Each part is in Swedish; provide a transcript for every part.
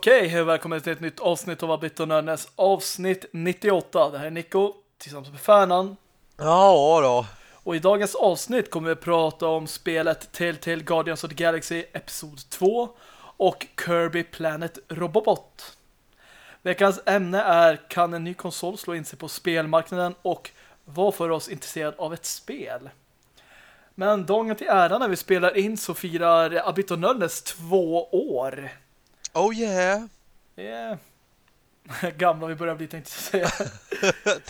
Okej, hej välkommen till ett nytt avsnitt av Abit och Nörnes avsnitt 98. Det här är Nico tillsammans med Färnan. Ja då. Och i dagens avsnitt kommer vi prata om spelet Telltale Guardians of the Galaxy Episod 2 och Kirby Planet Robobot. Veckans ämne är kan en ny konsol slå in sig på spelmarknaden och vad får oss intresserad av ett spel? Men dagen till ära när vi spelar in så firar Abit och Nörnes två år. Oh yeah. Yeah. Gamla vi börjar bli tänkte jag säga.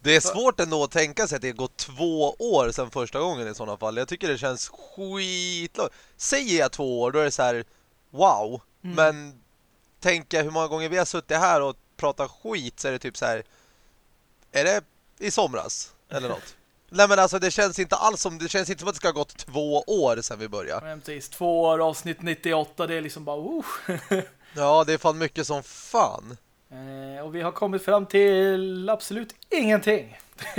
det är svårt ändå att tänka sig att det gått två år sedan första gången i sådana fall. Jag tycker det känns skitlångt. Säger jag två år, då är det så här wow. Mm. Men tänka hur många gånger vi har suttit här och pratat skit så är det typ så här är det i somras eller något? Nej men alltså det känns inte alls som det känns inte som att det ska ha gått två år sedan vi började. Ja, precis. Två år, avsnitt 98, det är liksom bara uh. Ja, det är fan mycket som fan. Eh, och vi har kommit fram till absolut ingenting.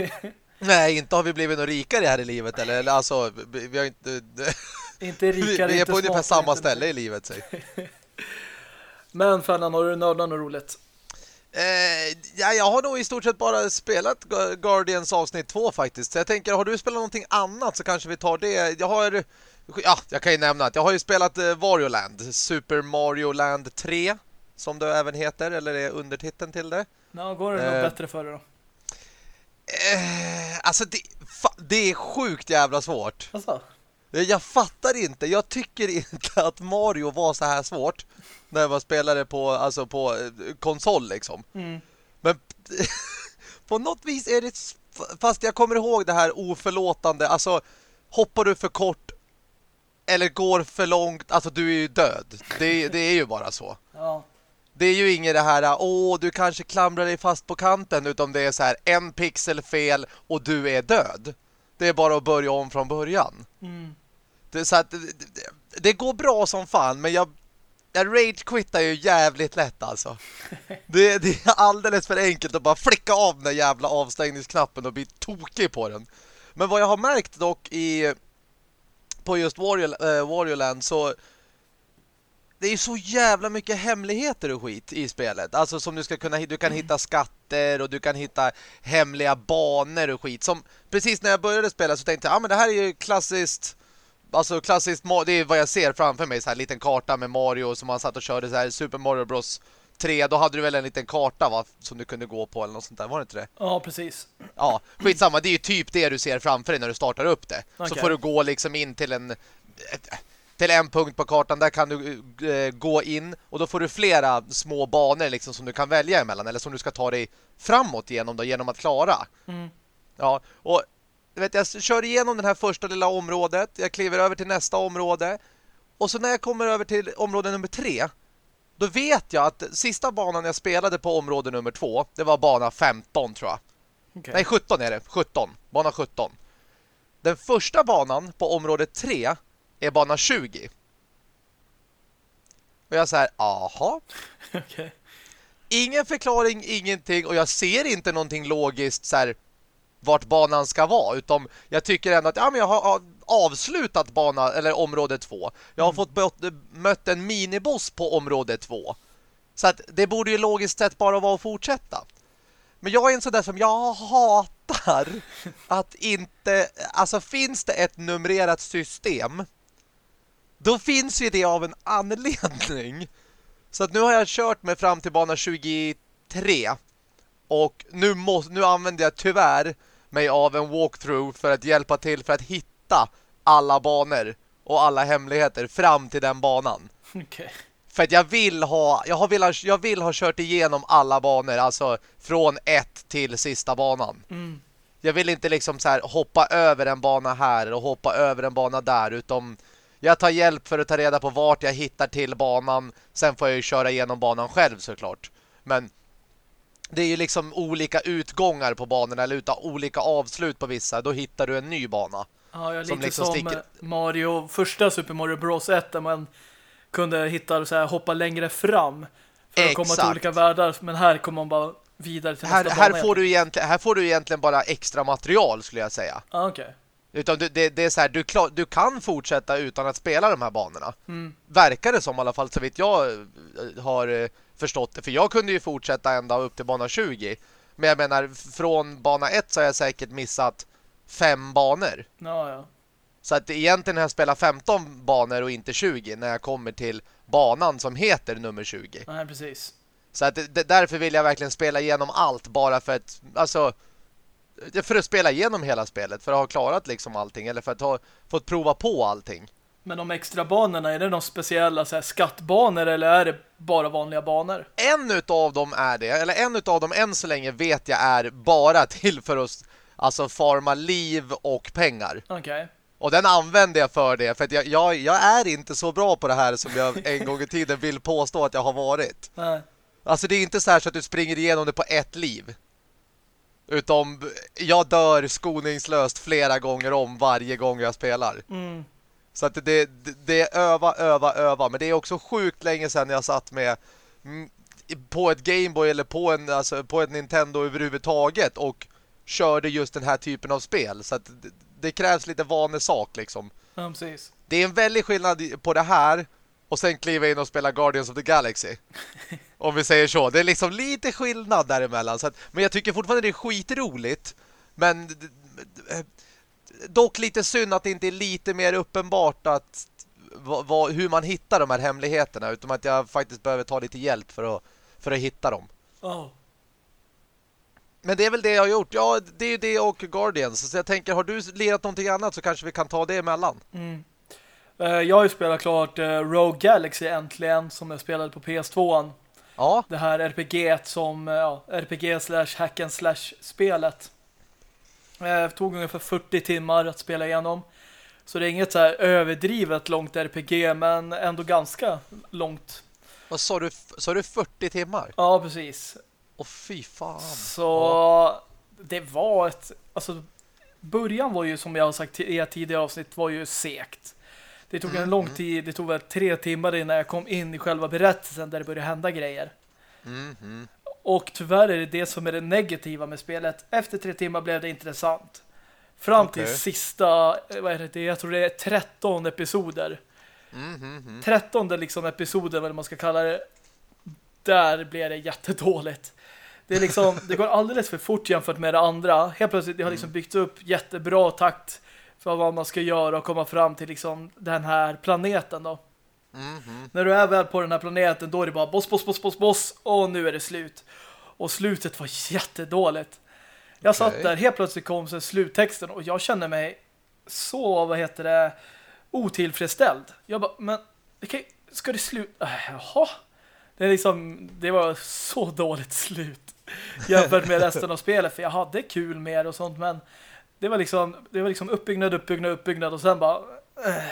Nej, inte har vi blivit något rikare här i livet eller, eller alltså vi har inte inte rikare, vi, är på ungefär samma ställe i livet säg. Men Fernand, har du nördat något roligt? Eh, ja, jag har nog i stort sett bara spelat Guardians avsnitt 2 faktiskt. Så jag tänker, har du spelat någonting annat så kanske vi tar det. Jag har... Ja, jag kan ju nämna att jag har ju spelat eh, Wario Land. Super Mario Land 3. Som det även heter, eller är undertiteln till det. Ja, går det eh, nog bättre för det då? Eh, alltså, det, det är sjukt jävla svårt. Alltså? Jag fattar inte. Jag tycker inte att Mario var så här svårt när man spelade på alltså på eh, konsol liksom. Mm. Men på något vis är det fast jag kommer ihåg det här oförlåtande. Alltså hoppar du för kort eller går för långt, alltså du är ju död. Det, det är ju bara så. Ja. Det är ju inget det här, åh du kanske klamrar dig fast på kanten utan det är så här en pixel fel och du är död. Det är bara att börja om från början. Mm. Det, så att, det, det, går bra som fan, men jag, jag rage-quittar ju jävligt lätt alltså. Det, det, är alldeles för enkelt att bara flicka av den jävla avstängningsknappen och bli tokig på den. Men vad jag har märkt dock i på just Wario, äh, Wario Land så det är så jävla mycket hemligheter och skit i spelet. Alltså som du ska kunna du kan hitta skatter och du kan hitta hemliga banor och skit. Som precis när jag började spela så tänkte jag, ja ah, men det här är ju klassiskt alltså klassiskt, det är vad jag ser framför mig, så här liten karta med Mario som man satt och körde så här Super Mario Bros 3, då hade du väl en liten karta va, som du kunde gå på eller något sånt där, var det inte det? Ja, precis. Ja, skitsamma, det är ju typ det du ser framför dig när du startar upp det. Okay. Så får du gå liksom in till en till en punkt på kartan, där kan du äh, gå in och då får du flera små banor liksom som du kan välja emellan eller som du ska ta dig framåt genom då, genom att klara. Mm. Ja, och vet, jag kör igenom det här första lilla området. Jag kliver över till nästa område. Och så när jag kommer över till område nummer tre då vet jag att sista banan jag spelade på område nummer två det var bana 15 tror jag. Okay. Nej, 17 är det. 17. Bana 17. Den första banan på område 3 är bana 20. Och jag säger, aha. okay. Ingen förklaring, ingenting. Och jag ser inte någonting logiskt så här, vart banan ska vara. Utom jag tycker ändå att ja, men jag har avslutat bana, eller område två. Jag har mm. fått mött, mött en miniboss på område två. Så att det borde ju logiskt sett bara vara att fortsätta. Men jag är en sån där som jag hatar att inte... Alltså finns det ett numrerat system då finns ju det av en anledning. Så att nu har jag kört mig fram till bana 23. Och nu, måste, nu använder jag tyvärr mig av en walkthrough för att hjälpa till för att hitta alla banor och alla hemligheter fram till den banan. Okay. För att jag vill ha jag, har velat, jag vill ha kört igenom alla banor alltså från ett till sista banan. Mm. Jag vill inte liksom så här hoppa över en bana här och hoppa över en bana där utan jag tar hjälp för att ta reda på vart jag hittar till banan. Sen får jag ju köra igenom banan själv såklart. Men det är ju liksom olika utgångar på banorna eller utan olika avslut på vissa. Då hittar du en ny bana. Ja, jag lite som, liksom som sticker... Mario, första Super Mario Bros 1 där man kunde hitta så här, hoppa längre fram för att Exakt. komma till olika världar. Men här kommer man bara vidare till här, nästa här bana. Får du egentligen, här får du egentligen bara extra material skulle jag säga. Ah, okay. Utan du, det, det är så här, du, klar, du kan fortsätta utan att spela de här banorna. Mm. Verkar det som i alla fall så vitt jag eh, har eh, förstått det. För jag kunde ju fortsätta ända upp till bana 20. Men jag menar, från bana 1 så har jag säkert missat fem banor. Ja, ja. Så att egentligen har jag spelat 15 banor och inte 20 när jag kommer till banan som heter nummer 20. Nej, precis. Så att det, därför vill jag verkligen spela igenom allt bara för att, alltså för att spela igenom hela spelet, för att ha klarat liksom allting eller för att ha fått prova på allting. Men de extra banorna, är det någon speciella så här, skattbanor eller är det bara vanliga banor? En utav dem är det, eller en utav dem än så länge vet jag är bara till för att alltså farma liv och pengar. Okej. Okay. Och den använder jag för det, för att jag, jag, jag, är inte så bra på det här som jag en gång i tiden vill påstå att jag har varit. Nej. Alltså det är inte så här så att du springer igenom det på ett liv. Utom jag dör skoningslöst flera gånger om varje gång jag spelar. Mm. Så att det, det, det är öva, öva, öva. Men det är också sjukt länge sedan jag satt med på ett Gameboy eller på en, alltså, på ett Nintendo överhuvudtaget och körde just den här typen av spel. Så att det, det krävs lite vanesak liksom. Ja, precis. Det är en väldig skillnad på det här och sen kliva in och spela Guardians of the Galaxy. Om vi säger så. Det är liksom lite skillnad däremellan. Så att, men jag tycker fortfarande det är skitroligt. Men dock lite synd att det inte är lite mer uppenbart att hur man hittar de här hemligheterna. Utom att jag faktiskt behöver ta lite hjälp för att, för att hitta dem. Oh. Men det är väl det jag har gjort. Ja, det är ju det och Guardians. Så jag tänker, har du lirat någonting annat så kanske vi kan ta det emellan. Mm. Eh, jag har ju spelat klart eh, Rogue Galaxy äntligen som jag spelade på PS2. Ja. Det här RPG som eh, ja, RPG slash hack and slash spelet. Det tog ungefär 40 timmar att spela igenom. Så det är inget så här överdrivet långt RPG men ändå ganska långt. Vad sa du? Sa du 40 timmar? Ja, precis. Och fy fan. Så ja. det var ett alltså början var ju som jag har sagt i tidigare avsnitt var ju sekt. Det tog mm. en lång tid, det tog väl tre timmar innan jag kom in i själva berättelsen där det började hända grejer. Mm. Och tyvärr är det det som är det negativa med spelet. Efter tre timmar blev det intressant. Fram okay. till sista, vad är det, jag tror det är 13 episoder. Mm, 13 liksom episoder, vad man ska kalla det. Där blir det jättedåligt. Det, är liksom, det går alldeles för fort jämfört med det andra. Helt plötsligt det har liksom byggts upp jättebra takt för vad man ska göra och komma fram till liksom den här planeten då. Mm -hmm. När du är väl på den här planeten då är det bara boss, boss, boss, boss, boss och nu är det slut. Och slutet var jättedåligt. Jag okay. satt där, helt plötsligt kom så sluttexten och jag kände mig så, vad heter det, otillfredsställd. Jag bara, men okay, ska det sluta? Äh, jaha. Det, är liksom, det var så dåligt slut jämfört med resten av spelet för jag hade kul med och sånt men det var liksom det var liksom uppbyggnad, uppbyggnad, uppbyggnad och sen bara äh,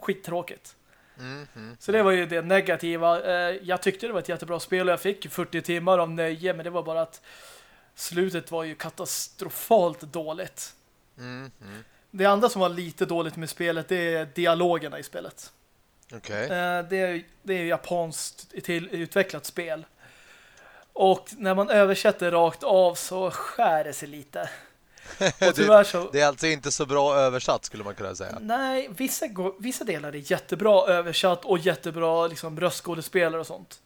skittråkigt. Mm, mm, så det var ju det negativa. Eh, jag tyckte det var ett jättebra spel och jag fick 40 timmar av nöje men det var bara att slutet var ju katastrofalt dåligt. Mm, mm. det andra som var lite dåligt med spelet det är dialogerna i spelet. Okay. Eh, det, är, det är japanskt till utvecklat spel. Och när man översätter rakt av så skär det sig lite. Och tyvärr så... Det är alltså inte så bra översatt skulle man kunna säga. Nej, vissa, vissa delar är jättebra översatt och jättebra liksom, röstskådespelare och sånt.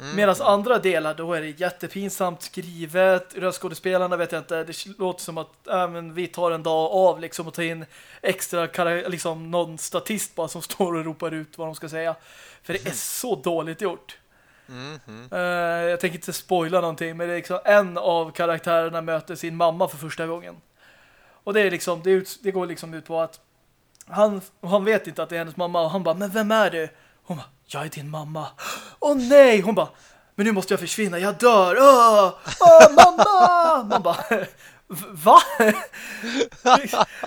Mm. Medan andra delar då är det jättepinsamt skrivet. Röstskådespelarna vet jag inte. Det låter som att äh, men vi tar en dag av liksom, och tar in extra liksom, någon statist bara som står och ropar ut vad de ska säga. För det är så dåligt gjort. Mm -hmm. uh, jag tänker inte spoila någonting men det är liksom en av karaktärerna möter sin mamma för första gången. Och det är liksom det, ut, det går liksom ut på att han, han vet inte att det är hennes mamma och han bara, men vem är du? Hon bara, jag är din mamma. Åh nej! Hon bara, men nu måste jag försvinna, jag dör. Åh, åh mamma! Man bara, va?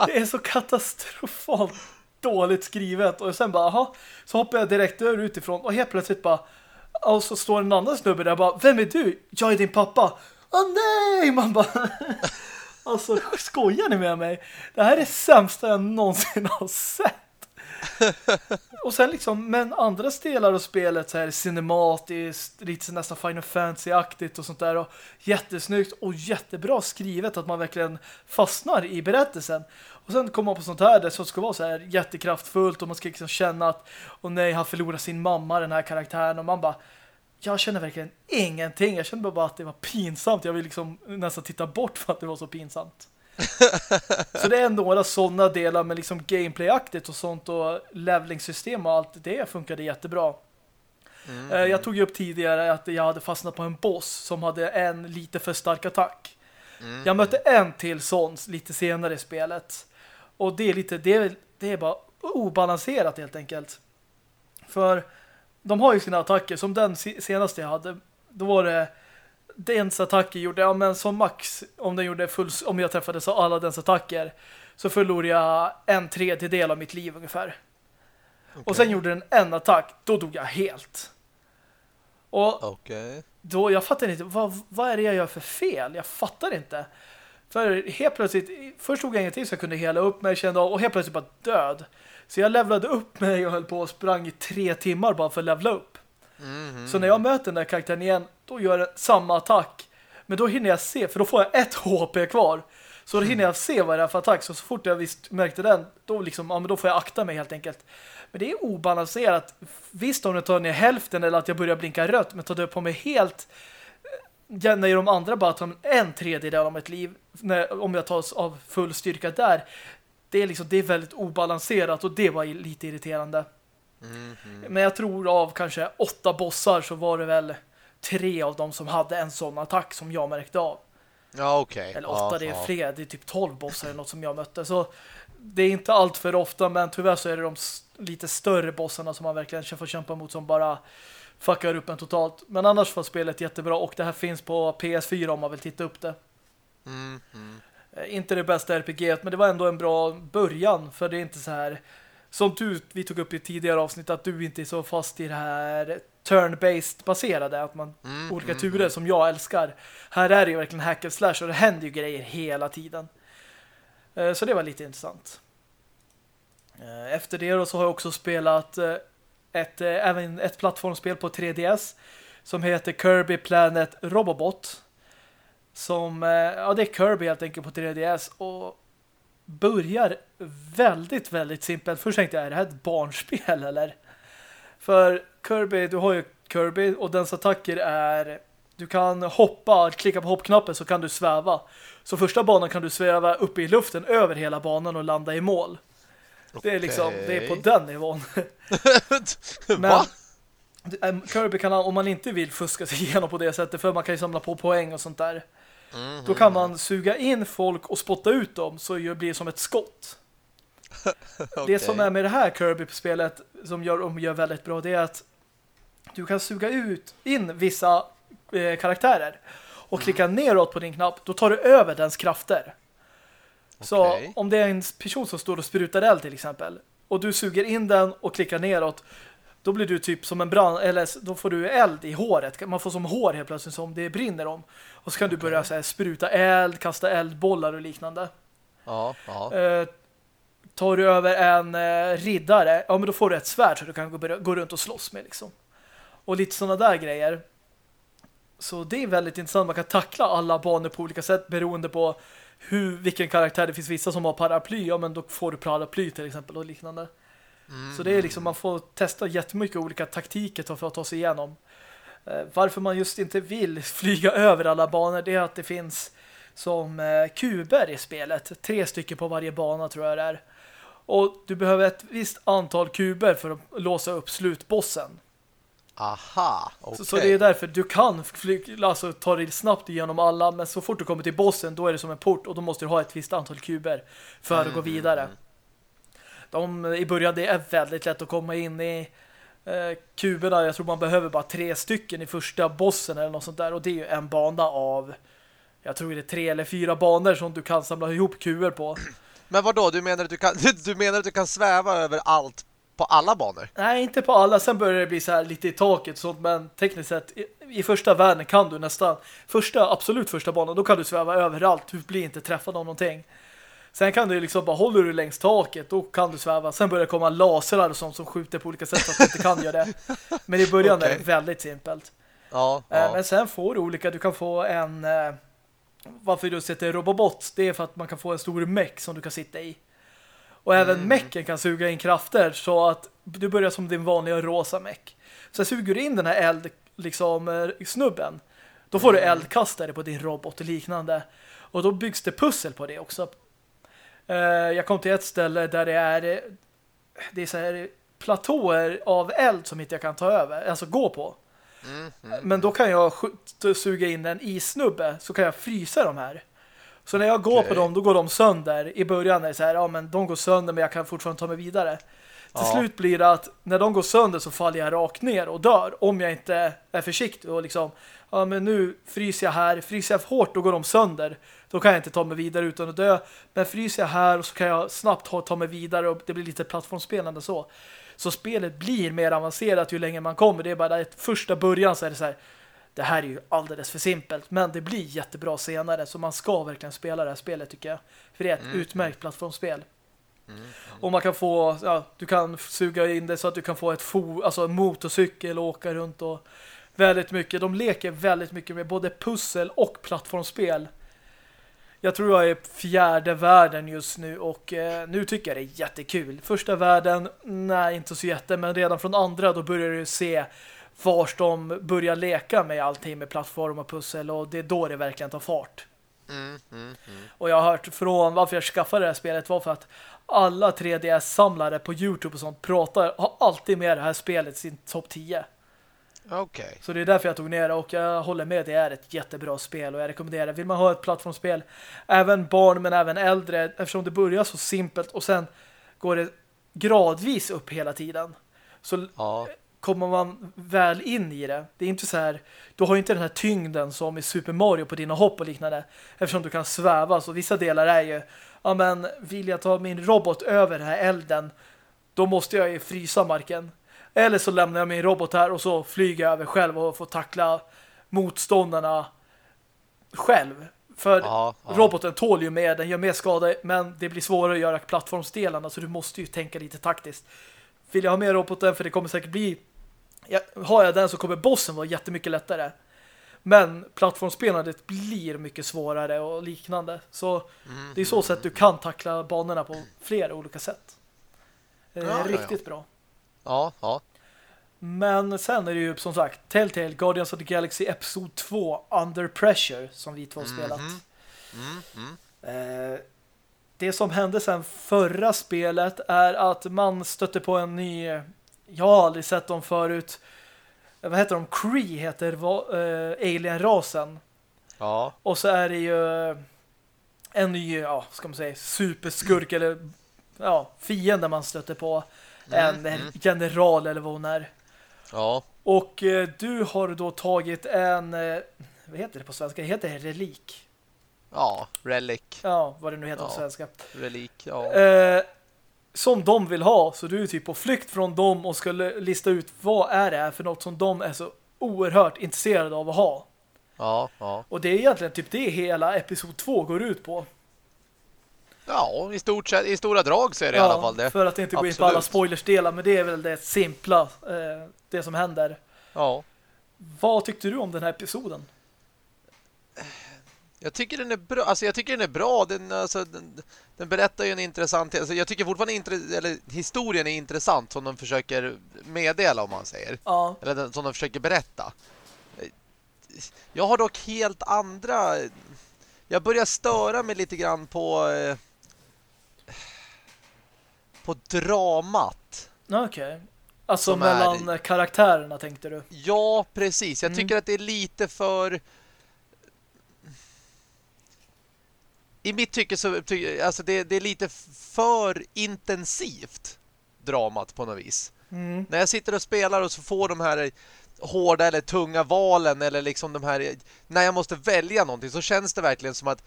Det är så katastrofalt dåligt skrivet. Och sen bara, aha, så hoppar jag direkt över utifrån och helt plötsligt bara, och så står en annan snubbe där och bara, vem är du? Jag är din pappa. Åh nej! Man bara, alltså skojar ni med mig? Det här är det sämsta jag någonsin har sett. och sen liksom, men andra delar av spelet så här cinematiskt, lite nästan Final Fantasy-aktigt och sånt där och jättesnyggt och jättebra skrivet att man verkligen fastnar i berättelsen. Och sen kommer man på sånt här där som ska vara så här jättekraftfullt och man ska liksom känna att och nej, han förlorar sin mamma, den här karaktären och man bara jag känner verkligen ingenting. Jag känner bara att det var pinsamt. Jag vill liksom nästan titta bort för att det var så pinsamt. så det är några sådana delar med liksom gameplayaktigt och sånt och levelingsystem och allt det funkade jättebra. Mm. Eh, jag tog ju upp tidigare att jag hade fastnat på en boss som hade en lite för stark attack. Mm. Jag mötte en till sån lite senare i spelet. Och det är lite det, det är bara obalanserat helt enkelt. För de har ju sina attacker som den senaste jag hade. Då var det dens attacker gjorde, ja men som max om den gjorde full, om jag träffade så alla dens attacker så förlorade jag en tredjedel av mitt liv ungefär. Okay. Och sen gjorde den en attack, då dog jag helt. Och okay. då, jag fattar inte, vad, vad är det jag gör för fel? Jag fattar inte. För helt plötsligt, först tog jag ingenting så jag kunde hela upp mig, kände av, och helt plötsligt bara död. Så jag levlade upp mig och höll på och sprang i tre timmar bara för att levla upp. Mm. Så när jag möter den där karaktären igen, då gör den samma attack. Men då hinner jag se, för då får jag ett HP kvar. Så då hinner jag se vad det är för attack. Så, så fort jag visst märkte den, då, liksom, ja, men då får jag akta mig helt enkelt. Men det är obalanserat. Visst om det tar ner hälften eller att jag börjar blinka rött, men tar det på mig helt eh, när de andra bara tar en tredjedel av mitt liv när, om jag tas av full styrka där det är liksom det är väldigt obalanserat och det var lite irriterande. Mm, mm. Men jag tror av kanske åtta bossar så var det väl tre av dem som hade en sån attack som jag märkte av. Ja, okej. Okay. Eller åtta, ja, det är fler. Det är typ tolv bossar eller något som jag mötte. Så det är inte allt för ofta, men tyvärr så är det de lite större bossarna som man verkligen får kämpa mot som bara fuckar upp en totalt. Men annars var spelet jättebra och det här finns på PS4 om man vill titta upp det. Mm, mm. Eh, inte det bästa RPG men det var ändå en bra början för det är inte så här som du, vi tog upp i tidigare avsnitt att du inte är så fast i det här turn-based baserade att man mm, olika turer mm. som jag älskar. Här är det ju verkligen hack and slash och det händer ju grejer hela tiden. Eh, så det var lite intressant. Eh, efter det då så har jag också spelat ett, eh, även ett plattformsspel på 3DS som heter Kirby Planet Robobot. Som, eh, ja det är Kirby helt enkelt på 3DS och börjar väldigt, väldigt simpelt. Först tänkte jag, är det här ett barnspel eller? För Kirby, du har ju Kirby och dens attacker är du kan hoppa, klicka på hoppknappen så kan du sväva. Så första banan kan du sväva upp i luften över hela banan och landa i mål. Okay. Det är liksom, det är på den nivån. Men, Va? Kirby kan, om man inte vill fuska sig igenom på det sättet, för man kan ju samla på poäng och sånt där. Mm, Då kan man suga in folk och spotta ut dem så det blir som ett skott. okay. Det som är med det här Kirby-spelet som gör, de gör väldigt bra det är att du kan suga ut in vissa eh, karaktärer och mm. klicka neråt på din knapp, då tar du över dens krafter. Okay. Så om det är en person som står och sprutar eld till exempel och du suger in den och klickar neråt då blir du typ som en brand eller då får du eld i håret. Man får som hår helt plötsligt som det brinner om. Och så kan du börja så här, spruta eld, kasta eldbollar och liknande. Ja, ja. Eh, tar du över en eh, riddare, ja men då får du ett svärd så du kan gå, gå runt och slåss med liksom. Och lite sådana där grejer. Så det är väldigt intressant. Man kan tackla alla banor på olika sätt beroende på hur, vilken karaktär. Det finns vissa som har paraply, ja men då får du paraply till exempel och liknande. Mm. Så det är liksom, man får testa jättemycket olika taktiker för att ta sig igenom. Eh, varför man just inte vill flyga över alla banor det är att det finns som eh, kuber i spelet. Tre stycken på varje bana tror jag det är. Och du behöver ett visst antal kuber för att låsa upp slutbossen. Aha, okay. så, så, det är därför du kan flyga, alltså, ta dig snabbt igenom alla men så fort du kommer till bossen då är det som en port och då måste du ha ett visst antal kuber för mm. att gå mm, vidare. Mm de, i början det är väldigt lätt att komma in i eh, kuberna. Jag tror man behöver bara tre stycken i första bossen eller något sånt där. Och det är ju en bana av jag tror det är tre eller fyra banor som du kan samla ihop kuber på. Men vad då? Du menar att du kan du menar att du kan sväva över allt på alla banor? Nej, inte på alla. Sen börjar det bli så här lite i taket sånt, men tekniskt sett i, i, första världen kan du nästan första, absolut första banan, då kan du sväva överallt. Du blir inte träffad av någonting. Sen kan du liksom bara, håller du längs taket, då kan du sväva. Sen börjar det komma lasrar och sånt som skjuter på olika sätt så att du inte kan göra det. Men i början okay. är det väldigt simpelt. Ja, eh, ja. Men sen får du olika, du kan få en eh, varför du sätter Robobot, det är för att man kan få en stor meck som du kan sitta i. Och även mm. mecken kan suga in krafter så att du börjar som din vanliga rosa meck. Sen suger du in den här eld liksom eh, snubben. Då får mm. du eldkastare på din robot och liknande. Och då byggs det pussel på det också. Uh, jag kom till ett ställe där det är det är så här platåer av eld som inte jag kan ta över, alltså gå på. Mm, mm, Men då kan jag suga in en issnubbe så kan jag frysa de här. Så när jag går okay. på dem, då går de sönder. I början är det så här, ja men de går sönder men jag kan fortfarande ta mig vidare. Till ja. slut blir det att när de går sönder så faller jag rakt ner och dör. Om jag inte är försiktig och liksom, ja men nu fryser jag här. Fryser jag hårt, då går de sönder. Då kan jag inte ta mig vidare utan att dö. Men fryser jag här och så kan jag snabbt ta, mig vidare och det blir lite plattformsspelande så. Så spelet blir mer avancerat ju längre man kommer. Det är bara att första början så är det så här det här är ju alldeles för simpelt men det blir jättebra senare så man ska verkligen spela det här spelet tycker jag. För det är ett mm. utmärkt plattformsspel. Mm. Mm. Och man kan få, ja, du kan suga in det så att du kan få ett fo alltså en motorcykel och åka runt och väldigt mycket. De leker väldigt mycket med både pussel och plattformsspel. Jag tror jag är fjärde världen just nu och eh, nu tycker jag det är jättekul. Första världen, nej inte så jätte, men redan från andra då börjar du se vars de börjar leka med allting med plattform och pussel och det är då det verkligen tar fart. Mm, mm, mm. Och jag har hört från varför jag skaffade det här spelet var för att alla 3DS-samlare på Youtube och sånt pratar, har alltid med det här spelet sin topp 10. Okej. Okay. Så det är därför jag tog ner det och jag håller med, det är ett jättebra spel och jag rekommenderar Vill man ha ett plattformsspel, även barn men även äldre, eftersom det börjar så simpelt och sen går det gradvis upp hela tiden. Så ja. Kommer man väl in i det. Det är inte så här, du har inte den här tyngden som i Super Mario på dina hopp och liknande. Eftersom du kan sväva. Så vissa delar är ju, ja men vill jag ta min robot över den här elden, då måste jag ju frysa marken. Eller så lämnar jag min robot här och så flyger jag över själv och får tackla motståndarna själv. För ja, ja. roboten tål ju mer, den gör mer skada men det blir svårare att göra plattformsdelarna så du måste ju tänka lite taktiskt. Vill jag ha mer roboten för det kommer säkert bli har jag den så kommer bossen vara jättemycket lättare. Men plattformsspelandet blir mycket svårare och liknande. Så mm, det är så sätt du kan tackla banorna på flera olika sätt. Är ja, riktigt bra. Ja, ja. Men sen är det ju som sagt Telltale Guardians of the Galaxy Episod 2 Under Pressure som vi två mm -hmm. spelat. Mm eh, det som hände sen förra spelet är att man stötte på en ny jag har aldrig sett dem förut. Vad heter de? Cree heter eh, alien-rasen. Ja. Och så är det ju en ny, ja, ska man säga, superskurk eller ja, fiende man stöter på. Mm, en mm. general eller vad hon är. Ja. Och eh, du har då tagit en eh, vad heter det på svenska? Det heter relik. Ja, relic. Ja, vad det nu heter ja. på svenska. Relik, ja. Eh, som de vill ha. Så du är typ på flykt från dem och ska lista ut vad är det här för något som de är så oerhört intresserade av att ha. Ja, ja. Och det är egentligen typ det hela episod 2 går ut på. Ja, i stort sett, i stora drag så är det ja, i alla fall det. för att inte gå in på alla spoilersdelar, men det är väl det simpla, eh, det som händer. Ja. Vad tyckte du om den här episoden? Jag tycker den är bra. Alltså jag tycker den är bra. Den, alltså, den, den berättar ju en intressant... Alltså jag tycker fortfarande intre, eller, historien är intressant som de försöker meddela om man säger. Ja. Eller som de försöker berätta. Jag har dock helt andra... Jag börjar störa mig lite grann på... Eh, på dramat. Okej. Okay. Alltså mellan är... karaktärerna tänkte du? Ja, precis. Jag mm. tycker att det är lite för... I mitt tycke så alltså det, det är lite för intensivt dramat på något vis. Mm. När jag sitter och spelar och så får de här hårda eller tunga valen eller liksom de här när jag måste välja någonting så känns det verkligen som att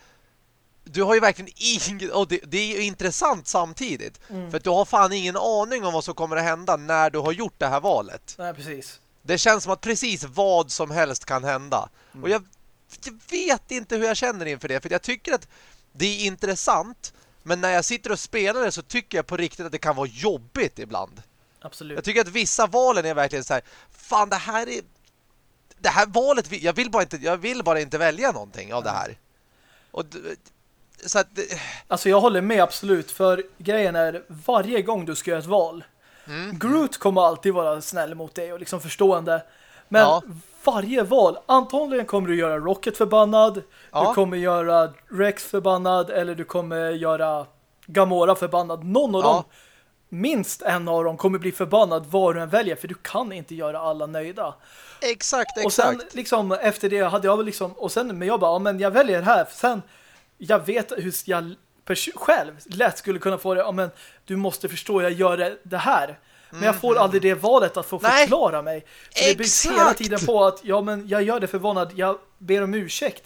du har ju verkligen ingen... Och det, det är ju intressant samtidigt. Mm. För att du har fan ingen aning om vad som kommer att hända när du har gjort det här valet. Nej, precis. Det känns som att precis vad som helst kan hända. Mm. Och jag, jag, vet inte hur jag känner inför det. För jag tycker att det är intressant. Men när jag sitter och spelar det så tycker jag på riktigt att det kan vara jobbigt ibland. Absolut. Jag tycker att vissa valen är verkligen så här, fan det här är det här valet, jag vill bara inte jag vill bara inte välja någonting av det här. Och så att Alltså jag håller med absolut för grejen är varje gång du ska göra ett val mm. Groot kommer alltid vara snäll mot dig och liksom förstående. Men ja. varje val, antagligen kommer du göra Rocket förbannad, ja. du kommer göra Rex förbannad eller du kommer göra Gamora förbannad. Någon av ja. dem minst en av dem kommer bli förbannad var du än väljer för du kan inte göra alla nöjda. Exakt, exakt. Och sen liksom efter det hade jag väl liksom och sen men jag bara, ja, men jag väljer här. Sen jag vet hur jag själv lätt skulle kunna få det, ja men du måste förstå jag gör det, det här. Men jag får aldrig det valet att få Nej. förklara mig. Så det byggs hela tiden på att ja men jag gör det förvånad, jag ber om ursäkt.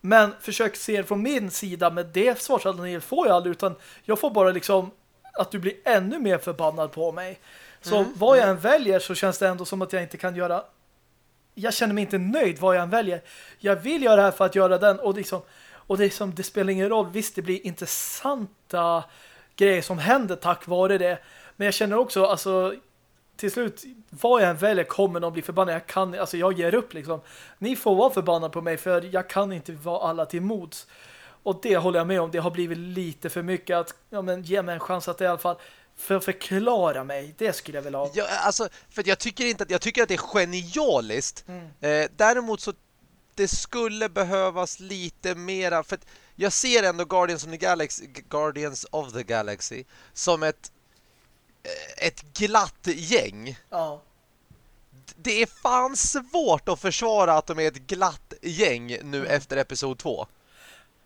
Men försök se det från min sida med det svarsalternativet får jag aldrig utan jag får bara liksom att du blir ännu mer förbannad på mig. Så mm. vad jag än väljer så känns det ändå som att jag inte kan göra jag känner mig inte nöjd vad jag än väljer. Jag vill göra det här för att göra den och liksom och det, är som, det spelar ingen roll. Visst, det blir intressanta grejer som händer tack vare det. Men jag känner också, alltså till slut, vad jag än väljer kommer någon bli förbannad. Jag kan, alltså jag ger upp liksom. Ni får vara förbannade på mig för jag kan inte vara alla till mods. Och det håller jag med om. Det har blivit lite för mycket att ja, men, ge mig en chans att i alla fall för förklara mig. Det skulle jag vilja ha. Ja, alltså, för jag tycker inte att jag tycker att det är genialiskt. Mm. Eh, däremot så det skulle behövas lite mera för jag ser ändå Guardians of the Galaxy Guardians of the Galaxy som ett ett glatt gäng. Ja. Det är fan svårt att försvara att de är ett glatt gäng nu mm. efter episod 2.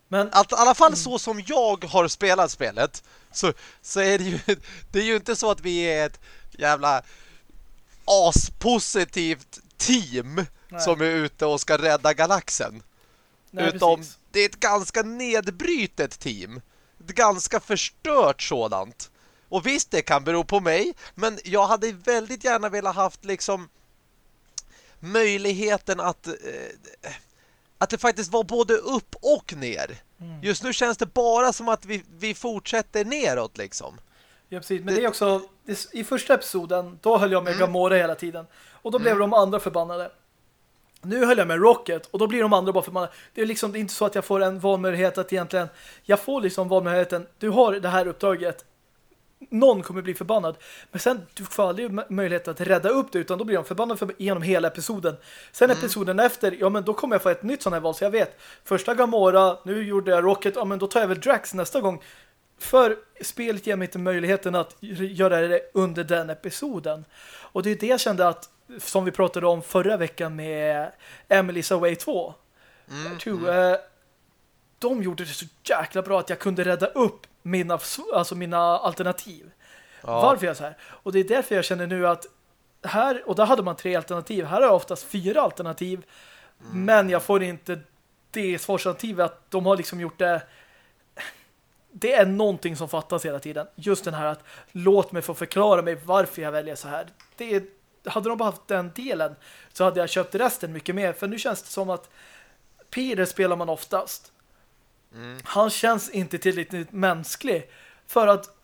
Men att, i alla fall mm. så som jag har spelat spelet så, så är det ju det är ju inte så att vi är ett jävla aspositivt team Nej. som är ute och ska rädda galaxen. Nej, Utom precis. det är ett ganska nedbrytet team. Ett ganska förstört sådant. Och visst, det kan bero på mig. Men jag hade väldigt gärna velat haft liksom möjligheten att eh, att det faktiskt var både upp och ner. Mm. Just nu känns det bara som att vi, vi fortsätter neråt liksom. Ja, precis. Men det, det är också i första episoden, då höll jag med mm. Gamora hela tiden. Och då blev mm. de andra förbannade. Nu höll jag med Rocket och då blir de andra bara förbannade. Det är liksom det är inte så att jag får en valmöjlighet att egentligen jag får liksom valmöjligheten. Du har det här uppdraget. Någon kommer bli förbannad. Men sen du får aldrig möjlighet att rädda upp det utan då blir de förbannade för, genom hela episoden. Sen mm. episoden efter, ja men då kommer jag få ett nytt sånt här val så jag vet. Första Gamora, nu gjorde jag Rocket, ja men då tar jag väl Drax nästa gång. För spelet ger mig inte möjligheten att göra det under den episoden. Och det är det jag kände att som vi pratade om förra veckan med Emily's Away 2. Mm, two, mm. Eh, de gjorde det så jäkla bra att jag kunde rädda upp mina, alltså mina alternativ. Ja. Varför jag så här? Och det är därför jag känner nu att här, och där hade man tre alternativ. Här har jag oftast fyra alternativ. Mm. Men jag får inte det svarsalternativet att de har liksom gjort det det är någonting som fattas hela tiden. Just den här att låt mig få förklara mig varför jag väljer så här. Det är hade de bara haft den delen så hade jag köpt resten mycket mer. För nu känns det som att Peter spelar man oftast. Mm. Han känns inte tillräckligt mänsklig. För att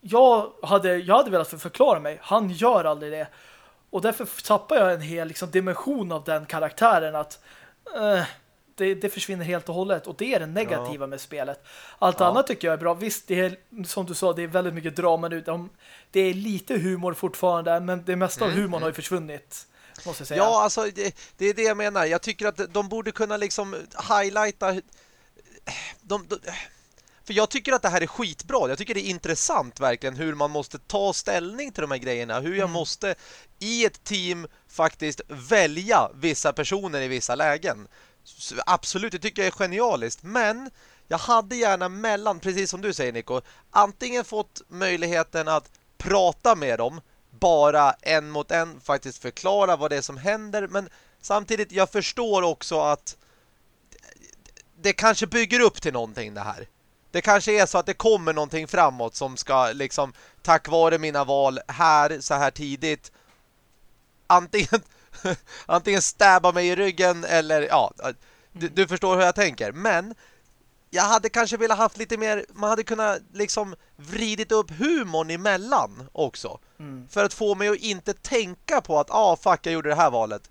jag hade, jag hade velat förklara mig. Han gör aldrig det. Och därför tappar jag en hel liksom, dimension av den karaktären att eh, det, det, försvinner helt och hållet. Och det är det negativa ja. med spelet. Allt ja. annat tycker jag är bra. Visst, det är, som du sa, det är väldigt mycket drama nu. De, det är lite humor fortfarande, men det mesta mm. av humorn har ju mm. försvunnit. Måste jag säga. Ja, alltså det, det, är det jag menar. Jag tycker att de borde kunna liksom highlighta de, de, för jag tycker att det här är skitbra. Jag tycker det är intressant verkligen hur man måste ta ställning till de här grejerna. Hur jag mm. måste i ett team faktiskt välja vissa personer i vissa lägen. Absolut, det tycker jag är genialiskt. Men jag hade gärna mellan, precis som du säger Nico, antingen fått möjligheten att prata med dem, bara en mot en, faktiskt förklara vad det är som händer. Men samtidigt, jag förstår också att det kanske bygger upp till någonting det här. Det kanske är så att det kommer någonting framåt som ska liksom, tack vare mina val här, så här tidigt, antingen antingen stäba mig i ryggen eller ja, du, du, förstår hur jag tänker. Men jag hade kanske velat haft lite mer, man hade kunnat liksom vridit upp humorn emellan också. Mm. För att få mig att inte tänka på att, ah fuck, jag gjorde det här valet.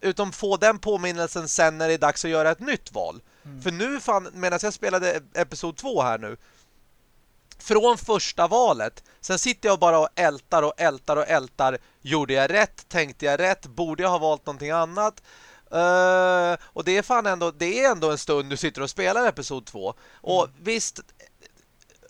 Utan få den påminnelsen sen när det är dags att göra ett nytt val. Mm. För nu, fan, medan jag spelade episod 2 här nu, från första valet, sen sitter jag bara och ältar och ältar och ältar. Gjorde jag rätt? Tänkte jag rätt? Borde jag ha valt någonting annat? Uh, och det är fan ändå, det är ändå en stund du sitter och spelar episod 2. Och Mm. visst,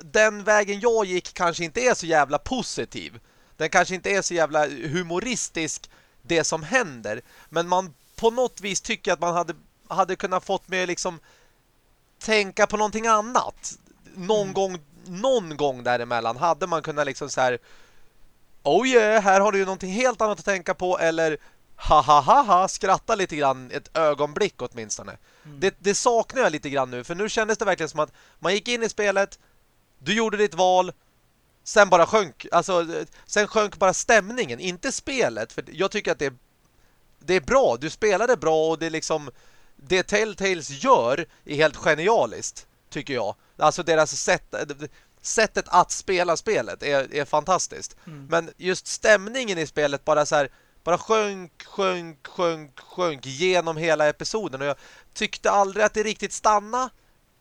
den vägen jag gick kanske inte är så jävla positiv. Den kanske inte är så jävla humoristisk det som händer. Men man på något vis tycker att man hade, hade kunnat fått mig liksom tänka på någonting annat. Någon Mm. gång någon gång däremellan hade man kunnat liksom så här Oh yeah, här har du ju någonting helt annat att tänka på eller ha ha ha ha skratta lite grann ett ögonblick åtminstone. Mm. Det, det saknar jag lite grann nu för nu kändes det verkligen som att man gick in i spelet, du gjorde ditt val, sen bara sjönk, alltså sen sjönk bara stämningen, inte spelet för jag tycker att det är det är bra, du spelade bra och det är liksom det Telltales gör är helt genialiskt, tycker jag. Alltså deras sätt sättet att spela spelet är, är fantastiskt. Mm. Men just stämningen i spelet bara så här bara sjönk, sjönk, sjönk, sjönk genom hela episoden och jag tyckte aldrig att det riktigt stanna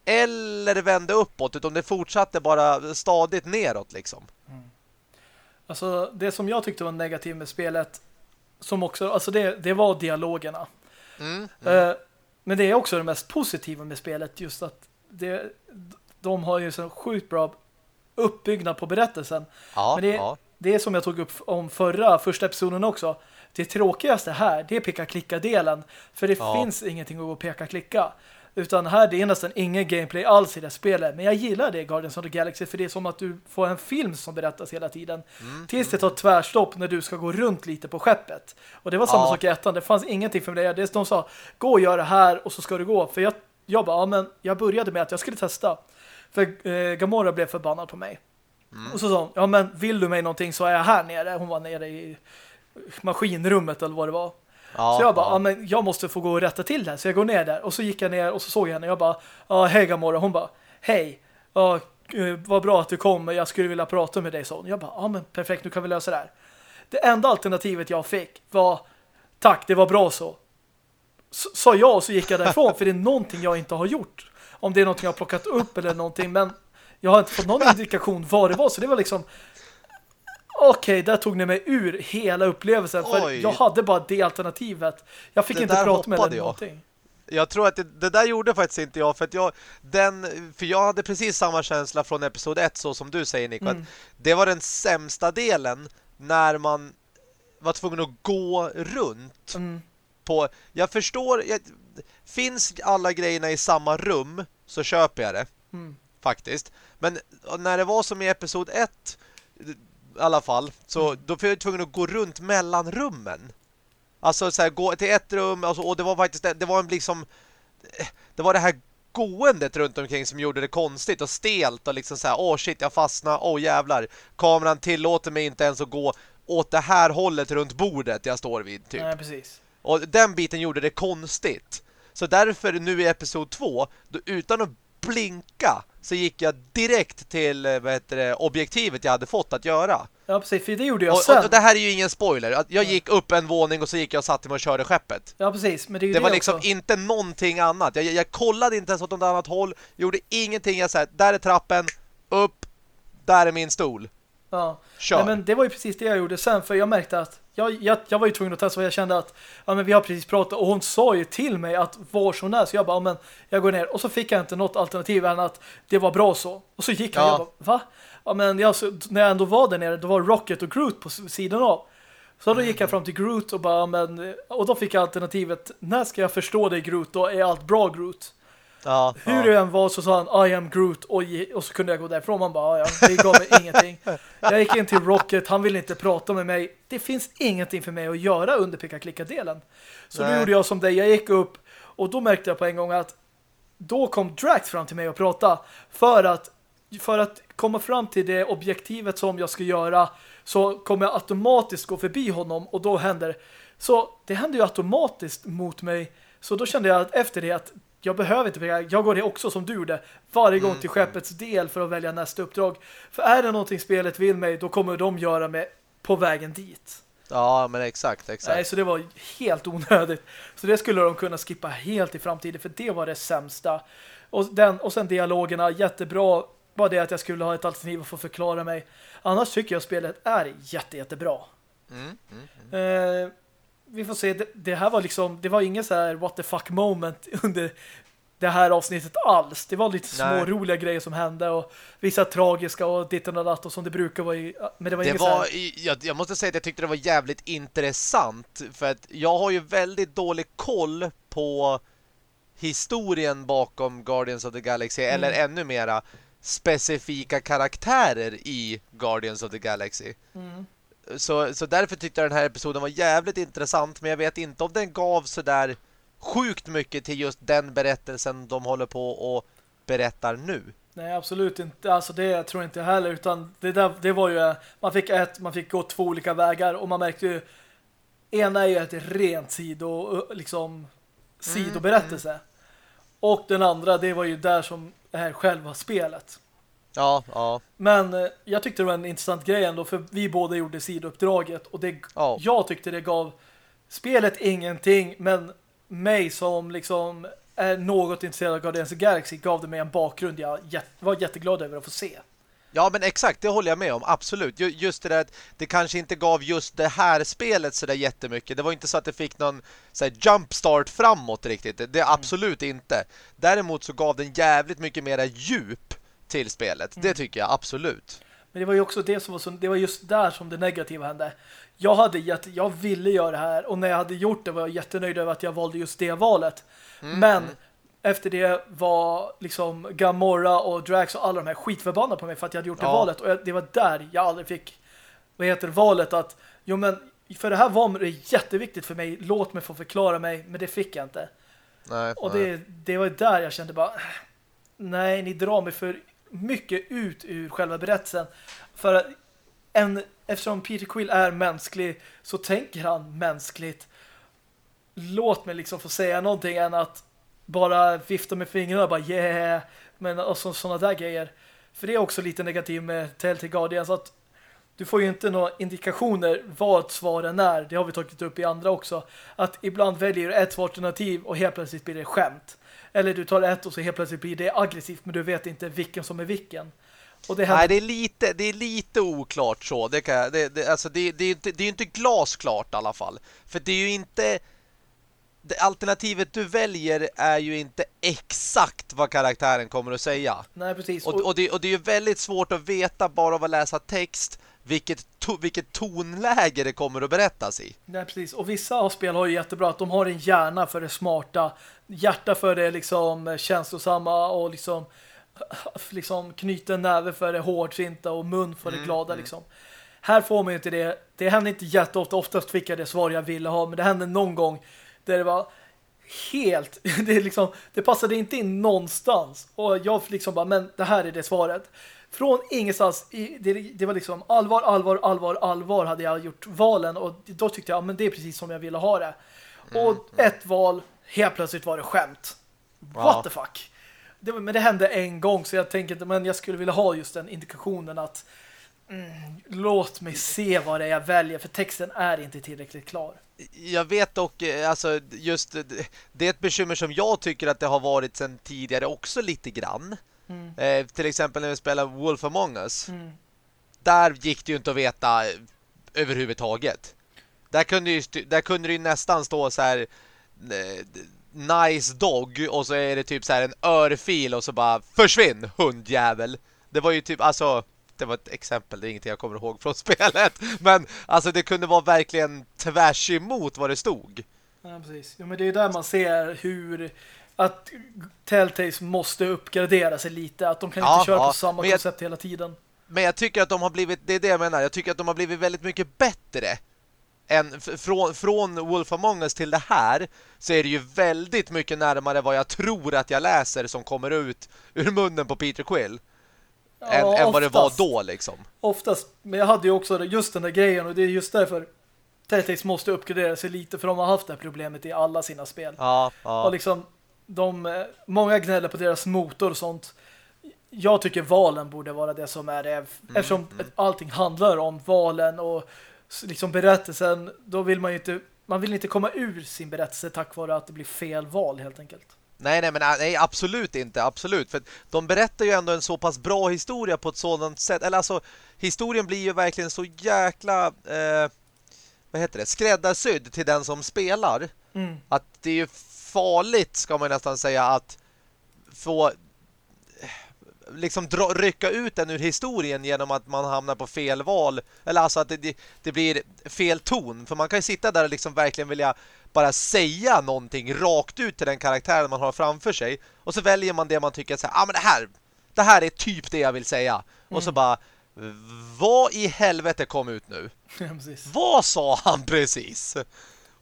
eller vände uppåt utan det fortsatte bara stadigt neråt liksom. Alltså det som jag tyckte var negativt med spelet som också, alltså det, det var dialogerna. Mm. Eh, men det är också det mest positiva med spelet just att det, de har ju så sjukt bra uppbyggnad på berättelsen. Ja, Men det, ja. det är som jag tog upp om förra, första episoden också. Det tråkigaste här, det är peka-klicka-delen. För det Ja. finns ingenting att gå och peka-klicka. Utan här det är nästan ingen gameplay alls i det spelet. Men jag gillar det Guardians of the Galaxy för det är som att du får en film som berättas hela tiden. Mm, Tills det tar tvärstopp när du ska gå runt lite på skeppet. Och det var samma Ja. sak i ettan. Det fanns ingenting för mig. Det de sa, gå och gör det här och så ska du gå. För jag, jag bara, ja men jag började med att jag skulle testa. För eh, Gamora blev förbannad på mig. Mm. Och så sa hon, ja men vill du mig någonting så är jag här nere. Hon var nere i maskinrummet eller vad det var. Ja, så jag bara, ja. men jag måste få gå och rätta till det här. Så jag går ner där och så gick jag ner och så såg jag henne. Jag bara, ja hej Gamora. Hon bara, hej. Ja, eh, vad bra att du kom. Jag skulle vilja prata med dig. Så jag bara, ja men perfekt, nu kan vi lösa det här. Det enda alternativet jag fick var, tack, det var bra så. S- Sa jag och så gick jag därifrån. för det är någonting jag inte har gjort. Om det är någonting jag har plockat upp eller någonting. Men jag har inte fått någon indikation vad det var. Så det var liksom Okej, där tog ni mig ur hela upplevelsen. För Oj. jag hade bara det alternativet. Jag fick Det inte prata med jag. någonting. Jag tror att det, det där gjorde faktiskt inte jag för att jag den för jag hade precis samma känsla från episod 1 så som du säger Nico Mm. det var den sämsta delen när man var tvungen att gå runt Mm. på jag förstår jag, finns alla grejerna i samma rum så köper jag det Mm. faktiskt. Men när det var som i episod 1 i alla fall, så då var jag tvungen att gå runt mellan rummen. Alltså så här, gå till ett rum alltså, och det var faktiskt det, det var en liksom det var det här gåendet runt omkring som gjorde det konstigt och stelt och liksom så här, åh shit jag fastnar, åh jävlar. Kameran tillåter mig inte ens att gå åt det här hållet runt bordet jag står vid typ. Nej, precis. Och den biten gjorde det konstigt. Så därför nu i episod 2, då utan att blinka så gick jag direkt till eh, vad heter det, objektivet jag hade fått att göra. Ja, precis. För det gjorde jag Och, sen. och det här är ju ingen spoiler. Jag gick upp en våning och så gick jag och satte mig och körde skeppet. Ja, precis. Men det är ju Det det var liksom också. inte någonting annat. Jag, jag, jag kollade inte ens åt något annat håll. Gjorde ingenting. Jag sa, där är trappen. Upp. Där är min stol. Ja. Kör. Nej, men det var ju precis det jag gjorde sen. För jag märkte att jag, jag, jag var ju tvungen att testa. För jag kände att ja, men vi har precis pratat. Och hon sa ju till mig att var så är. Så jag bara, ja, men jag går ner. Och så fick jag inte något alternativ än att det var bra så. Och så gick jag Ja. och jag bara, va? Ja, men jag, när jag ändå var där nere, då var Rocket och Groot på sidan av. Så då gick jag fram till Groot och bara, men, och då fick jag alternativet, när ska jag förstå dig Groot? Då är allt bra Groot. Ja, Hur det än var så sa han I am Groot och, och så kunde jag gå därifrån. Man bara, ja, det gav mig ingenting. Jag gick in till Rocket, han ville inte prata med mig. Det finns ingenting för mig att göra under picka-klicka-delen. Så då Nej. gjorde jag som dig, jag gick upp och då märkte jag på en gång att då kom Drax fram till mig och prata för att för att komma fram till det objektivet som jag ska göra så kommer jag automatiskt gå förbi honom och då händer så det händer ju automatiskt mot mig så då kände jag att efter det att jag behöver inte peka. Jag går det också som du gjorde. Varje gång mm. till skeppets del för att välja nästa uppdrag. För är det någonting spelet vill mig, då kommer de göra mig på vägen dit. Ja, men exakt, exakt. Nej, så det var helt onödigt. Så det skulle de kunna skippa helt i framtiden, för det var det sämsta. Och, den, och sen dialogerna, jättebra. Bara det att jag skulle ha ett alternativ att få förklara mig. Annars tycker jag spelet är jätte, jättebra. Mm, mm, mm. Eh, vi får se, det, det, här var liksom, det var ingen så här what the fuck moment under det här avsnittet alls. Det var lite små Nej. roliga grejer som hände och vissa tragiska och ditten och datt och som det brukar vara i, men det var, det inget var jag, jag, måste säga att jag tyckte det var jävligt intressant för att jag har ju väldigt dålig koll på historien bakom Guardians of the Galaxy mm. eller ännu mera specifika karaktärer i Guardians of the Galaxy. Mm. Så, så därför tyckte jag den här episoden var jävligt intressant men jag vet inte om den gav så där sjukt mycket till just den berättelsen de håller på och berättar nu. Nej, absolut inte. Alltså det tror jag inte heller utan det, där, det var ju man fick ett, man fick gå två olika vägar och man märkte ju ena är ju ett rent sido liksom sidoberättelse. Mm, mm. Och den andra, det var ju där som är själva spelet. Ja, ja. Men eh, jag tyckte det var en intressant grej ändå för vi båda gjorde sidouppdraget och det, ja. jag tyckte det gav spelet ingenting men mig som liksom är något intresserad av Guardians of Galaxy gav det mig en bakgrund jag var jätteglad över att få se. Ja, men exakt, det håller jag med om, absolut. Just det där att det kanske inte gav just det här spelet så där jättemycket. Det var inte så att det fick någon så jumpstart framåt riktigt. Det är mm. absolut mm. inte. Däremot så gav den jävligt mycket mera djup till spelet. Mm. Det tycker jag, absolut. Men det var ju också det som var så, det var just där som det negativa hände jag hade jätte, jag ville göra det här och när jag hade gjort det var jag jättenöjd över att jag valde just det valet. Mm. Men mm. efter det var liksom Gamora och Drax och alla de här skitförbannade på mig för att jag hade gjort ja. det valet och det var där jag aldrig fick vad heter valet att jo men för det här var det jätteviktigt för mig låt mig få förklara mig men det fick jag inte. Nej, och nej. Det, det var där jag kände bara nej ni drar mig för mycket ut ur själva berättelsen för en eftersom Peter Quill är mänsklig så tänker han mänskligt. Låt mig liksom få säga någonting än att bara vifta med fingrarna och bara yeah, men och sådana där grejer. För det är också lite negativt med Telltale Guardians att du får ju inte några indikationer vad svaren är. Det har vi tagit upp i andra också. Att ibland väljer du ett alternativ och helt plötsligt blir det skämt. Eller du tar ett och så helt plötsligt blir det aggressivt men du vet inte vilken som är vilken. Det här... Nej, det är lite, det är lite oklart så. Det, kan, det, det, alltså det, det, är det är inte glasklart i alla fall. För det är ju inte... Det alternativet du väljer är ju inte exakt vad karaktären kommer att säga. Nej, precis. Och, och, det, och det är ju väldigt svårt att veta bara av att läsa text vilket, to, vilket tonläge det kommer att berättas i. Nej, precis. Och vissa av spel har ju jättebra att de har en hjärna för det smarta, hjärta för det liksom känslosamma och liksom liksom knyta näve för det hårdsinta och mun för det mm, glada mm. liksom. Här får man ju inte det. Det händer inte jätteofta. Oftast fick jag det svar jag ville ha. Men det hände någon gång där det var helt... Det, liksom, det passade inte in någonstans. Och jag liksom bara, men det här är det svaret. Från ingenstans. Det, det var liksom allvar, allvar, allvar, allvar hade jag gjort valen. Och då tyckte jag, men det är precis som jag ville ha det. Och mm, ett val, helt plötsligt var det skämt. What ja. the fuck? det, men det hände en gång så jag tänker men jag skulle vilja ha just den indikationen att mm, låt mig se vad det är jag väljer för texten är inte tillräckligt klar. Jag vet dock, eh, alltså just det är ett bekymmer som jag tycker att det har varit sedan tidigare också lite grann. Mm. Eh, till exempel när vi spelade Wolf Among Us. Mm. Där gick det ju inte att veta överhuvudtaget. Där kunde, ju, där kunde det ju nästan stå så här eh, nice dog och så är det typ så här en örfil och så bara försvinn hundjävel. Det var ju typ alltså det var ett exempel, det är ingenting jag kommer ihåg från spelet. Men alltså det kunde vara verkligen tvärs emot vad det stod. Ja, precis. Jo, men det är där man ser hur att Telltales måste uppgradera sig lite. Att de kan ja, inte köra ja, på samma koncept hela tiden. Men jag tycker att de har blivit, det är det jag menar, jag tycker att de har blivit väldigt mycket bättre en, från, från Wolf Among Us till det här så är det ju väldigt mycket närmare vad jag tror att jag läser som kommer ut ur munnen på Peter Quill ja, än, än vad det var då liksom. Oftast, men jag hade ju också just den där grejen och det är just därför Telltales måste uppgradera sig lite för de har haft det här problemet i alla sina spel. Ja, ja. Och liksom de, eh, många gnäller på deras motor och sånt. Jag tycker valen borde vara det som är det. Mm, eftersom mm. allting handlar om valen och liksom berättelsen, då vill man ju inte man vill inte komma ur sin berättelse tack vare att det blir fel val helt enkelt. Nej, nej, men nej, absolut inte, absolut. För de berättar ju ändå en så pass bra historia på ett sådant sätt. Eller alltså, historien blir ju verkligen så jäkla, eh, vad heter det, skräddarsydd till den som spelar. Mm. Att det är ju farligt, ska man nästan säga, att få liksom dra, rycka ut den ur historien genom att man hamnar på fel val. Eller alltså att det, det, blir fel ton. För man kan ju sitta där och liksom verkligen vilja bara säga någonting rakt ut till den karaktären man har framför sig. Och så väljer man det man tycker så här, ah, men det här, det här är typ det jag vill säga. Mm. Och så mm. bara, vad i helvete kom ut nu? Ja, vad sa han precis?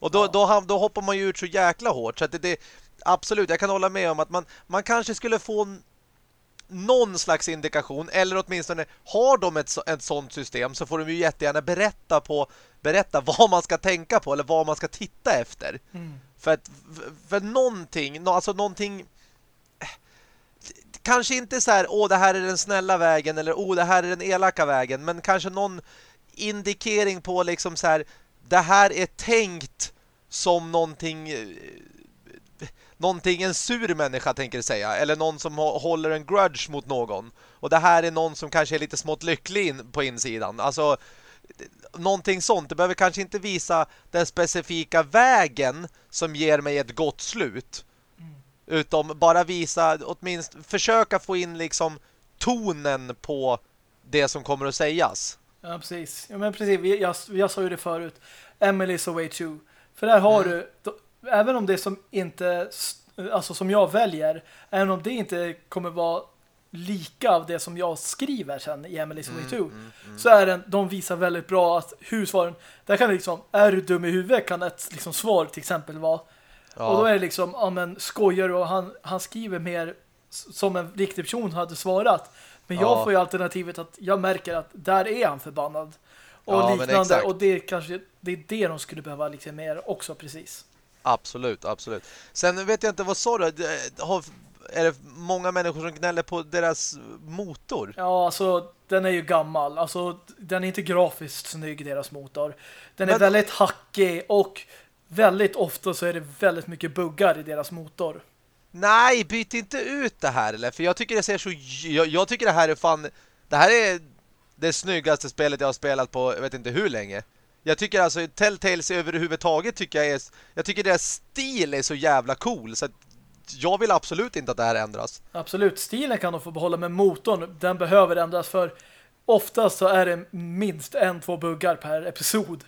Och då, ja. då, då, hoppar man ju ut så jäkla hårt. Så att det, det, absolut, jag kan hålla med om att man, man kanske skulle få någon slags indikation eller åtminstone har de ett, ett sånt system så får de ju jättegärna berätta på berätta vad man ska tänka på eller vad man ska titta efter. Mm. För att för någonting, alltså någonting kanske inte så här, åh det här är den snälla vägen eller åh det här är den elaka vägen, men kanske någon indikering på liksom så här, det här är tänkt som någonting någonting en sur människa tänker säga eller någon som håller en grudge mot någon och det här är någon som kanske är lite smått lycklig in på insidan alltså någonting sånt, det behöver kanske inte visa den specifika vägen som ger mig ett gott slut mm. utan bara visa åtminstone försöka få in liksom tonen på det som kommer att sägas Ja, precis. Ja, men precis. Jag, jag sa ju det förut. Emily's Away to. För där har mm. du även om det som inte alltså som jag väljer, även om det inte kommer vara lika av det som jag skriver sen i Emily's Way 2 mm, mm, mm. så är den, de visar väldigt bra att hursvaren, där kan det liksom, är du dum i huvudet kan ett liksom, svar till exempel vara ja. och då är det liksom, ja men skojar och han, han skriver mer som en riktig person hade svarat men jag ja. får ju alternativet att jag märker att där är han förbannad och ja, liknande och det är kanske det är det de skulle behöva liksom mer också precis Absolut, absolut. Sen vet jag inte, vad sa du? Är det många människor som gnäller på deras motor? Ja, alltså den är ju gammal. Alltså den är inte grafiskt snygg, deras motor. Den Men... är väldigt hackig och väldigt ofta så är det väldigt mycket buggar i deras motor. Nej, byt inte ut det här eller? För jag tycker det ser så... Jag, jag tycker det här är fan... Det här är det snyggaste spelet jag har spelat på jag vet inte hur länge. Jag tycker alltså Telltales överhuvudtaget tycker jag är jag tycker deras stil är så jävla cool så jag vill absolut inte att det här ändras. Absolut, stilen kan de få behålla med motorn, den behöver ändras för oftast så är det minst en, två buggar per episod.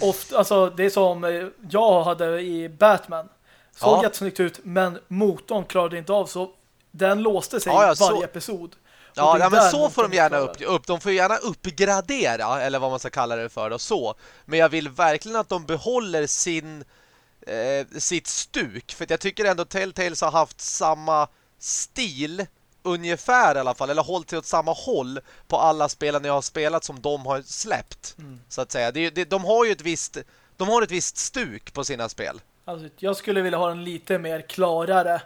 Ofta, alltså det är som eh, jag hade i Batman. Såg ja. jättesnyggt ut, men motorn klarade inte av så den låste sig ja, ja, varje så... episod. Ja, ja men så får de gärna upp, upp. De får gärna uppgradera, eller vad man ska kalla det för. Och så. Men jag vill verkligen att de behåller sin eh, sitt stuk. För jag tycker ändå Telltales har haft samma stil ungefär i alla fall, eller hållit till åt samma håll på alla spelen jag har spelat som de har släppt. Mm. Så att säga. Det, det, de har ju ett visst de har ett visst stuk på sina spel. Alltså, jag skulle vilja ha en lite mer klarare.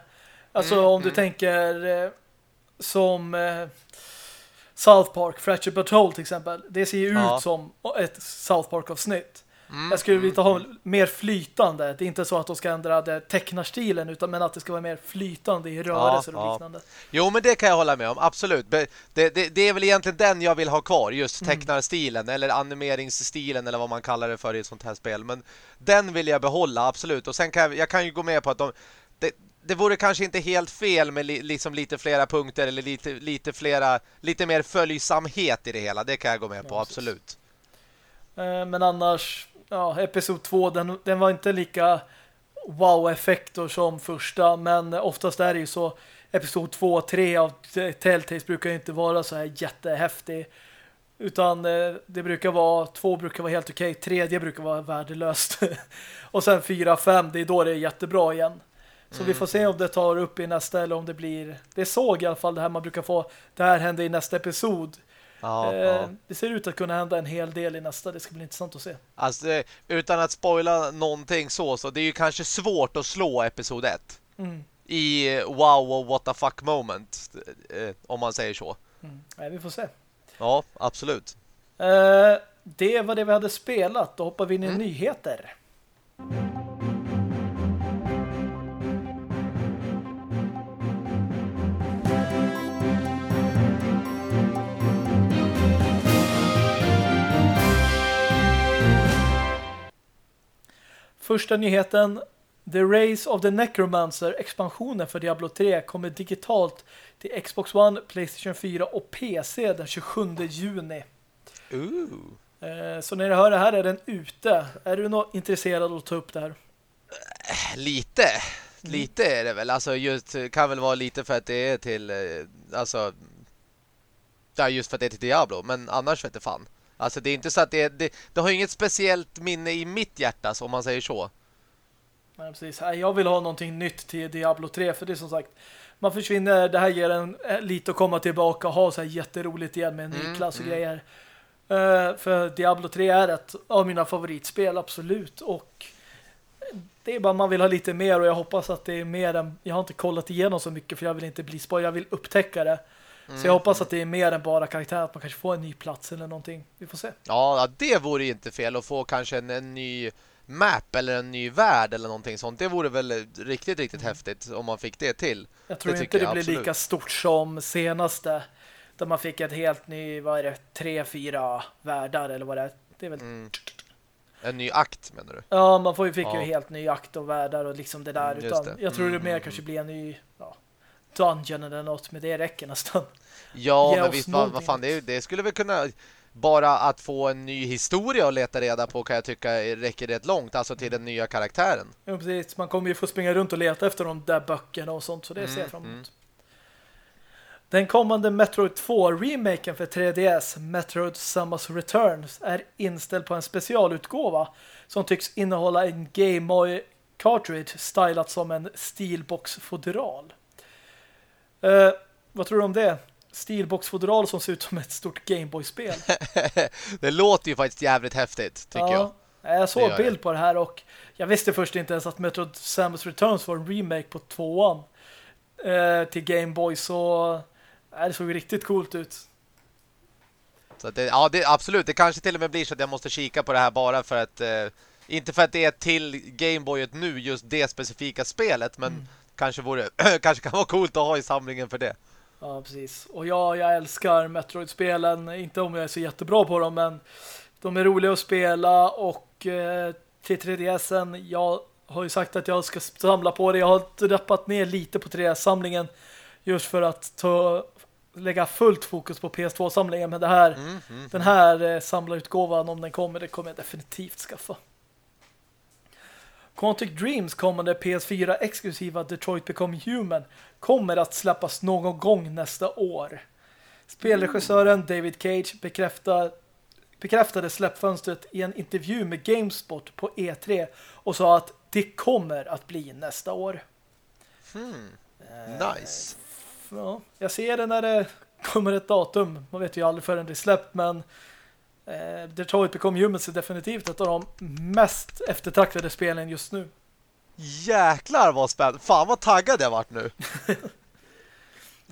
Alltså mm, om du mm. tänker eh, som eh, South Park, Fracture Patrol till exempel. Det ser ju ja. ut som ett South Park-avsnitt. Mm, jag skulle vilja ha mm. mer flytande. Det är inte så att de ska ändra det tecknarstilen utan men att det ska vara mer flytande i rörelser ja, och liknande. Ja. Jo, men det kan jag hålla med om. Absolut. Det, det, det, är väl egentligen den jag vill ha kvar. Just mm. tecknarstilen mm. eller animeringsstilen eller vad man kallar det för i ett sånt här spel. Men den vill jag behålla, absolut. Och sen kan jag, jag kan ju gå med på att de, det, det vore kanske inte helt fel med li, liksom lite flera punkter eller lite, lite flera lite mer följsamhet i det hela. Det kan jag gå med på, ja, absolut. Eh, men annars ja, episod 2 den, den var inte lika wow-effekter som första, men oftast är det ju så episod 2 och 3 av Telltales brukar ju inte vara så här jättehäftig utan eh, det brukar vara två brukar vara helt okej, tredje brukar vara värdelöst och sen fyra, fem, det är då det är jättebra igen. Så mm. vi får se om det tar upp i nästa eller om det blir... Det såg i alla fall det här man brukar få. Det här händer i nästa episod. Ja, eh, ja. Det ser ut att kunna hända en hel del i nästa. Det ska bli intressant att se. Alltså, utan att spoila någonting så, så det är ju kanske svårt att slå episod 1. Mm. i wow och what the fuck moment eh, om man säger så. Mm. Nej, vi får se. Ja, absolut. Eh, det var det vi hade spelat. Då hoppar vi in i Mm. nyheter. Första nyheten The Race of the Necromancer expansionen för Diablo 3 kommer digitalt till Xbox One, Playstation 4 och PC den 27 juni. Ooh. Eh, Så när du hör det här är den ute. Är du något intresserad att ta upp det här? Lite. Lite är det väl. Alltså just kan väl vara lite för att det är till eh, alltså ja, just för att det är till Diablo, men annars vet jag fan. Alltså det är inte så att det, det det har inget speciellt minne i mitt hjärta så om man säger så. Nej, precis. Jag vill ha någonting nytt till Diablo 3 för det är som sagt man försvinner, det här ger en eh, lite att komma tillbaka och ha så här jätteroligt igen med en ny Mm, klass och mm. grejer. Eh, för Diablo 3 är ett av mina favoritspel, absolut. Och det är bara man vill ha lite mer och jag hoppas att det är mer än, jag har inte kollat igenom så mycket för jag vill inte bli spoil, jag vill upptäcka det. Mm. Så jag hoppas att det är mer än bara karaktär, att man kanske får en ny plats eller någonting. Vi får se. Ja, det vore ju inte fel att få kanske en, en ny map eller en ny värld eller någonting sånt. Det vore väl riktigt, riktigt häftigt om man fick det till. Jag tror Det inte det jag, blir absolut. lika stort som senaste. Där man fick ett helt ny, vad är det, tre, fyra världar eller vad det är. Det är väl... Mm. En ny akt menar du? Ja, man får ju, fick Ja. ju helt ny akt och världar och liksom det där. Mm, utan det. Jag tror det Mm, mer mm, kanske blir en ny ja, dungeon eller något, men det räcker nästan. Ja, Ge men visst, vad, vad fan, det, det skulle väl kunna... Bara att få en ny historia och leta reda på kan jag tycka räcker rätt långt. Alltså till den nya karaktären. Ja, precis. Man kommer ju få springa runt och leta efter de där böckerna och sånt, så det ser jag Mm, fram emot. mm. Den kommande Metroid 2-remaken för 3DS, Metroid Samus Returns, är inställd på en specialutgåva som tycks innehålla en Game Boy cartridge stylat som en Steelbox-fodral. Eh, vad tror du om det? Steelbox-fodral som ser ut som ett stort Game Boy-spel. det låter ju faktiskt jävligt häftigt, tycker jag. Jag Det såg bild på det här och jag visste först inte ens att Metroid Samus Returns var en remake på tvåan eh, till Game Boy så eh, det såg riktigt coolt ut. Så det, ja, det, absolut. Det kanske till och med blir så att jag måste kika på det här bara för att... Eh, inte för att det är till Gameboyet nu, just det specifika spelet, men Mm. Kanske vore kanske kan vara coolt att ha i samlingen för det. Ja, precis. Och ja, jag älskar Metroid-spelen. Inte om jag är så jättebra på dem, men de är roliga att spela och eh, till 3DSen, jag har ju sagt att jag ska samla på det. Jag har drappat ner lite på 3DS-samlingen just för att ta, lägga fullt fokus på PS2-samlingen. Men det här, Mm, mm. den här eh, samlarutgåvan, om den kommer, det kommer jag definitivt skaffa. Quantic Dreams kommande PS4-exklusiva Detroit Become Human kommer att släppas någon gång nästa år. Spelregissören David Cage bekräftar, bekräftade släppfönstret i en intervju med GameSpot på E3 och sa att det kommer att bli nästa år. Hmm. Eh, Nice. Ja, jag ser det när det kommer ett datum. Man vet ju aldrig förrän det är släppt, men eh, Detroit Become Humans är definitivt ett av de mest eftertraktade spelen just nu. Jäklar vad spännande. Fan vad taggad jag varit nu.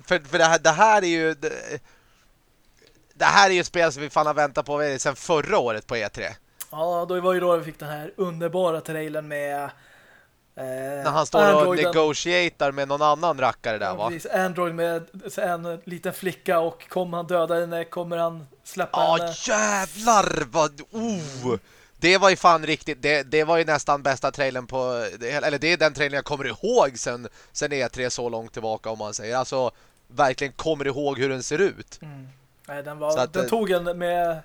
för för det, här, det här är ju... Det, det här är ju ett spel som vi fan har väntat på sedan förra året på E3. Ja, då var ju då vi fick den här underbara trailern med När han står och Androiden. negotiatar med någon annan rackare där Ja, va? precis. Android med en liten flicka och kommer han döda henne, kommer han släppa Ja henne. jävlar vad... Oh! Det var ju fan riktigt, det, det var ju nästan bästa trailern på, eller det är den trailern jag kommer ihåg sen, sen E3 så långt tillbaka om man säger. Alltså verkligen kommer ihåg hur den ser ut. Mm. Nej, den, var, att den det- tog en med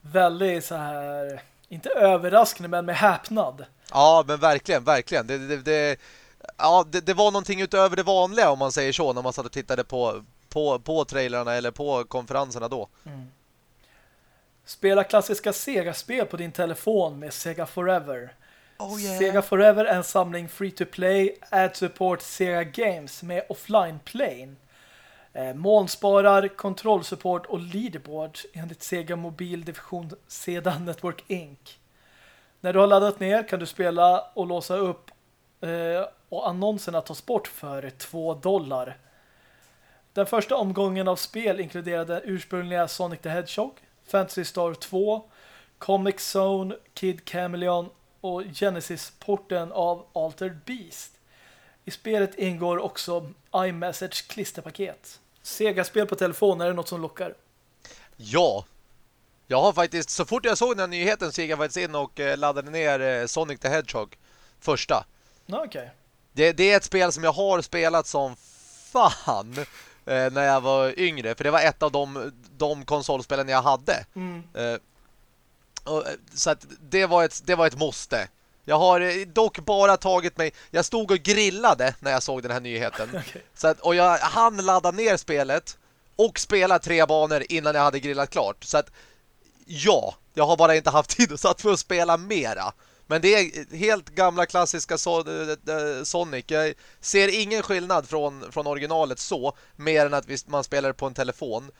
väldigt så här, inte överraskning men med häpnad. Ja men verkligen, verkligen. Det, det, det, ja, det, det var någonting utöver det vanliga om man säger så när man satt och tittade på, på, på trailerna eller på konferenserna då. Spela klassiska Sega-spel på din telefon med Sega Forever. Oh, yeah. Sega Forever är en samling free-to-play ad-support Sega Games med offline-play. Eh, molnsparar, kontrollsupport och leaderboard enligt Sega Mobil Division Seda Network Inc. När du har laddat ner kan du spela och låsa upp eh, och annonserna tas bort för 2 dollar. Den första omgången av spel inkluderade ursprungliga Sonic the Hedgehog, Fantasy Star 2, Comic Zone, Kid Chameleon och Genesis-porten av Altered Beast. I spelet ingår också iMessage klisterpaket. Sega-spel på telefon, är det något som lockar? Ja. Jag har faktiskt, så fort jag såg den här nyheten så gick jag faktiskt in och eh, laddade ner eh, Sonic the Hedgehog. Första. Okej. Okay. Det, det, är ett spel som jag har spelat som fan eh, när jag var yngre. För det var ett av de, de konsolspelen jag hade. Mm. Eh, och, så att det var, ett, det var ett måste. Jag har eh, dock bara tagit mig... Jag stod och grillade när jag såg den här nyheten. okay. så att, och jag hann ladda ner spelet och spela tre banor innan jag hade grillat klart. Så att ja, jag har bara inte haft tid att satt för att spela mera. Men det är helt gamla klassiska eh, eh, Sonic. Jag ser ingen skillnad från, från originalet så, mer än att man spelar på en telefon.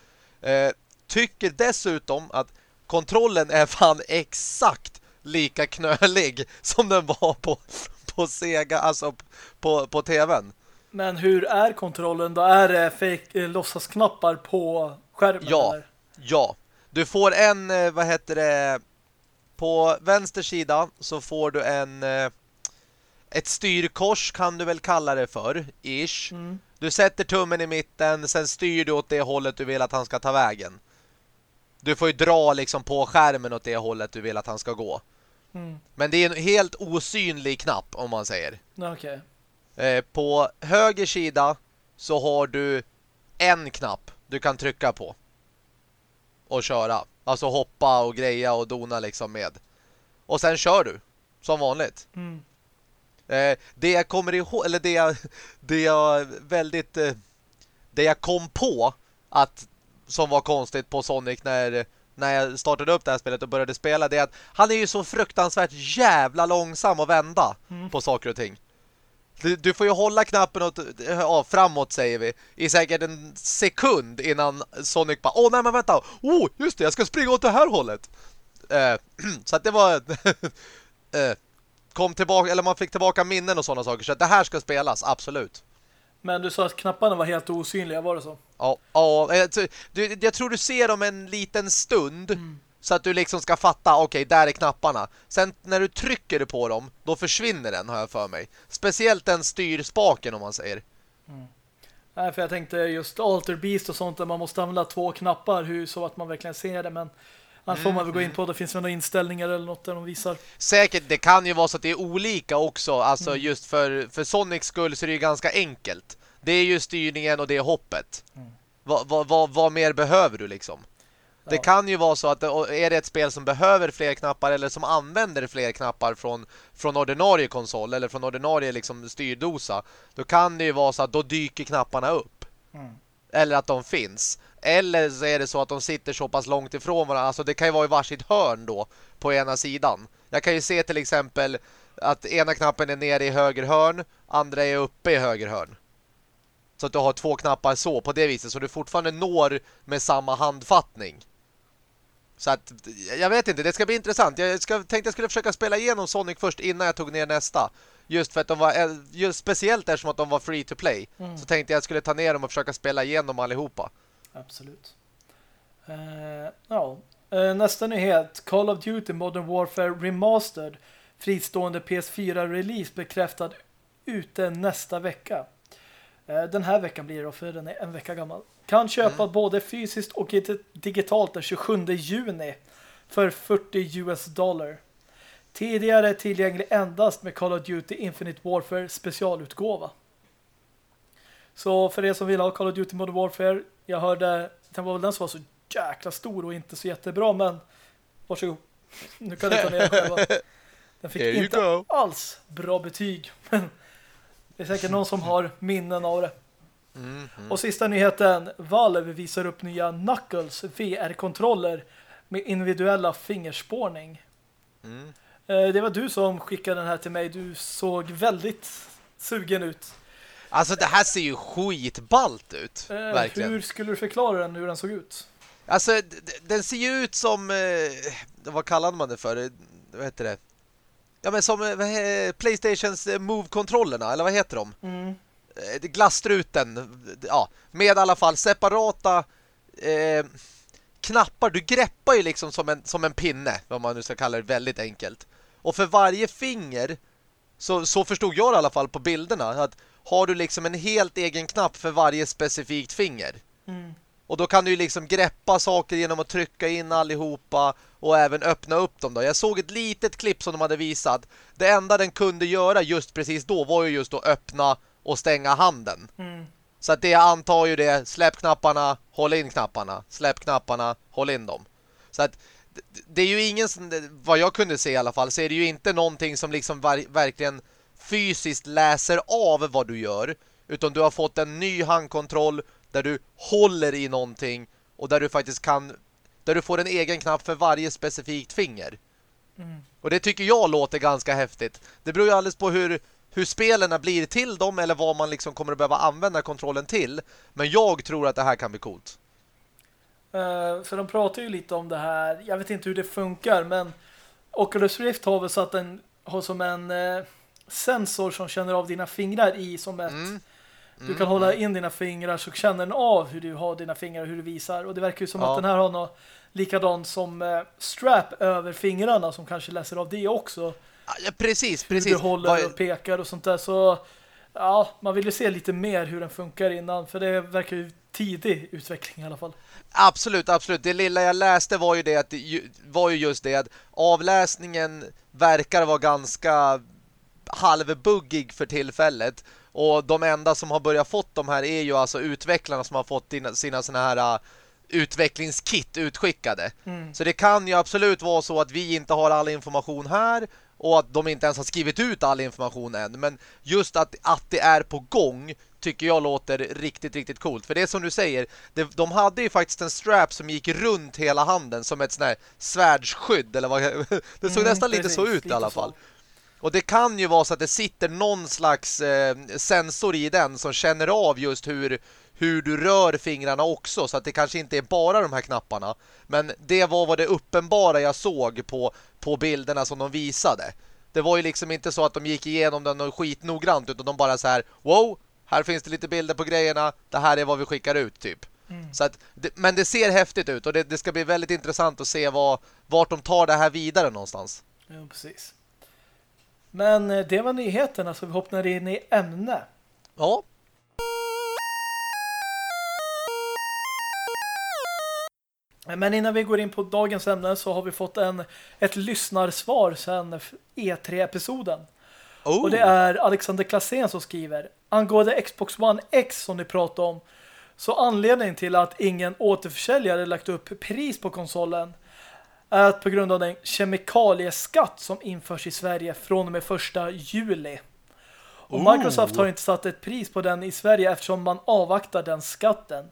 Eh, tycker dessutom att kontrollen är fan exakt lika knölig som den var på, på Sega, alltså på, på tvn. Men hur är kontrollen då? Är det fake, eh, låtsasknappar på skärmen? Ja, eller? ja. Du får en, eh, vad heter det, på vänster sida så får du en eh, ett styrkors kan du väl kalla det för, ish. Mm. Du sätter tummen i mitten, sen styr du åt det hållet du vill att han ska ta vägen. Du får ju dra liksom på skärmen åt det hållet du vill att han ska gå. Mm. Men det är en helt osynlig knapp om man säger. Okay. Eh, på höger sida så har du en knapp du kan trycka på. Och köra. Alltså hoppa och greja och dona liksom med. Och sen kör du. Som vanligt. Mm. Eh, det jag kommer ihåg, eller det jag, det jag väldigt eh, det jag kom på att som var konstigt på Sonic när när jag startade upp det här spelet och började spela det är att han är ju så fruktansvärt jävla långsam att vända mm. på saker och ting. Du, du, får ju hålla knappen åt, ja, framåt säger vi i säkert en sekund innan Sonic bara, åh nej men vänta, oh just det, jag ska springa åt det här hållet. Eh, så att det var eh, kom tillbaka, eller man fick tillbaka minnen och sådana saker så att det här ska spelas, absolut. Men du sa att knapparna var helt osynliga, var det så? Ja, ja du, jag tror du ser dem en liten stund mm. så att du liksom ska fatta, okej, okay, där är knapparna. Sen när du trycker på dem, då försvinner den, har jag för mig. Speciellt den styrspaken, om man säger. Mm. Nej, för jag tänkte just Alter Beast och sånt där man måste använda två knappar hur, så att man verkligen ser det, men Annars får man väl gå in mm, på det finns några inställningar eller något där de visar. Säkert, det kan ju vara så att det är olika också. Alltså mm. just för, för Sonics skull så är det ju ganska enkelt. Det är ju styrningen och det är hoppet. Mm. Vad, vad, vad, vad mer behöver du liksom? Ja. Det kan ju vara så att är det ett spel som behöver fler knappar eller som använder fler knappar från, från ordinarie konsol eller från ordinarie liksom styrdosa då kan det ju vara så att då dyker knapparna upp. Mm. Eller att de finns. Eller så är det så att de sitter så pass långt ifrån varandra. Alltså det kan ju vara i varsitt hörn då på ena sidan. Jag kan ju se till exempel att ena knappen är nere i höger hörn, andra är uppe i höger hörn. Så att du har två knappar så på det viset så du fortfarande når med samma handfattning. Så att, jag vet inte, det ska bli intressant. Jag ska, tänkte jag skulle försöka spela igenom Sonic först innan jag tog ner nästa. Just för att de var, eh, just speciellt eftersom att de var free to play. Mm. Så tänkte jag skulle ta ner dem och försöka spela igenom allihopa. Absolut. Uh, ja. Uh, nästa nyhet. Call of Duty Modern Warfare Remastered. Fristående PS4-release bekräftad ute nästa vecka. Uh, den här veckan blir det för den är en vecka gammal. Kan köpa mm. både fysiskt och digitalt den 27 juni för 40 US dollar. Tidigare tillgänglig endast med Call of Duty Infinite Warfare specialutgåva. Så för er som vill ha Call of Duty Modern Warfare jag hörde, den var väl den som var så jäkla stor och inte så jättebra, men varsågod. Nu kan du ta ner själva. Den fick inte go. alls bra betyg, men det är säkert någon som har minnen av det. Mm, mm. Och sista nyheten, Valve visar upp nya Knuckles VR-kontroller med individuella fingerspårning. Mm. Eh, det var du som skickade den här till mig. Du såg väldigt sugen ut. Alltså det här ser ju skitballt ut, eh, verkligen. Hur skulle du förklara den, hur den såg ut? Alltså, den ser ju ut som... Eh, vad kallade man det för? Vad heter det? ja men som eh, Playstations eh, Move-kontrollerna, eller vad heter de? Mm. Eh, glasstruten, ja, med i alla fall separata eh, knappar. Du greppar ju liksom som en, som en pinne, vad man nu ska kalla det väldigt enkelt. Och för varje finger, så, så förstod jag i alla fall på bilderna, att har du liksom en helt egen knapp för varje specifikt finger. Mm. Och då kan du liksom greppa saker genom att trycka in allihopa och även öppna upp dem då. Jag såg ett litet klipp som de hade visat. Det enda den kunde göra just precis då var ju just att öppna och stänga handen. Mm. Så att det jag antar ju det, släpp knapparna, håll in knapparna, släpp knapparna, håll in dem. Så att det är ju ingen, vad jag kunde se i alla fall, så är det ju inte någonting som liksom verkligen fysiskt läser av vad du gör. Utan du har fått en ny handkontroll där du håller i någonting och där du faktiskt kan där du får en egen knapp för varje specifikt finger. Mm. Och det tycker jag låter ganska häftigt. Det beror ju alldeles på hur, hur spelarna blir till dem eller vad man liksom kommer att behöva använda kontrollen till. Men jag tror att det här kan bli coolt. Uh, för de pratar ju lite om det här. Jag vet inte hur det funkar, men Oculus Rift har väl så att den har som en uh, sensor som känner av dina fingrar i som ett mm. Du kan hålla in dina fingrar så känner den av hur du har dina fingrar och hur du visar. Och det verkar ju som ja. att den här har något likadant som eh, strap över fingrarna som kanske läser av det också. Ja, precis, precis. Hur du håller och pekar och sånt där. Så ja, man vill ju se lite mer hur den funkar innan. För det verkar ju tidig utveckling i alla fall. Absolut, absolut. Det lilla jag läste var ju det att var ju just det att avläsningen verkar vara ganska halvbuggig för tillfället. Och de enda som har börjat fått de här är ju alltså utvecklarna som har fått sina såna här uh, utvecklingskit utskickade. Mm. Så det kan ju absolut vara så att vi inte har all information här och att de inte ens har skrivit ut all information än. Men just att, att det är på gång tycker jag låter riktigt, riktigt coolt. För det är som du säger, det, de hade ju faktiskt en strap som gick runt hela handen som ett sån här svärdsskydd. Eller vad, det såg mm, nästan lite så ut i alla fall. Så. Och det kan ju vara så att det sitter någon slags eh, sensor i den som känner av just hur, hur du rör fingrarna också. Så att det kanske inte är bara de här knapparna. Men det var vad det uppenbara jag såg på, på bilderna som de visade. Det var ju liksom inte så att de gick igenom den skitnoggrant utan de bara så här, wow, här finns det lite bilder på grejerna. Det här är vad vi skickar ut typ. Mm. Så att, men det ser häftigt ut och det, det ska bli väldigt intressant att se vad, vart de tar det här vidare någonstans. Ja, precis. Men eh, det var nyheterna så vi hoppar in i ämne. Ja. Men innan vi går in på dagens ämne så har vi fått en, ett lyssnarsvar sedan E3-episoden. Oh. Och det är Alexander Klassen som skriver Angående Xbox One X som ni pratade om så anledningen till att ingen återförsäljare lagt upp pris på konsolen är att på grund av den kemikalieskatt som införs i Sverige från och med första juli. Och oh. Microsoft har inte satt ett pris på den i Sverige eftersom man avvaktar den skatten.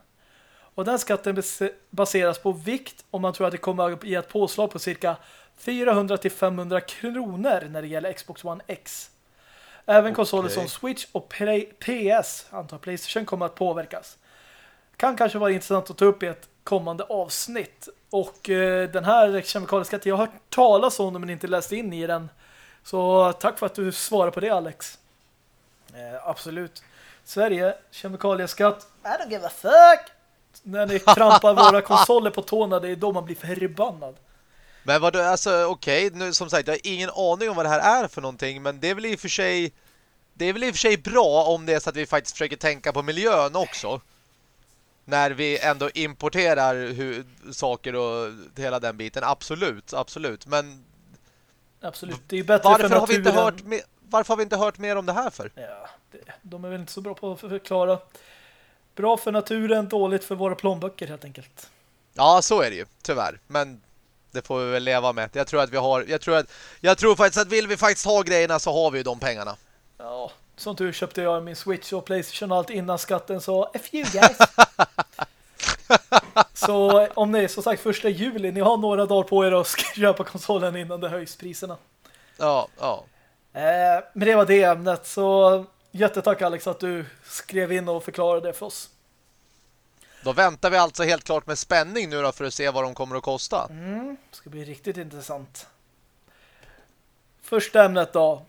Och den skatten baseras på vikt och man tror att det kommer att ge ett påslag på cirka 400-500 kronor när det gäller Xbox One X. Även okay. konsoler som Switch och PS, antar Playstation, kommer att påverkas. Kan kanske vara intressant att ta upp i ett kommande avsnitt. Och eh, den här kemikalieskatten, jag har hört talas om den men inte läst in i den. Så tack för att du svarar på det Alex. Eh, absolut. Sverige, kemikalieskatt. I don't give a fuck. När ni trampar våra konsoler på tårna, det är då man blir förbannad. Men vad alltså okej, okay, nu som sagt, jag har ingen aning om vad det här är för någonting, men det är väl i och för sig det är väl i och för sig bra om det är så att vi faktiskt försöker tänka på miljön också när vi ändå importerar hur, saker och hela den biten. Absolut, absolut. Men absolut, det är bättre varför för har vi inte hört Varför har vi inte hört mer om det här för? Ja, det, de är väl inte så bra på att förklara. Bra för naturen, dåligt för våra plånböcker helt enkelt. Ja, så är det ju, tyvärr. Men det får vi väl leva med. Jag tror att vi har jag tror att jag tror faktiskt att vill vi faktiskt ha grejerna så har vi ju de pengarna. Ja, som tur köpte jag min Switch och Playstation och allt innan skatten så F you guys. så om ni som sagt första juli, ni har några dagar på er att köpa konsolen innan det höjs priserna. Ja, ja. Eh, men det var det ämnet så jättetack Alex att du skrev in och förklarade det för oss. Då väntar vi alltså helt klart med spänning nu då för att se vad de kommer att kosta. Mm, det ska bli riktigt intressant. Första ämnet då.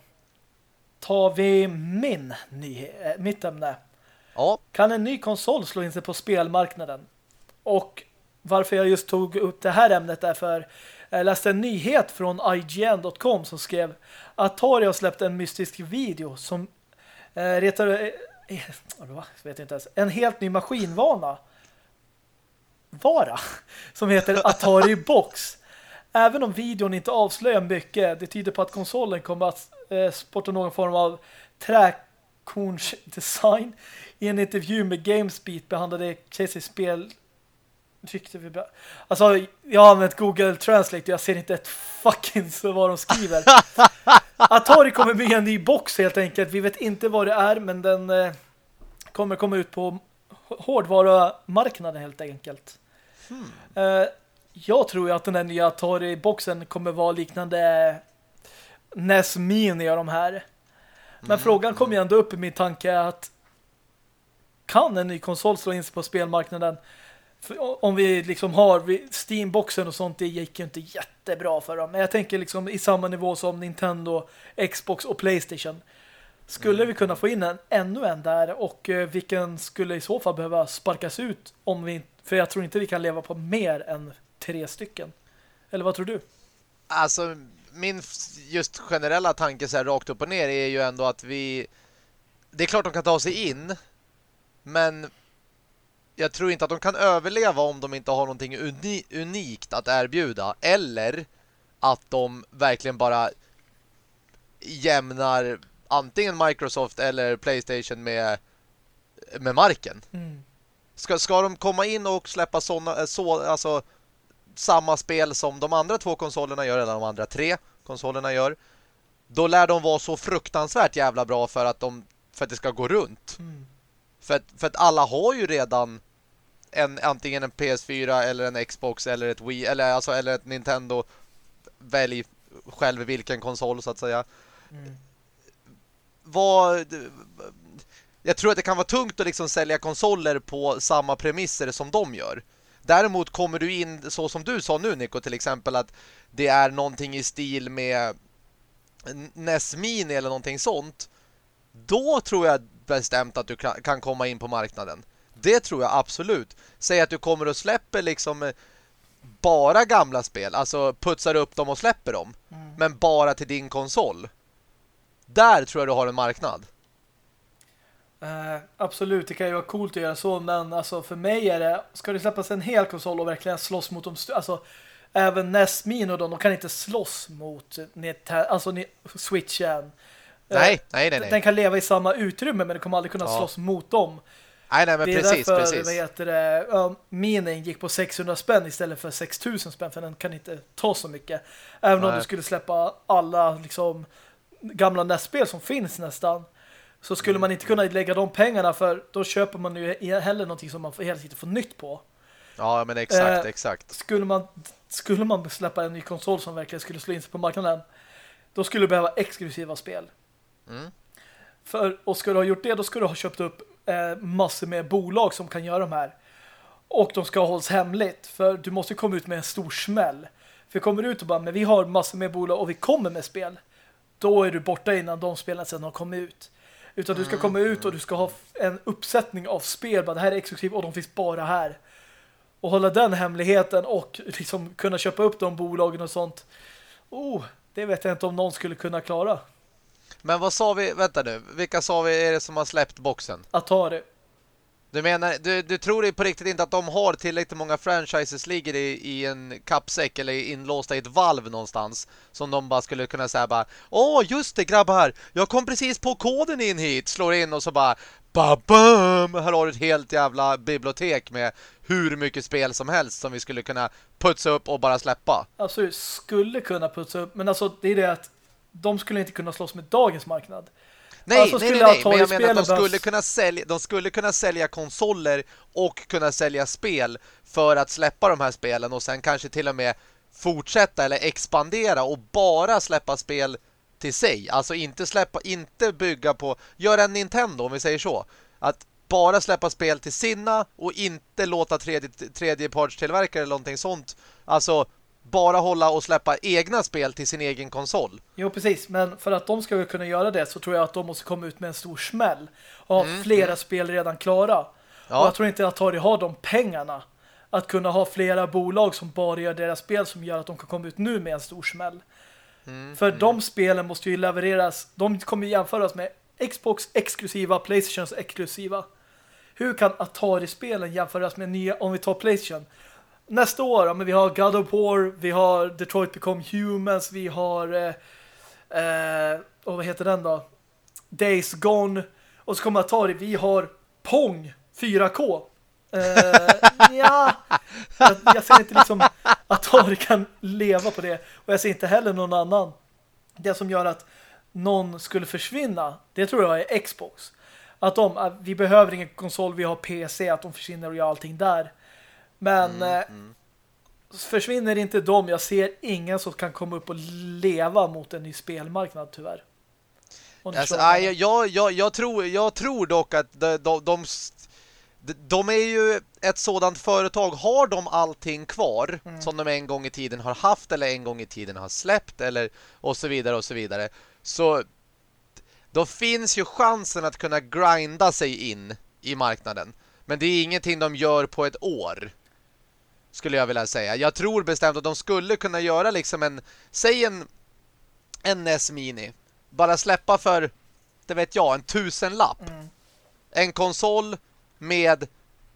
Tar vi min nyhet, mitt ämne. Ja. Kan en ny konsol slå in sig på spelmarknaden? Och varför jag just tog upp det här ämnet är för jag läste en nyhet från IGN.com som skrev Atari har släppt en mystisk video som eh, retar eh, vet inte ens, en helt ny maskinvana vara som heter Atari Box. Även om videon inte avslöjar mycket, det tyder på att konsolen kommer att eh, sporta någon form av träkornsdesign. I en intervju med Gamesbeat behandlade Casey spel tyckte vi. Alltså, jag har använt Google Translate och jag ser inte ett fucking så vad de skriver. Atari kommer med en ny box helt enkelt. Vi vet inte vad det är, men den eh, kommer komma ut på hårdvarumarknaden helt enkelt. Hmm. Eh, jag tror ju att den här nya Atari-boxen kommer vara liknande NES Mini och de här. Men mm. frågan kom ju ändå upp i min tanke att kan en ny konsol slå in sig på spelmarknaden? För om vi liksom har Steamboxen och sånt, det gick ju inte jättebra för dem. Men jag tänker liksom i samma nivå som Nintendo, Xbox och Playstation. Skulle mm. vi kunna få in en ännu en där och eh, vilken skulle i så fall behöva sparkas ut om vi för jag tror inte vi kan leva på mer än tre stycken. Eller vad tror du? Alltså min just generella tanke så här rakt upp och ner är ju ändå att vi det är klart de kan ta sig in men jag tror inte att de kan överleva om de inte har någonting uni unikt att erbjuda eller att de verkligen bara jämnar antingen Microsoft eller Playstation med med marken. Mm. Ska, ska de komma in och släppa såna, eh, så, alltså, samma spel som de andra två konsolerna gör, eller de andra tre konsolerna gör, då lär de vara så fruktansvärt jävla bra för att, de, för att det ska gå runt. Mm. För, att, för att alla har ju redan en, antingen en PS4 eller en Xbox eller ett Wii eller, alltså, eller ett Nintendo. Välj själv vilken konsol så att säga. Mm. Vad jag tror att det kan vara tungt att liksom sälja konsoler på samma premisser som de gör. Däremot kommer du in, så som du sa nu Nico till exempel, att det är någonting i stil med NES Mini eller någonting sånt. Då tror jag bestämt att du kan komma in på marknaden. Det tror jag absolut. Säg att du kommer och släpper liksom bara gamla spel. Alltså putsar upp dem och släpper dem. Mm. Men bara till din konsol. Där tror jag du har en marknad. Uh, absolut, det kan ju vara coolt att göra så, men alltså för mig är det, ska det släppas en hel konsol och verkligen slåss mot de alltså även NES Mini de, de kan inte slåss mot alltså Switchen. Nej, uh, nej, nej, nej. Den kan leva i samma utrymme, men den kommer aldrig kunna ja. slåss mot dem. Nej, nej, men det är precis, därför, precis. vad heter det, uh, Minin gick på 600 spänn istället för 6000 spänn, för den kan inte ta så mycket. Även nej. om du skulle släppa alla liksom gamla NES-spel som finns nästan så skulle man inte kunna lägga de pengarna för då köper man ju heller någonting som man hela tiden får nytt på. Ja, men exakt, eh, exakt. Skulle man, skulle man släppa en ny konsol som verkligen skulle slå in sig på marknaden då skulle du behöva exklusiva spel. Mm. För, och skulle du ha gjort det, då skulle du ha köpt upp eh, massor med bolag som kan göra de här. Och de ska hållas hemligt. För du måste komma ut med en stor smäll. För kommer du ut och bara, men vi har massor med bolag och vi kommer med spel. Då är du borta innan de spelen sedan har kommit ut. Utan du ska komma ut och du ska ha en uppsättning av spel. Bara, det här är exklusivt och de finns bara här. Och hålla den hemligheten och liksom kunna köpa upp de bolagen och sånt. Oh, det vet jag inte om någon skulle kunna klara. Men vad sa vi, vänta nu, vilka sa vi är det som har släppt boxen? Atari. Du menar, du, du tror på riktigt inte att de har tillräckligt många franchises ligger i, i en kappsäck eller inlåsta i ett valv någonstans som de bara skulle kunna säga bara Åh, just det grabbar, jag kom precis på koden in hit, slår in och så bara Babam! Här har du ett helt jävla bibliotek med hur mycket spel som helst som vi skulle kunna putsa upp och bara släppa. Absolut, skulle kunna putsa upp, men alltså det är det att de skulle inte kunna slåss med dagens marknad. Nej, alltså nej, nej, nej. men jag menar att de skulle, kunna sälja, de skulle kunna sälja konsoler och kunna sälja spel för att släppa de här spelen och sen kanske till och med fortsätta eller expandera och bara släppa spel till sig. Alltså inte släppa, inte bygga på, göra en Nintendo om vi säger så. Att bara släppa spel till sina och inte låta tredje, tredjepartstillverkare eller någonting sånt. Alltså bara hålla och släppa egna spel till sin egen konsol. Jo, precis. Men för att de ska kunna göra det så tror jag att de måste komma ut med en stor smäll och ha mm, flera spel redan klara. Ja. Och jag tror inte att Atari har de pengarna att kunna ha flera bolag som bara gör deras spel som gör att de kan komma ut nu med en stor smäll. Mm, För mm. de spelen måste ju levereras, de kommer jämföras med Xbox exklusiva, Playstations exklusiva. Hur kan Atari-spelen jämföras med nya, om vi tar Playstation? Nästa år, men vi har God of War, vi har Detroit Become Humans, vi har eh, eh, och vad heter den då? Days Gone och så kommer Atari, vi har Pong 4K Eh, ja, jag, jag ser inte liksom att Atari kan leva på det. Och jag ser inte heller någon annan. Det som gör att någon skulle försvinna, det tror jag är Xbox. Att de, eh, vi behöver ingen konsol, vi har PC, att de försvinner och gör allting där. Men mm, eh, mm. försvinner inte de, jag ser ingen som kan komma upp och leva mot en ny spelmarknad tyvärr. Alltså, jag, jag, jag, tror, jag tror dock att de, de, de de är ju ett sådant företag, har de allting kvar mm. som de en gång i tiden har haft eller en gång i tiden har släppt eller och så vidare och så vidare. Så då finns ju chansen att kunna grinda sig in i marknaden. Men det är ingenting de gör på ett år. Skulle jag vilja säga. Jag tror bestämt att de skulle kunna göra liksom en säg en en NES Mini. Bara släppa för det vet jag, en tusenlapp. Mm. En konsol med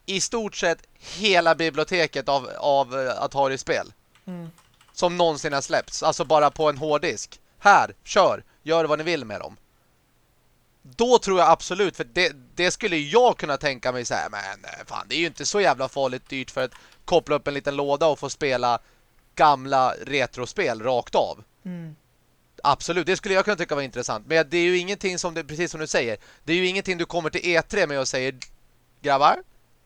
i stort sett hela biblioteket av, av eh, Atari-spel. Mm. Som någonsin har släppts. Alltså bara på en hårddisk. Här, kör. Gör vad ni vill med dem. Då tror jag absolut, för det, det skulle jag kunna tänka mig så här, men eh, fan, det är ju inte så jävla farligt dyrt för att koppla upp en liten låda och få spela gamla retrospel rakt av. Mm. Absolut, det skulle jag kunna tycka var intressant. Men det är ju ingenting som, det, precis som du säger, det är ju ingenting du kommer till E3 med och säger grabbar,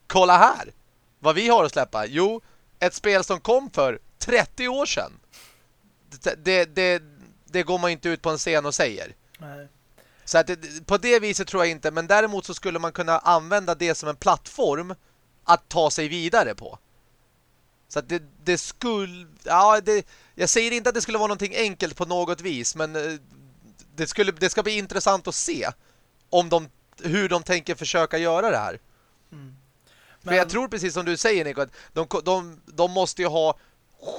kolla här. Vad vi har att släppa. Jo, ett spel som kom för 30 år sedan. Det, det, det går man inte ut på en scen och säger. Nej. Så att det, på det viset tror jag inte. Men däremot så skulle man kunna använda det som en plattform att ta sig vidare på. Så att det, det skulle... Ja, det, jag säger inte att det skulle vara någonting enkelt på något vis. Men eh, det, skulle, det ska bli intressant att se om de, hur de tänker försöka göra det här. Mm. Men... För jag tror precis som du säger Nico, att de, de, de måste ju ha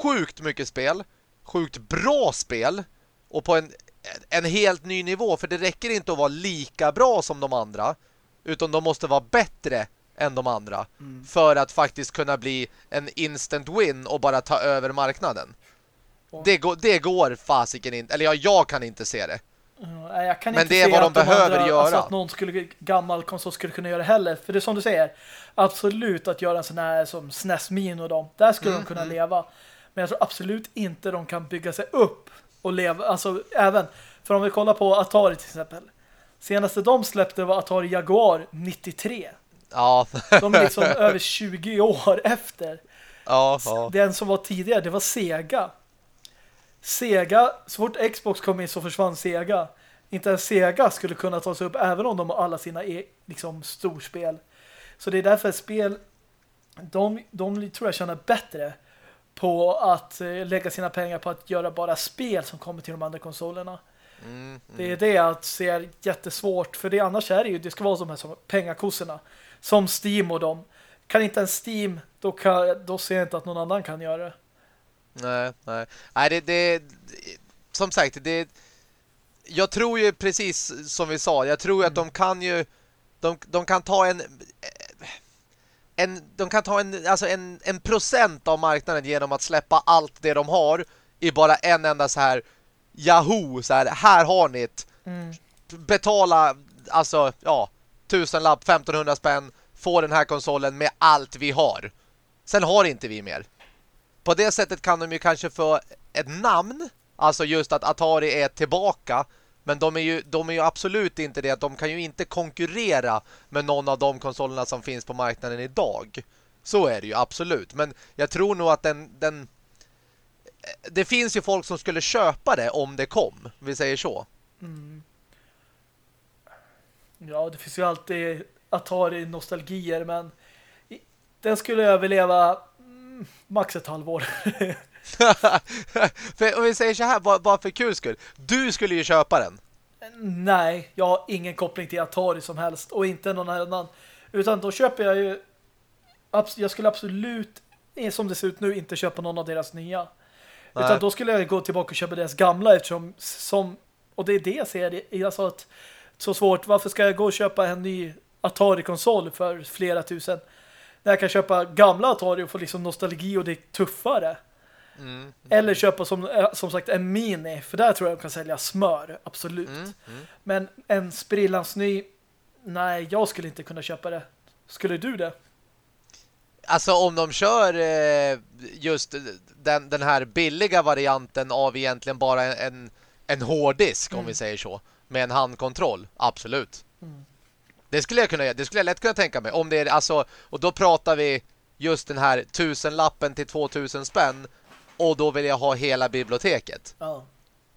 sjukt mycket spel, sjukt bra spel och på en, en helt ny nivå. För det räcker inte att vara lika bra som de andra utan de måste vara bättre än de andra mm. för att faktiskt kunna bli en instant win och bara ta över marknaden. Oh. Det, går, det går fasiken inte. Eller ja, jag kan inte se det. Jag kan Men inte det är vad de behöver andra, göra. Alltså att någon skulle, gammal konsol skulle kunna göra det heller. För det är som du säger, absolut att göra en sån här som SNES Mini och dem. Där skulle mm, de kunna mm. leva. Men jag tror absolut inte de kan bygga sig upp och leva. Alltså även, för om vi kollar på Atari till exempel. Senaste de släppte var Atari Jaguar 93. Ja. De är liksom över 20 år efter. Ja, ja. Den som var tidigare, det var Sega. Sega, så fort Xbox kom in så försvann Sega. Inte ens Sega skulle kunna ta sig upp även om de har alla sina e liksom, storspel. Så det är därför spel de, de tror jag tjänar bättre på att eh, lägga sina pengar på att göra bara spel som kommer till de andra konsolerna. Mm, mm. Det är det jag ser jättesvårt för det annars är det ju, det ska vara de här som pengakossorna som Steam och dem. Kan inte en Steam, då, kan, då ser jag inte att någon annan kan göra det. Nej, nej. Nej, det, det som sagt, det jag tror ju precis som vi sa, jag tror mm. att de kan ju de, de kan ta en en, de kan ta en, alltså en, en procent av marknaden genom att släppa allt det de har i bara en enda så här Yahoo, så här, här har ni ett mm. betala alltså, ja tusenlapp, 1500 spänn få den här konsolen med allt vi har. Sen har inte vi mer på det sättet kan de ju kanske få ett namn. Alltså just att Atari är tillbaka. Men de är, ju, de är ju absolut inte det. De kan ju inte konkurrera med någon av de konsolerna som finns på marknaden idag. Så är det ju absolut. Men jag tror nog att den, den det finns ju folk som skulle köpa det om det kom. Vi säger så. Mm. Ja, det finns ju alltid Atari-nostalgier, men den skulle överleva mm, max ett halvår. för, om vi säger så här, bara, bara för kul skull. Du skulle ju köpa den. Nej, jag har ingen koppling till Atari som helst och inte någon annan. Utan då köper jag ju jag skulle absolut som det ser ut nu inte köpa någon av deras nya. Nej. Utan då skulle jag gå tillbaka och köpa deras gamla eftersom som, och det är det jag ser jag sa att så svårt, varför ska jag gå och köpa en ny Atari-konsol för flera tusen när jag kan köpa gamla Atari och få liksom nostalgi och det är tuffare. Mm. Eller köpa som, eh, som sagt en mini, för där tror jag de kan sälja smör, absolut. Mm. Mm. Men en sprillans ny, nej, jag skulle inte kunna köpa det. Skulle du det? Alltså om de kör eh, just den, den här billiga varianten av egentligen bara en, en hårddisk, om vi säger så, med en handkontroll, absolut. Det skulle jag kunna det skulle jag lätt kunna tänka mig. Om det är, alltså, och då pratar vi just den här tusenlappen till 2000 spänn och då vill jag ha hela biblioteket. Ja.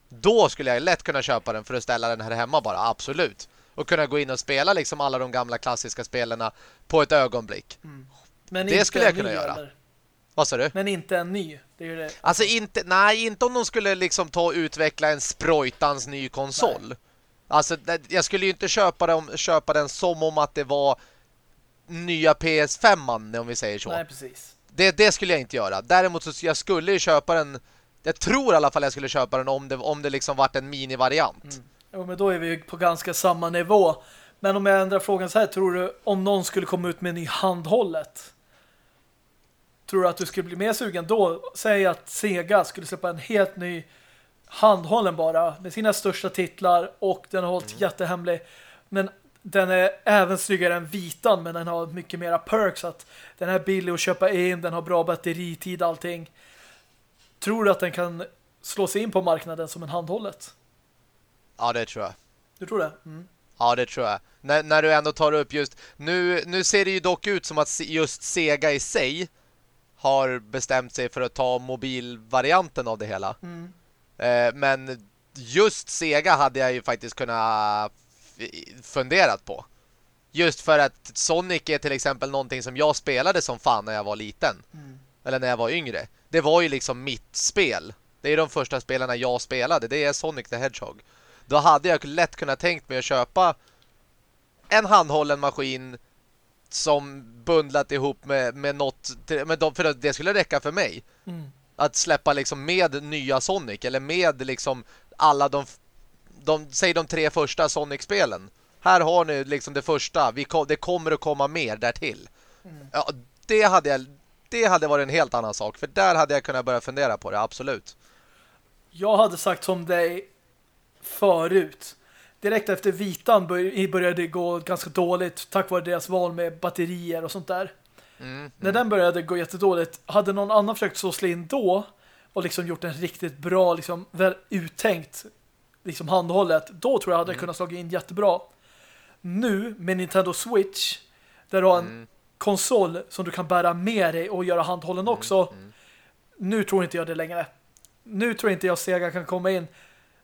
Då skulle jag lätt kunna köpa den för att ställa den här hemma bara, absolut. Och kunna gå in och spela liksom alla de gamla klassiska spelarna på ett ögonblick. Mm. det skulle jag kunna göra. Eller? Vad sa du? Men inte en ny. Det är det. Alltså inte, nej, inte om de skulle liksom ta och utveckla en sprojtans ny konsol. Nej. Alltså, jag skulle ju inte köpa den, köpa den som om att det var nya PS5 om vi säger så. Nej, precis. Det, det skulle jag inte göra. Däremot så jag skulle ju köpa den jag tror i alla fall jag skulle köpa den om det, om det liksom varit en mini-variant. Mm. Jo, men då är vi på ganska samma nivå. Men om jag ändrar frågan så här, tror du om någon skulle komma ut med en ny handhållet? Tror du att du skulle bli mer sugen då? Säg att Sega skulle släppa en helt ny handhållen bara med sina största titlar och den har hållit mm. jättehemlig. Men den är även snyggare än vitan men den har mycket mera perks att den är billig att köpa in, den har bra batteritid allting. Tror du att den kan slå sig in på marknaden som en handhållet? Ja, det tror jag. Du tror det? Mm. Ja, det tror jag. När, när du ändå tar upp just... Nu, nu ser det ju dock ut som att just Sega i sig har bestämt sig för att ta mobilvarianten av det hela. Mm. Eh, men just Sega hade jag ju faktiskt kunnat funderat på. Just för att Sonic är till exempel någonting som jag spelade som fan när jag var liten. Mm. Eller när jag var yngre. Det var ju liksom mitt spel. Det är de första spelarna jag spelade. Det är Sonic the Hedgehog. Då hade jag lätt kunnat tänkt mig att köpa en handhållen maskin som bundlat ihop med, med något med dem, för det skulle räcka för mig. Mm att släppa liksom med nya Sonic eller med liksom alla de, de säg de tre första Sonic-spelen. Här har ni liksom det första. Vi, det kommer att komma mer därtill. Mm. Ja, det hade jag det hade varit en helt annan sak. För där hade jag kunnat börja fundera på det, absolut. Jag hade sagt som dig förut. Direkt efter Vitan började det gå ganska dåligt tack vare deras val med batterier och sånt där. Mm, När den började gå jättedåligt, hade någon annan försökt så slå in då och liksom gjort en riktigt bra, liksom väl uttänkt liksom handhållet, då tror jag hade mm. kunnat slå in jättebra. Nu med Nintendo Switch där du har en mm. konsol som du kan bära med dig och göra handhållen mm, också. Mm. Nu tror inte jag det längre. Nu tror inte jag Sega kan komma in.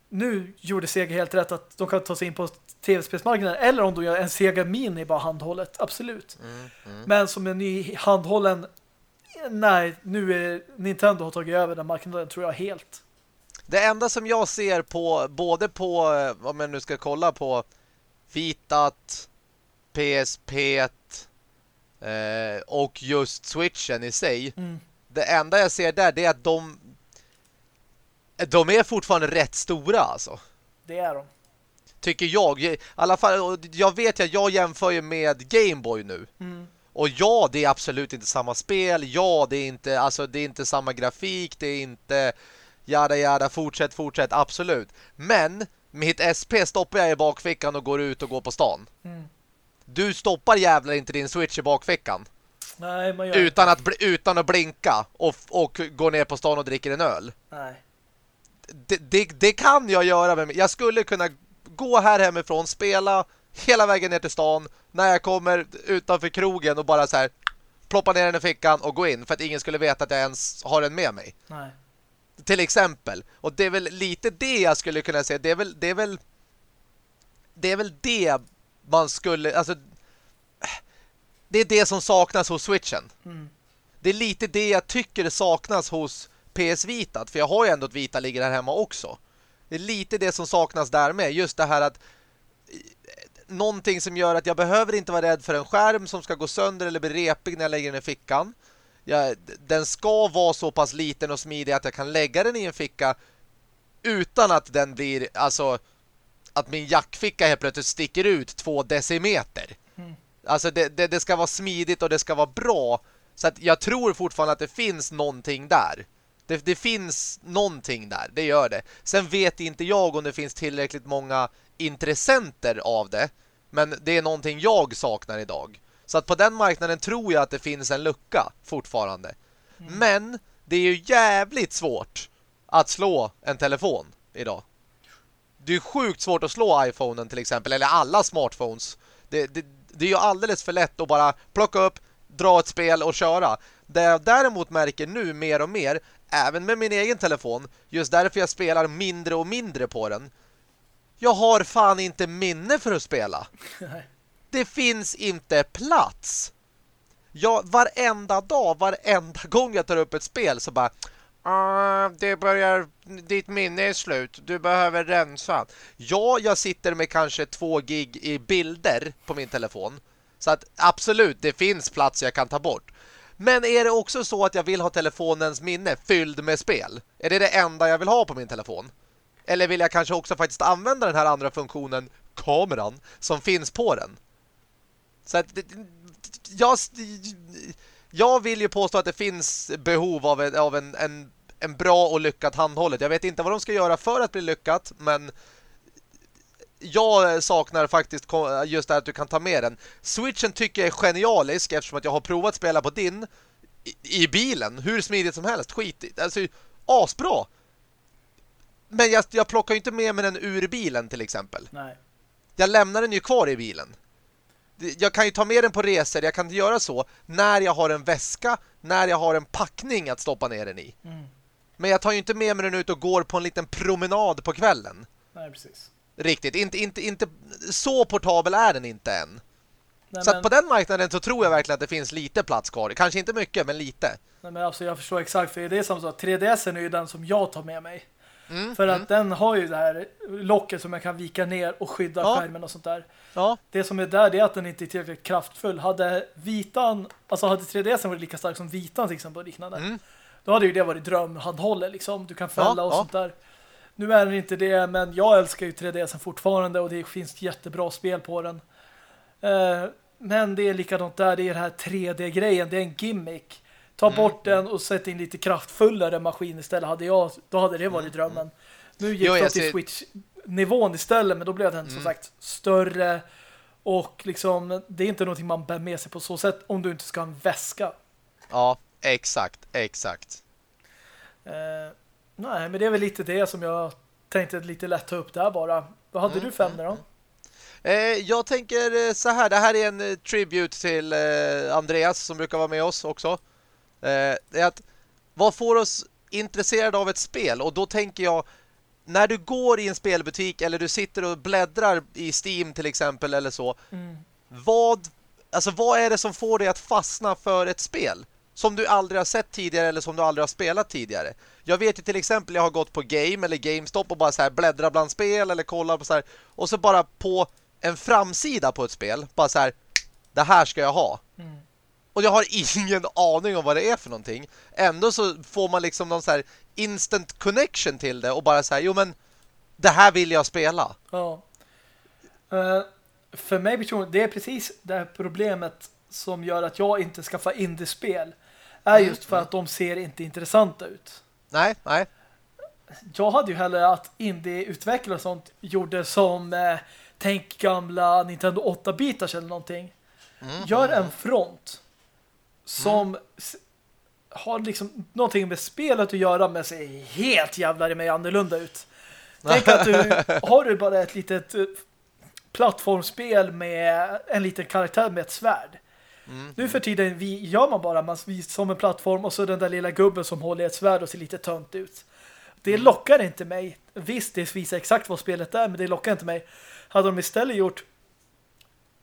Nu gjorde Sega helt rätt att de kan ta sig in på tv-spelsmarknaden eller om de gör en Sega Mini bara handhållet, absolut. Mm, mm. Men som en ny handhållen nej, nu är Nintendo har tagit över den marknaden tror jag helt. Det enda som jag ser på både på, om jag nu ska kolla på Vitat, PSP eh, och just Switchen i sig. Mm. Det enda jag ser där det är att de de är fortfarande rätt stora alltså. Det är de tycker jag. I alla fall, jag vet att jag jämför ju med Gameboy nu. Mm. Och ja, det är absolut inte samma spel. Ja, det är inte, alltså, det är inte samma grafik. Det är inte jada jada, fortsätt, fortsätt, absolut. Men mitt SP stoppar jag i bakfickan och går ut och går på stan. Mm. Du stoppar jävlar inte din Switch i bakfickan. Nej, man gör utan, att, utan att blinka och, och gå ner på stan och dricker en öl. Nej. Det, det, det kan jag göra. Med, jag skulle kunna gå här hemifrån, spela hela vägen ner till stan. När jag kommer utanför krogen och bara så här ploppa ner den i fickan och gå in för att ingen skulle veta att jag ens har den med mig. Nej. Till exempel. Och det är väl lite det jag skulle kunna säga. Det är väl det är väl det är väl det man skulle alltså det är det som saknas hos Switchen. Mm. Det är lite det jag tycker saknas hos PS Vita. För jag har ju ändå ett Vita ligger här hemma också. Det är lite det som saknas där med. Just det här att någonting som gör att jag behöver inte vara rädd för en skärm som ska gå sönder eller bli repig när jag lägger den i fickan. Jag, den ska vara så pass liten och smidig att jag kan lägga den i en ficka utan att den blir, alltså att min jackficka helt plötsligt sticker ut två decimeter. Mm. Alltså det, det, det, ska vara smidigt och det ska vara bra. Så att jag tror fortfarande att det finns någonting där. Det, det finns någonting där, det gör det. Sen vet inte jag om det finns tillräckligt många intressenter av det. Men det är någonting jag saknar idag. Så att på den marknaden tror jag att det finns en lucka fortfarande. Mm. Men det är ju jävligt svårt att slå en telefon idag. Det är sjukt svårt att slå iPhonen till exempel, eller alla smartphones. Det, det, det är ju alldeles för lätt att bara plocka upp, dra ett spel och köra. Det jag däremot märker nu mer och mer, även med min egen telefon, just därför jag spelar mindre och mindre på den. Jag har fan inte minne för att spela. Det finns inte plats. Jag, varenda dag, varenda gång jag tar upp ett spel så bara Uh, det börjar, ditt minne är slut. Du behöver rensa. Ja, jag sitter med kanske två gig i bilder på min telefon. Så att absolut, det finns plats jag kan ta bort. Men är det också så att jag vill ha telefonens minne fylld med spel? Är det det enda jag vill ha på min telefon? Eller vill jag kanske också faktiskt använda den här andra funktionen, kameran, som finns på den? Så att jag, jag vill ju påstå att det finns behov av, en, av en, en, en bra och lyckat handhållet. Jag vet inte vad de ska göra för att bli lyckat, men jag saknar faktiskt just det att du kan ta med den. Switchen tycker jag är genialisk eftersom att jag har provat spela på din i, i bilen. Hur smidigt som helst. Skit Alltså, asbra. Men jag, jag plockar ju inte med mig den ur bilen till exempel. Nej. Jag lämnar den ju kvar i bilen. Jag kan ju ta med den på resor, jag kan göra så när jag har en väska, när jag har en packning att stoppa ner den i. Mm. Men jag tar ju inte med mig den ut och går på en liten promenad på kvällen. Nej, precis. Riktigt, inte, inte, inte så portabel är den inte än. Nej, så men... att på den marknaden så tror jag verkligen att det finns lite plats kvar. Kanske inte mycket, men lite. Nej, men alltså jag förstår exakt, för det är som så 3DS är ju den som jag tar med mig. Mm, för att mm. den har ju det här locket som jag kan vika ner och skydda ja. skärmen och sånt där. Ja. Det som är där det är att den inte är tillräckligt kraftfull. Hade vitan, alltså hade 3DS varit lika stark som vitan till exempel liknande. Mm. Då hade ju det varit drömhandhållet liksom. Du kan fälla ja, och sånt där. Nu är den inte det, men jag älskar ju 3DS fortfarande och det finns jättebra spel på den. Eh, men det är likadant där, det är den här 3D-grejen, det är en gimmick. Ta mm. bort den och sätt in lite kraftfullare maskin istället. Hade jag, då hade det varit mm. drömmen. Nu gick jo, jag till ser... Switch-nivån istället, men då blev den mm. som sagt större och liksom, det är inte någonting man bär med sig på så sätt om du inte ska ha en väska. Ja, exakt, exakt. Eh, nej, men det är väl lite det som jag tänkte lite lätt ta upp där bara. Vad hade mm. du fem då? Eh, jag tänker eh, så här, det här är en eh, tribute till eh, Andreas som brukar vara med oss också. Eh, är att vad får oss intresserade av ett spel? Och då tänker jag när du går i en spelbutik eller du sitter och bläddrar i Steam till exempel eller så. Mm. Vad alltså vad är det som får dig att fastna för ett spel? Som du aldrig har sett tidigare eller som du aldrig har spelat tidigare. Jag vet ju till exempel jag har gått på Game eller GameStop och bara så här bläddrar bland spel eller kollar på så här och så bara på en framsida på ett spel bara så här det här ska jag ha. Mm. Och jag har ingen aning om vad det är för någonting. Ändå så får man liksom någon så här instant connection till det och bara säga jo men det här vill jag spela. Ja. Uh, för mig personligen, det är precis det här problemet som gör att jag inte skaffar indie-spel är mm. just för att de ser inte intressanta ut. Nej, nej. Jag hade ju hellre att indie-utvecklare och sånt gjorde som eh, tänk gamla Nintendo 8-bitars eller någonting. Mm, Gör en front som mm. har liksom någonting med spelet att göra men ser helt jävlar i mig annorlunda ut. Tänk att du har du bara ett litet eh, plattformsspel med en liten karaktär med ett svärd. Mm. Nu för tiden vi, gör man bara man, som en plattform och så den där lilla gubben som håller ett svärd och ser lite tönt ut. Det mm. lockar inte mig. Visst, det visar exakt vad spelet är, men det lockar inte mig. Hade de istället gjort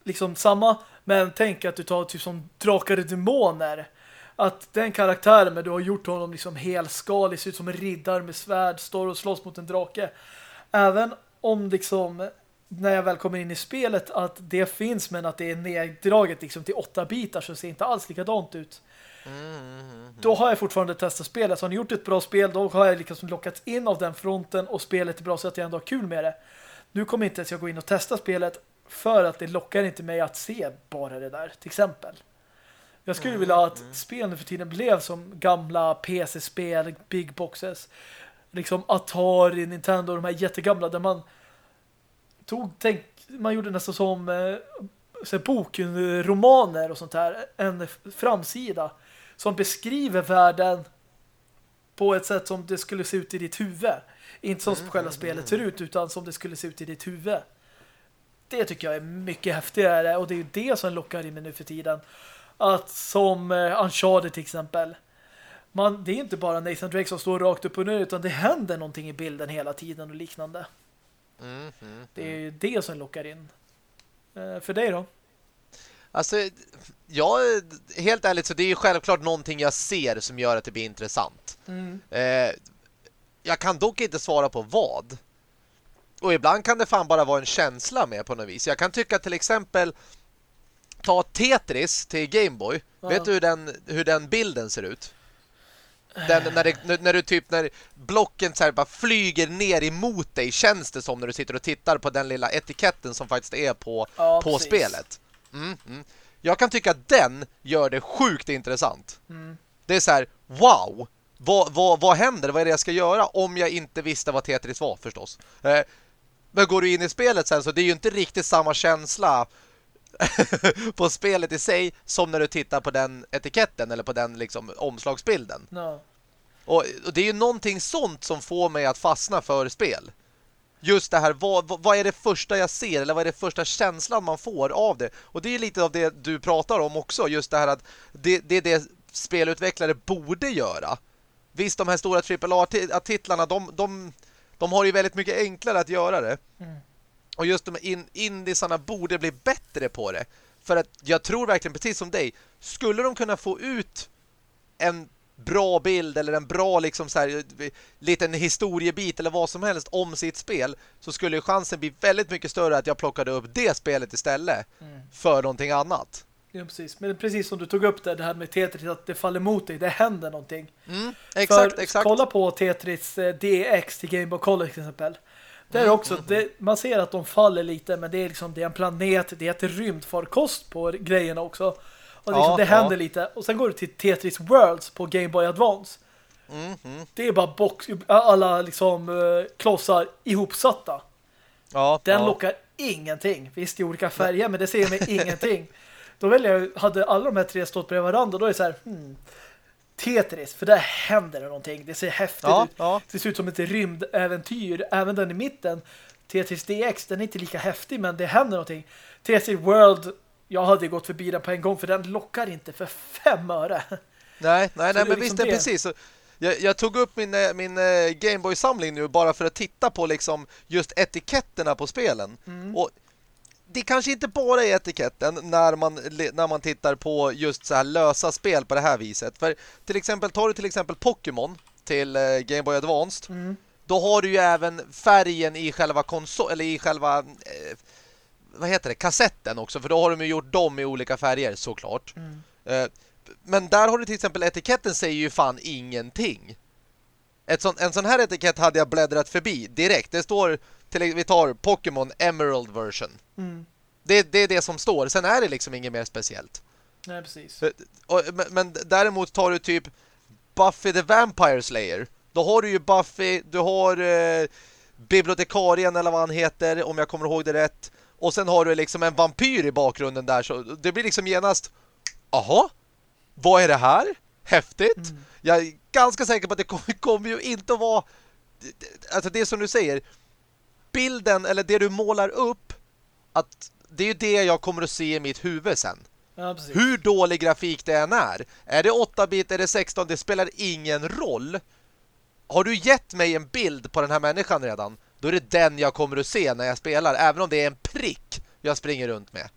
liksom samma, men tänk att du tar typ som drakar och demoner. att den karaktären, men du har gjort honom liksom helskalig, ser ut som en riddare med svärd, står och slåss mot en drake. Även om liksom när jag väl kommer in i spelet att det finns men att det är neddraget liksom till åtta bitar så ser inte alls likadant ut. Mm. Då har jag fortfarande testat spelet. Så har ni gjort ett bra spel, då har jag liksom lockats in av den fronten och spelet är bra så att jag ändå har kul med det. Nu kommer inte ens jag gå in och testa spelet för att det lockar inte mig att se bara det där, till exempel. Jag skulle vilja att mm. spelen för tiden blev som gamla PC-spel, big boxes. Liksom Atari, Nintendo, de här jättegamla där man tog, tänk, man gjorde nästan som eh, så bokenromaner och sånt här, en framsida som beskriver världen på ett sätt som det skulle se ut i ditt huvud. Inte som mm, själva mm, spelet ser ut utan som det skulle se ut i ditt huvud. Det tycker jag är mycket häftigare och det är ju det som lockar in mig nu för tiden. Att som uh, Uncharted till exempel man, det är inte bara Nathan Drake som står rakt upp och ner utan det händer någonting i bilden hela tiden och liknande. Mm, mm, det är ju det som lockar in. Uh, för dig då? Alltså, ja, helt ärligt så det är ju självklart någonting jag ser som gör att det blir intressant. Mm. Eh, jag kan dock inte svara på vad. Och ibland kan det fan bara vara en känsla med på något vis. Jag kan tycka till exempel ta Tetris till Gameboy. Ja. Vet du hur den, hur den bilden ser ut? Den, när, det, när du typ när blocken så bara flyger ner emot dig känns det som när du sitter och tittar på den lilla etiketten som faktiskt är på, ja, på spelet. Mm, mm. Jag kan tycka att den gör det sjukt intressant. Mm. Det är så här, wow! Vad, vad, vad händer? Vad är det jag ska göra? Om jag inte visste vad Tetris var förstås. Eh, men går du in i spelet sen så det är ju inte riktigt samma känsla på spelet i sig som när du tittar på den etiketten eller på den liksom omslagsbilden. No. Och, och, det är ju någonting sånt som får mig att fastna för spel. Just det här, vad, vad är det första jag ser eller vad är det första känslan man får av det? Och det är lite av det du pratar om också, just det här att det, det är det spelutvecklare borde göra. Visst, de här stora AAA-titlarna, de, de, de har ju väldigt mycket enklare att göra det. Mm. Och just de in, indisarna borde bli bättre på det. För att jag tror verkligen, precis som dig, skulle de kunna få ut en bra bild eller en bra liksom så här, liten historiebit eller vad som helst om sitt spel så skulle ju chansen bli väldigt mycket större att jag plockade upp det spelet istället mm. för någonting annat. Ja, precis. Men precis som du tog upp det, det här med Tetris att det faller mot dig, det händer någonting. Mm, exakt, för, exakt. Kolla på Tetris eh, DX till Game Boy Color till exempel. Det är också, det, man ser att de faller lite men det är liksom det är en planet, det är ett rymdfarkost på grejerna också. Och liksom, ja, det händer ja. lite. Och sen går du till Tetris Worlds på Game Boy Advance. Mm, mm. Det är bara box, alla liksom uh, klossar ihopsatta. Ja, Den ja. lockar ingenting. Visst i olika färger, men det ser mig ingenting. Då väljer jag, hade alla de här tre stått bredvid varandra, då är det så här, hmm, Tetris, för där händer det någonting. Det ser häftigt ja, ut. Ja. Det ser ut som ett rymdäventyr. Även den i mitten, Tetris DX, den är inte lika häftig, men det händer någonting. Tetris World, jag hade gått förbi den på en gång, för den lockar inte för fem öre. Nej, nej, nej, men liksom visst det. precis. Jag, jag, tog upp min, eh, min uh, Gameboy-samling nu bara för att titta på liksom just etiketterna på spelen. Mm. Och det kanske inte bara är etiketten när man, när man tittar på just så här lösa spel på det här viset. För till exempel, tar du till exempel Pokémon till eh, Game Boy Advanced. Mm. Då har du ju även färgen i själva konsol eller i själva eh, vad heter det, kassetten också. För då har de ju gjort dem i olika färger såklart. Mm. Eh, men där har du till exempel etiketten säger ju fan ingenting. Sån, en sån här etikett hade jag bläddrat förbi direkt. Det står till, vi tar Pokémon Emerald version. Mm. Det, det är det som står. Sen är det liksom inget mer speciellt. Nej, precis. Och, men, men däremot tar du typ Buffy the Vampire Slayer. Då har du ju Buffy, du har eh, bibliotekarien eller vad han heter, om jag kommer ihåg det rätt. Och sen har du liksom en vampyr i bakgrunden där. Så det blir liksom genast, aha, vad är det här? Häftigt. Mm. Jag är ganska säker på att det kommer, kommer ju inte att vara... Alltså det som du säger, bilden eller det du målar upp att det är ju det jag kommer att se i mitt huvud sen. Ja, Hur dålig grafik det än är. Är det 8-bit, är det 16, det spelar ingen roll. Har du gett mig en bild på den här människan redan, då är det den jag kommer att se när jag spelar. Även om det är en prick jag springer runt med.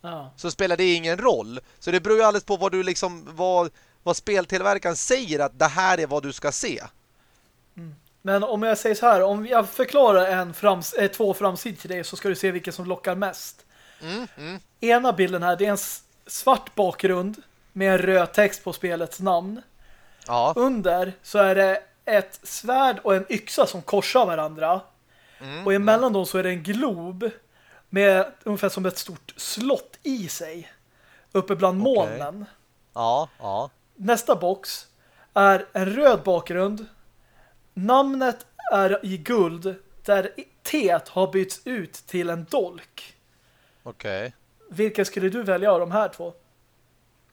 Ja. Så spelar det ingen roll. Så det beror ju alldeles på vad du liksom vad, vad speltillverkaren säger att det här är vad du ska se. Men om jag säger så här, om jag förklarar en frams eh, två framsidor till dig så ska du se vilken som lockar mest. Mm, mm. Ena bilden här, det är en svart bakgrund med en röd text på spelets namn. Ja. Under så är det ett svärd och en yxa som korsar varandra. Mm. Och emellan dem så är det en glob med ungefär som ett stort slott i sig. Uppe bland Okej. molnen. Ja, ja. Nästa box är en röd bakgrund. Namnet är i guld där T har bytts ut till en dolk. Okej. Vilken skulle du välja av de här två?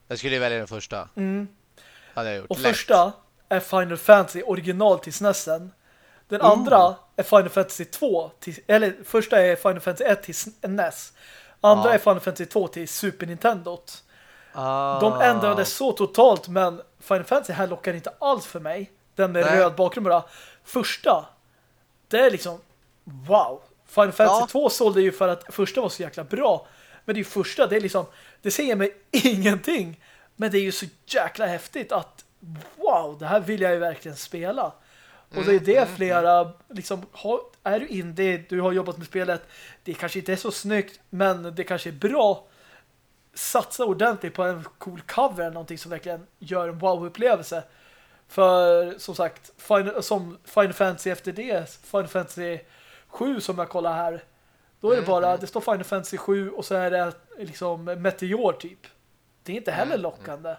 Jag skulle välja den första. Mm. Hade jag gjort. Och Lätt. första är Final Fantasy original till SNESen. Den andra är Final Fantasy 2 till, eller första är Final Fantasy 1 till NES. Andra Ja. är Final Fantasy 2 till Super Nintendo. Ah. De ändrade så totalt men Final Fantasy här lockar inte alls för mig. Den med Nej. röd bakgrund bara. Första, det är liksom wow. Final Fantasy Ja. 2 sålde ju för att första var så jäkla bra. Men det är första, det är liksom det säger mig ingenting. Men det är ju så jäkla häftigt att wow, det här vill jag ju verkligen spela. Och det är Mm, det flera liksom, har, är du indie, du har jobbat med spelet, det kanske inte är så snyggt, men det kanske är bra satsa ordentligt på en cool cover någonting som verkligen gör en wow-upplevelse. För som sagt, Final, som Final Fantasy efter det, Final Fantasy 7 som jag kollar här, då är det bara, det står Final Fantasy 7 och så är det liksom Meteor typ. Det är inte heller lockande.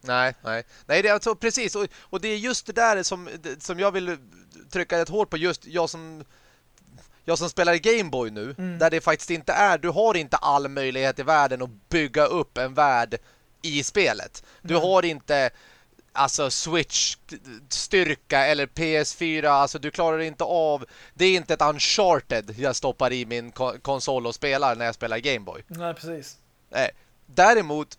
Nej, nej. Nej, det är alltså precis. Och, och det är just det där som, som jag vill trycka ett hårt på. Just jag som jag som spelar Gameboy nu, där det faktiskt inte är, du har inte all möjlighet i världen att bygga upp en värld i spelet. Du har inte alltså Switch styrka eller PS4, alltså du klarar inte av det är inte ett Uncharted jag stoppar i min ko- konsol och spelar när jag spelar Gameboy. Nej, precis. Eh, däremot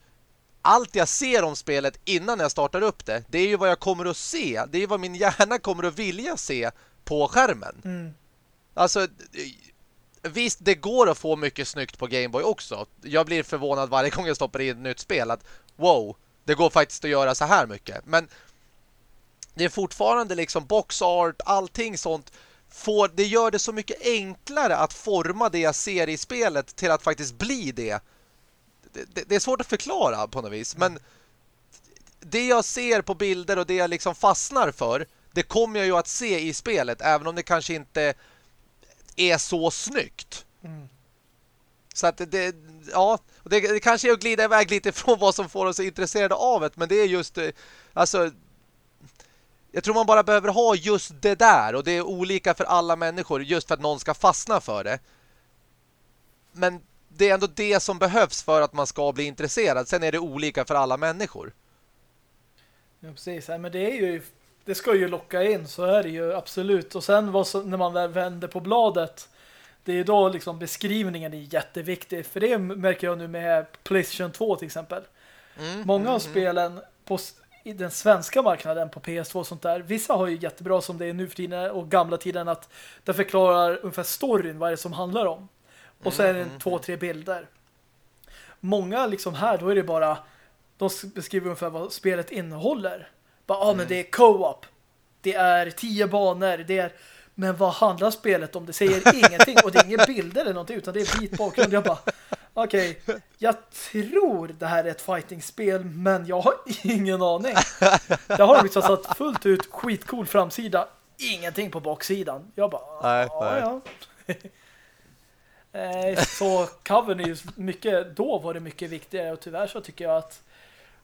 allt jag ser om spelet innan jag startar upp det, det är ju vad jag kommer att se. Det är vad min hjärna kommer att vilja se på skärmen. Mm. Alltså, visst, det går att få mycket snyggt på Gameboy också. Jag blir förvånad varje gång jag stoppar in ett nytt spel att wow, det går faktiskt att göra så här mycket. Men det är fortfarande liksom box art, allting sånt får, det gör det så mycket enklare att forma det jag ser i spelet till att faktiskt bli det. Det, det, det är svårt att förklara på något vis, men det jag ser på bilder och det jag liksom fastnar för, det kommer jag ju att se i spelet, även om det kanske inte är så snyggt. Mm. Så att det, ja, det, det kanske är att glida iväg lite från vad som får oss intresserade av det, men det är just, eh, alltså, jag tror man bara behöver ha just det där, och det är olika för alla människor, just för att någon ska fastna för det. Men det är ändå det som behövs för att man ska bli intresserad. Sen är det olika för alla människor. Ja, precis. Men det är ju det ska ju locka in, så är det ju absolut. Och sen vad så, när man väl vänder på bladet, det är då liksom beskrivningen är jätteviktig. För det märker jag nu med PlayStation 2 till exempel. Mm, Många av spelen på, i den svenska marknaden på PS2 och sånt där, vissa har ju jättebra som det är nu för tiden och gamla tiden att det förklarar ungefär storyn, vad det är som handlar om. Och så är det en, två, tre bilder. Många liksom här, då är det bara de beskriver ungefär vad spelet innehåller. Bara, ah, men det är co-op. Det är tio banor. Det är... Men vad handlar spelet om? Det säger ingenting. Och det är inga bilder eller någonting, utan det är vit bakgrund. Jag bara, okej, jag tror det här är ett fighting-spel, men jag har ingen aning. Jag har liksom satt fullt ut skitcool framsida. Ingenting på baksidan. Jag bara, Nej, ja, ja. Så covern är ju mycket, då var det mycket viktigare och tyvärr så tycker jag att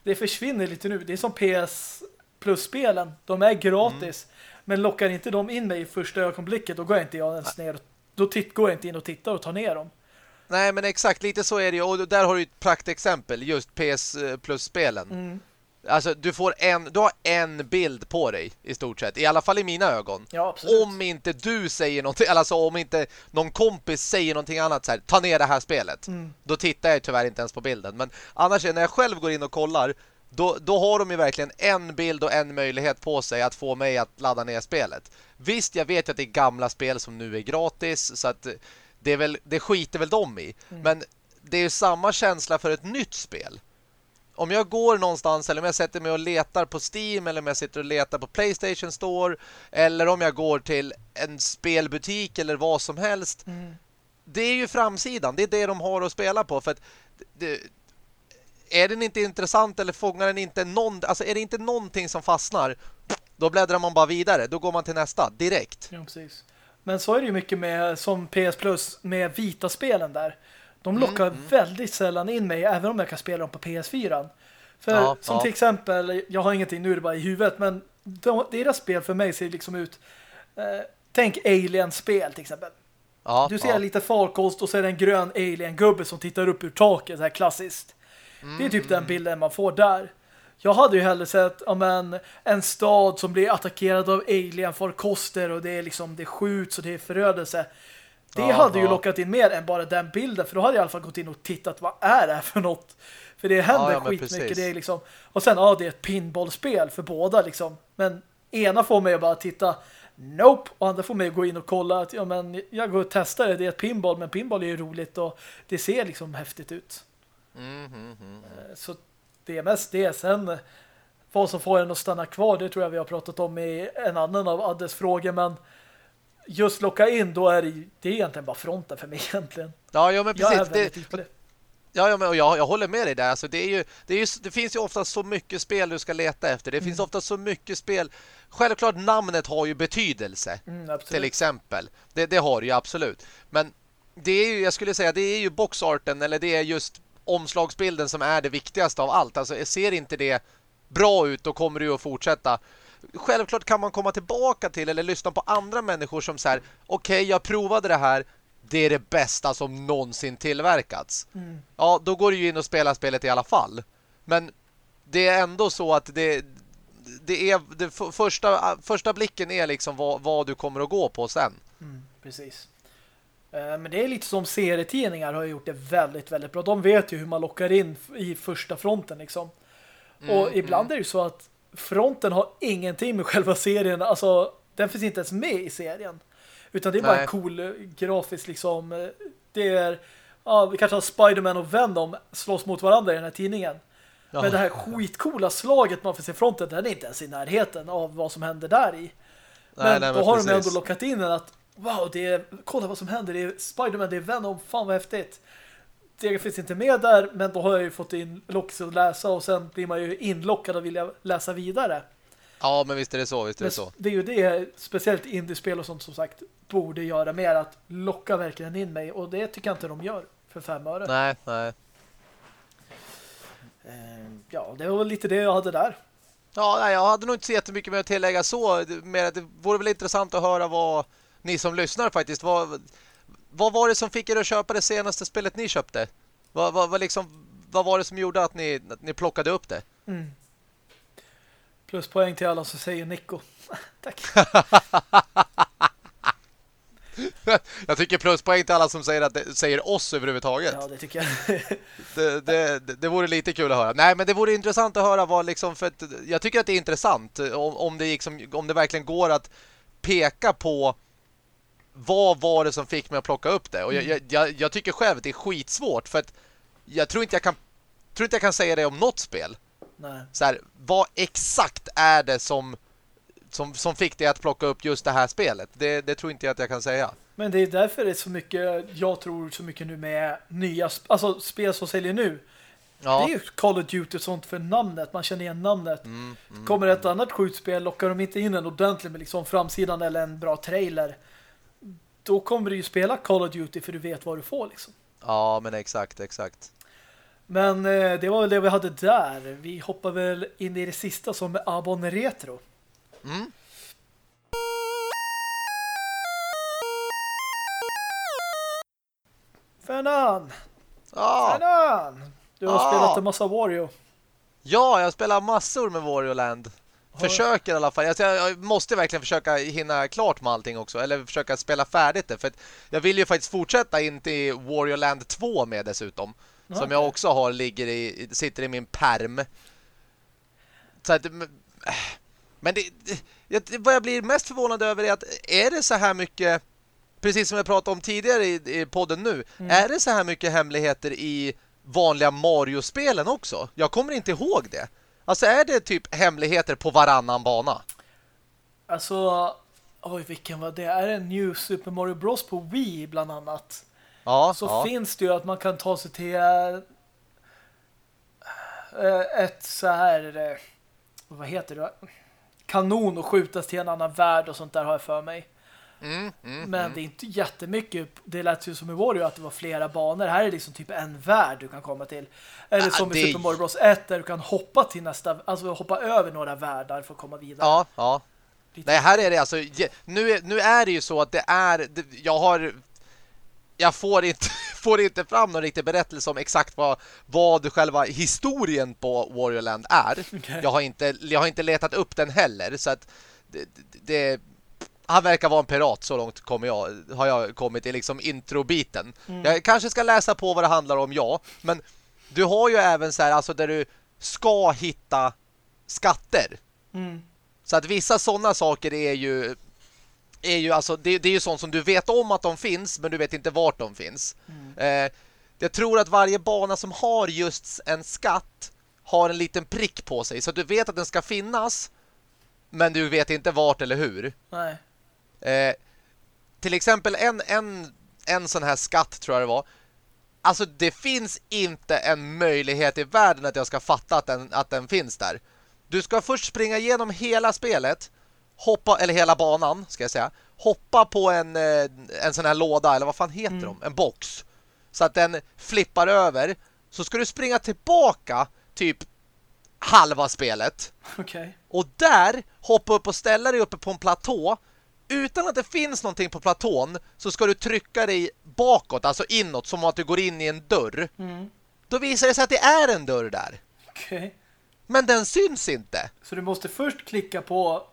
det försvinner lite nu. Det är som PS Plus-spelen. De är gratis. Men lockar inte de in mig i första ögonblicket, då går jag inte jag ens ner. Då titt, går jag inte in och tittar och tar ner dem. Nej, men exakt, lite så är det ju. Och där har du ett praktexempel, just PS Plus-spelen. Mm. Alltså, du får en, du har en bild på dig i stort sett. I alla fall i mina ögon. Ja. Om inte du säger någonting, alltså om inte någon kompis säger någonting annat så här, ta ner det här spelet. Mm. Då tittar jag tyvärr inte ens på bilden. Men annars när jag själv går in och kollar, då, då har de ju verkligen en bild och en möjlighet på sig att få mig att ladda ner spelet. Visst, jag vet att det är gamla spel som nu är gratis, så att det, är väl, det skiter väl de i. Men det är ju samma känsla för ett nytt spel. om jag går någonstans eller om jag sätter mig och letar på Steam eller om jag sitter och letar på Playstation Store eller om jag går till en spelbutik eller vad som helst. Mm. Det är ju framsidan. Det är det de har att spela på för att det, är den inte intressant eller fångar den inte någon, alltså är det inte någonting som fastnar då bläddrar man bara vidare. Då går man till nästa direkt. Ja, precis. Men så är det ju mycket med som PS Plus med vita spelen där. De mm, lockar mm, väldigt sällan in mig även om jag kan spela dem på PS4. För ja, som ja. till exempel, jag har ingenting nu är det bara i huvudet, men de, deras spel för mig ser liksom ut eh, tänk Alien-spel till exempel. Ja, du ser ja. lite farkost och så är det en grön alien-gubbe som tittar upp ur taket, så här klassiskt. Mm, det är typ den bilden man får där. Jag hade ju hellre sett om en, en stad som blir attackerad av alien-farkoster och det är liksom det skjuts och det är förödelse. Det ja, hade ju lockat in mer än bara den bilden. För då hade jag i alla fall gått in och tittat vad är det här för något. För det händer ja, ja, skitmycket. Det är liksom, och sen, ja, det är ett pinballspel för båda liksom. Men ena får mig att bara titta Nope. Och andra får mig att gå in och kolla att ja, men jag går och testar det. Det är ett pinball, men pinball är ju roligt och det ser liksom häftigt ut. Mm, mm, mm. Så det är mest det. Sen vad som får en att stanna kvar, det tror jag vi har pratat om i en annan av Addes frågor, men just locka in, då är det, det är egentligen bara fronten för mig egentligen. Ja, ja men precis. Det, ja, ja, men jag, jag håller med dig där. Alltså, det, är ju, det, är ju, det finns ju ofta så mycket spel du ska leta efter. Det mm. finns ofta så mycket spel. Självklart namnet har ju betydelse. Mm, till exempel. Det, det har det ju absolut. Men det är ju, jag skulle säga, det är ju boxarten eller det är just omslagsbilden som är det viktigaste av allt. Alltså ser inte det bra ut då kommer ju att fortsätta. Självklart kan man komma tillbaka till eller lyssna på andra människor som säger okej, okay, jag provade det här. Det är det bästa som någonsin tillverkats. Mm. Ja, då går du ju in och spelar spelet i alla fall. Men det är ändå så att det, det är det första, första blicken är liksom vad, vad du kommer att gå på sen. Mm, precis. Eh, men det är lite som serietidningar har gjort det väldigt, väldigt bra. De vet ju hur man lockar in i första fronten liksom. Mm, och ibland mm. är det ju så att fronten har ingenting med själva serien. Alltså, den finns inte ens med i serien. Utan det är Nej. bara en cool eh, grafisk liksom. Eh, det är, ja, vi kanske har Spiderman och Venom slåss mot varandra i den här tidningen. Ja. Men det här skitcoola slaget man får se fronten, den är inte ens i närheten av vad som händer där i. Men nej, då har precis. de ändå lockat in den att wow, det är, kolla vad som händer. Det är Spiderman, det är Venom, fan vad häftigt. Det finns inte med där, men då har jag ju fått in lockelse att läsa och sen blir man ju inlockad och vill läsa vidare. Ja, men visst är det så, visst är det så. Det är ju det, speciellt indiespel och sånt som sagt, borde göra mer att locka verkligen in mig och det tycker jag inte de gör för fem öre. Nej, nej. Ehm, ja, det var väl lite det jag hade där. Ja, nej, jag hade nog inte så jättemycket mer att tillägga så. Mer, det vore väl intressant att höra vad ni som lyssnar faktiskt. Vad, vad var det som fick er att köpa det senaste spelet ni köpte? Vad, vad, vad, liksom, vad var det som gjorde att ni, att ni plockade upp det? Mm. Pluspoäng till alla som säger Nico. Tack. jag tycker pluspoäng till alla som säger, att det, säger oss överhuvudtaget. Ja, det tycker jag. det, det, det, vore lite kul att höra. Nej, men det vore intressant att höra vad liksom, för att jag tycker att det är intressant om, om, det, liksom, om det verkligen går att peka på vad var det som fick mig att plocka upp det? Och jag, mm. jag, jag, tycker själv att det är skitsvårt för att jag tror inte jag kan tror inte jag kan säga det om något spel. Nej. Så här, vad exakt är det som, som, som fick dig att plocka upp just det här spelet? Det, det tror inte jag att jag kan säga. Men det är därför det är så mycket, jag tror så mycket nu med nya, alltså spel som säljer nu. Ja. Det är ju Call of Duty och sånt för namnet. Man känner igen namnet. Mm, mm, Kommer ett annat skjutspel, lockar de inte in en ordentlig med liksom framsidan eller en bra trailer då kommer du ju spela Call of Duty för du vet vad du får liksom. Ja, men exakt, exakt. Men eh, det var väl det vi hade där. Vi hoppar väl in i det sista som är Abon Retro. Mm. Fernan! Ja. Fernan! Du har ja. spelat en massa Wario. Ja, jag spelar massor med Wario Land. Försöker i alla fall. Alltså, jag måste verkligen försöka hinna klart med allting också. Eller försöka spela färdigt det. För jag vill ju faktiskt fortsätta in till Warrior Land 2 med dessutom. Okay. Som jag också har, ligger i, sitter i min perm. Så att, men det, det, vad jag blir mest förvånad över är att är det så här mycket, precis som jag pratade om tidigare i, i podden nu, mm. är det så här mycket hemligheter i vanliga Mario-spelen också. Jag kommer inte ihåg det. Alltså är det typ hemligheter på varannan bana? Alltså, oj vilken var det? Är det New Super Mario Bros på Wii bland annat? Ja, så ja. finns det ju att man kan ta sig till äh, ett så här äh, vad heter det? Kanon och skjutas till en annan värld och sånt där har jag för mig. Mm, mm, Men mm. det är inte jättemycket. Det lät ju som i Wario att det var flera banor. Här är det liksom typ en värld du kan komma till. Eller Ah, som i det- Super Mario Bros 1 där du kan hoppa till nästa, alltså hoppa över några världar för att komma vidare. Ja, ja. Lite- Nej, här är det alltså nu nu är det ju så att det är jag har jag får inte får inte fram någon riktig berättelse om exakt vad vad själva historien på Warrior Land är. Okej. Jag har inte jag har inte letat upp den heller så att det, det han verkar vara en pirat så långt kommer jag har jag kommit i liksom introbiten. Mm. Jag kanske ska läsa på vad det handlar om ja, men du har ju även så här alltså där du ska hitta skatter. Mm. Så att vissa sådana saker är ju är ju alltså det, det är ju sånt som du vet om att de finns men du vet inte vart de finns. Eh, jag tror att varje bana som har just en skatt har en liten prick på sig så att du vet att den ska finnas men du vet inte vart eller hur. Nej. Eh, till exempel en, en, en sån här skatt tror jag det var. Alltså det finns inte en möjlighet i världen att jag ska fatta att den, att den finns där. Du ska först springa igenom hela spelet, hoppa, eller hela banan ska jag säga, hoppa på en, eh, en sån här låda, eller vad fan heter de? En box. Så att den flippar över. Så ska du springa tillbaka typ halva spelet. Okej. Och där hoppa upp och ställa dig uppe på en platå. Utan att det finns någonting på platån så ska du trycka dig bakåt, alltså inåt, som att du går in i en dörr. Mm. Då visar det sig att det är en dörr där. Okej. Men den syns inte. Så du måste först klicka på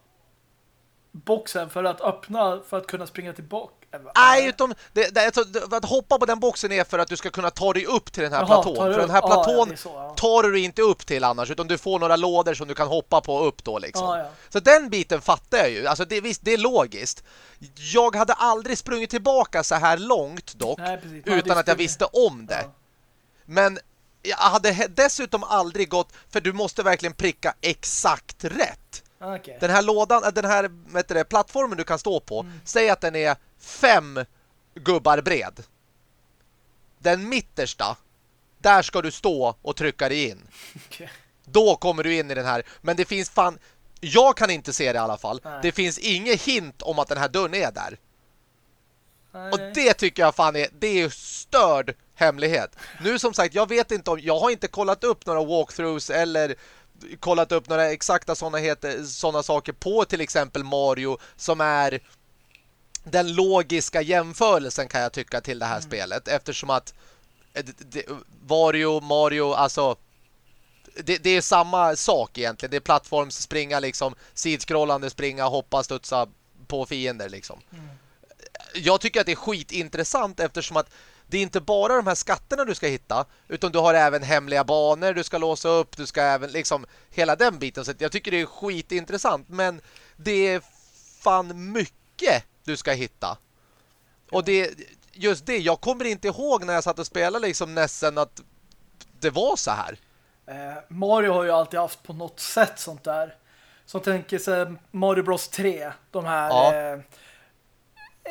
boxen för att öppna för att kunna springa tillbaka. Nej, utom det, det, att hoppa på den boxen är för att du ska kunna ta dig upp till den här Jaha, platån. För den här Ja, ja, platån är så, ja. tar du inte upp till annars, utan du får några lådor som du kan hoppa på upp då liksom. Ja, ja. Så den biten fattar jag ju. Alltså det, visst, det är logiskt. Jag hade aldrig sprungit tillbaka så här långt dock, Nej, utan att jag visste om det. Ja. Men jag hade dessutom aldrig gått, för du måste verkligen pricka exakt rätt. Okej. Den här lådan, äh, den här vet du det, plattformen du kan stå på, Mm. säg att den är fem gubbar bred. Den mittersta, där ska du stå och trycka dig in. Okej. Då kommer du in i den här. Men det finns fan, jag kan inte se det i alla fall. Nej. Det finns inget hint om att den här dörren är där. Nej, Och det tycker jag fan är, det är störd hemlighet. Nu som sagt, jag vet inte om, jag har inte kollat upp några walkthroughs eller kollat upp några exakta sådana heter, såna saker på till exempel Mario som är den logiska jämförelsen kan jag tycka till det här spelet. Eftersom att eh, det, det, Wario, Mario, alltså det, det är samma sak egentligen. Det är plattformsspringa liksom, sidskrollande springa, hoppa, studsa på fiender liksom. Jag tycker att det är skitintressant eftersom att det är inte bara de här skatterna du ska hitta utan du har även hemliga banor du ska låsa upp, du ska även liksom hela den biten. Så jag tycker det är skitintressant men det är fan mycket du ska hitta. Och det just det, jag kommer inte ihåg när jag satt och spelade liksom Nessen att det var så här. Eh, Mario har ju alltid haft på något sätt sånt där. Som tänker sig Mario Bros 3. De här Ja.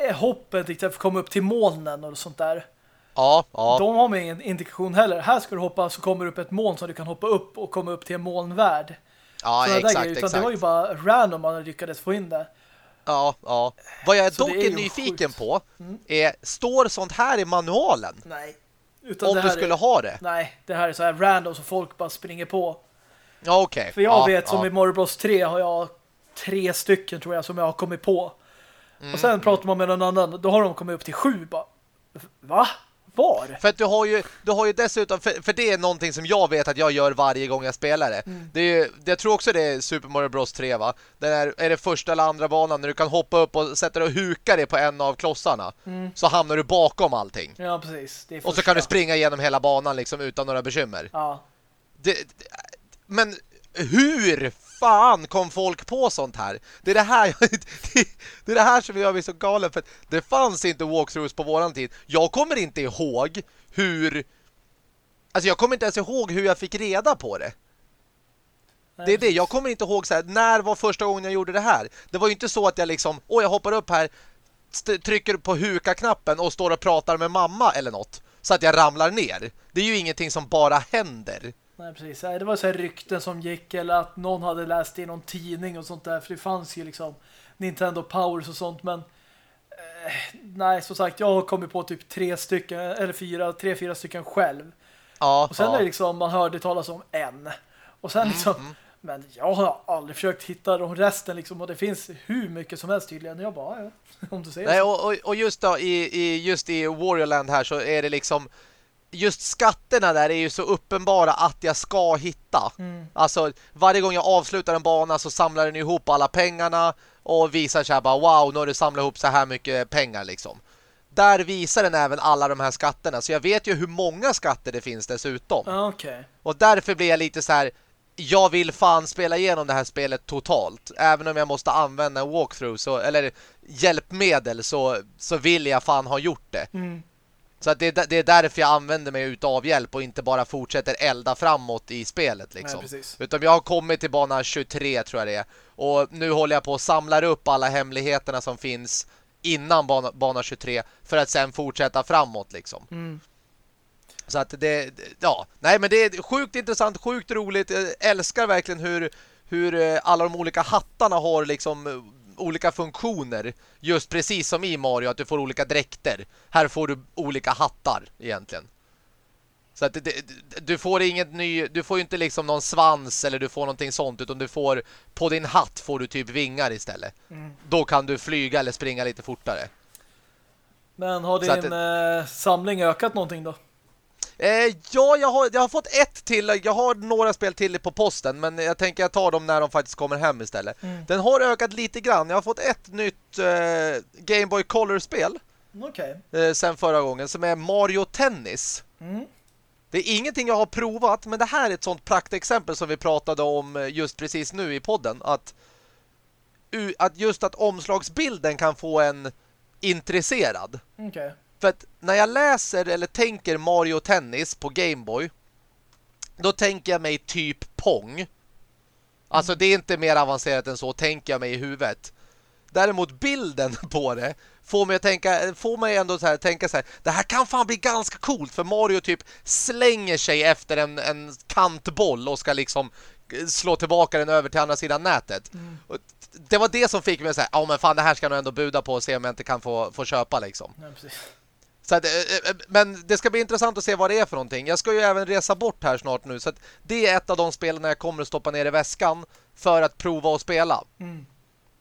eh, hoppen till exempel komma upp till molnen och sånt där. Ja, ja. De har man ingen indikation heller. Här ska du hoppa så kommer det upp ett moln som du kan hoppa upp och komma upp till en molnvärld. Ja, Sådana exakt, grejer. Utan exakt. det var ju bara random man lyckades få in det. Ja, ja. Vad jag Så dock är är, nyfiken sjukt. på är, står sånt här i manualen? Nej. Utan Om du skulle är, ha det? Nej, det här är så här random som folk bara springer på. Ja, okej. För jag ja, vet, som ja. i Mario Bros 3 har jag tre stycken tror jag som jag har kommit på. Mm, och sen pratar man med någon annan, då har de kommit upp till sju. Bara, Va? Var? För att du har ju, du har ju dessutom, för, för det är någonting som jag vet att jag gör varje gång jag spelar det. Mm. det är, jag tror också det är Super Mario Bros 3 va? Den är, är det första eller andra banan när du kan hoppa upp och sätta dig och huka dig på en av klossarna. Så hamnar du bakom allting. Ja, precis. Det är Och så kan du springa igenom hela banan liksom utan några bekymmer. Ja. Det, det, men hur fan kom folk på sånt här? Det är det här, det, är det här som gör mig så galen för det fanns inte walkthroughs på våran tid. Jag kommer inte ihåg hur Alltså jag kommer inte ens ihåg hur jag fick reda på det. Nej, Det är det, jag kommer inte ihåg så här, när var första gången jag gjorde det här? Det var ju inte så att jag liksom, åh jag hoppar upp här, trycker på huka-knappen och står och pratar med mamma eller något. Så att jag ramlar ner. Det är ju ingenting som bara händer. Nej, precis. Det var så här rykten som gick eller att någon hade läst i någon tidning och sånt där. För det fanns ju liksom Nintendo Powers och sånt. Men eh, nej, som sagt, jag har kommit på typ tre stycken, eller fyra, tre, fyra stycken själv. Ja, Och sen ja. Mm, är det liksom, man hörde talas om en. Och sen liksom, men jag har aldrig försökt hitta de resten liksom. Och det finns hur mycket som helst tydligen. Jag bara, ja, om du säger Nej, så. och, och, och just då i, i, just i Warriorland här så är det liksom just skatterna där är ju så uppenbara att jag ska hitta. Mm. Alltså varje gång jag avslutar en bana så samlar den ihop alla pengarna och visar så här bara wow, nu har du samlat ihop så här mycket pengar liksom. Där visar den även alla de här skatterna. Så jag vet ju hur många skatter det finns dessutom. Ja, Okej. Och därför blir jag lite så här jag vill fan spela igenom det här spelet totalt. Även om jag måste använda walkthrough så, eller hjälpmedel så, så vill jag fan ha gjort det. Mm. Så att det, är det är därför jag använder mig utav hjälp och inte bara fortsätter elda framåt i spelet liksom. Nej. Utan jag har kommit till bana 23 tror jag det är. Och nu håller jag på att samla upp alla hemligheterna som finns innan bana, bana 23 för att sen fortsätta framåt liksom. Mm. Så att det, ja, nej men det är sjukt intressant, sjukt roligt. Jag älskar verkligen hur, hur eh, alla de olika hattarna har liksom olika funktioner. Just precis som i Mario, att du får olika dräkter. Här får du olika hattar egentligen. Så att det, det, du får inget ny, du får ju inte liksom någon svans eller du får någonting sånt utan du får på din hatt får du typ vingar istället. Mm. Då kan du flyga eller springa lite fortare. Men har Så att din eh, samling ökat någonting då? Eh, ja, jag har, jag har fått ett till. Jag har några spel till på posten, men jag tänker jag tar dem när de faktiskt kommer hem istället. Mm. Den har ökat lite grann. Jag har fått ett nytt eh, Game Boy Color-spel Okej. eh, sen förra gången som är Mario Tennis. Mm. Det är ingenting jag har provat, men det här är ett sånt praktexempel som vi pratade om eh, just precis nu i podden. Att, att just att omslagsbilden kan få en intresserad. Okej. För att när jag läser eller tänker Mario Tennis på Game Boy då tänker jag mig typ Pong. Alltså det är inte mer avancerat än så, tänker jag mig i huvudet. Däremot bilden på det får mig att tänka, får mig ändå så här, tänka så här, det här kan fan bli ganska coolt för Mario typ slänger sig efter en, en kantboll och ska liksom slå tillbaka den över till andra sidan nätet. Och det var det som fick mig att säga, ja men fan det här ska jag nog ändå buda på och se om jag inte kan få, få köpa liksom. Ja. Så att, eh, eh, men det ska bli intressant att se vad det är för någonting. Jag ska ju även resa bort här snart nu. Så att det är ett av de spelen jag kommer att stoppa ner i väskan för att prova att spela. Mm.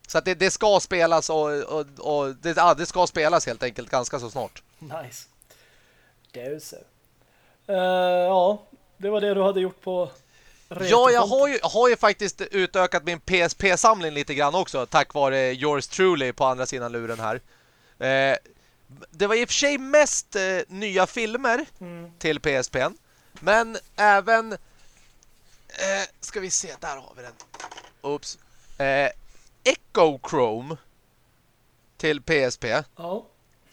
Så att det, det ska spelas och, och, och det, ja, det ska spelas helt enkelt ganska så snart. Nice. Det så. Uh, ja, det var det du hade gjort på Ja, jag har ju, jag har ju faktiskt utökat min PSP-samling lite grann också tack vare yours truly på andra sidan luren här. Eh, det var i och för sig mest eh, nya filmer Mm. till PSPn. Men även eh, ska vi se, där har vi den. Oops. Eh, Echo Chrome till PSP. Ja.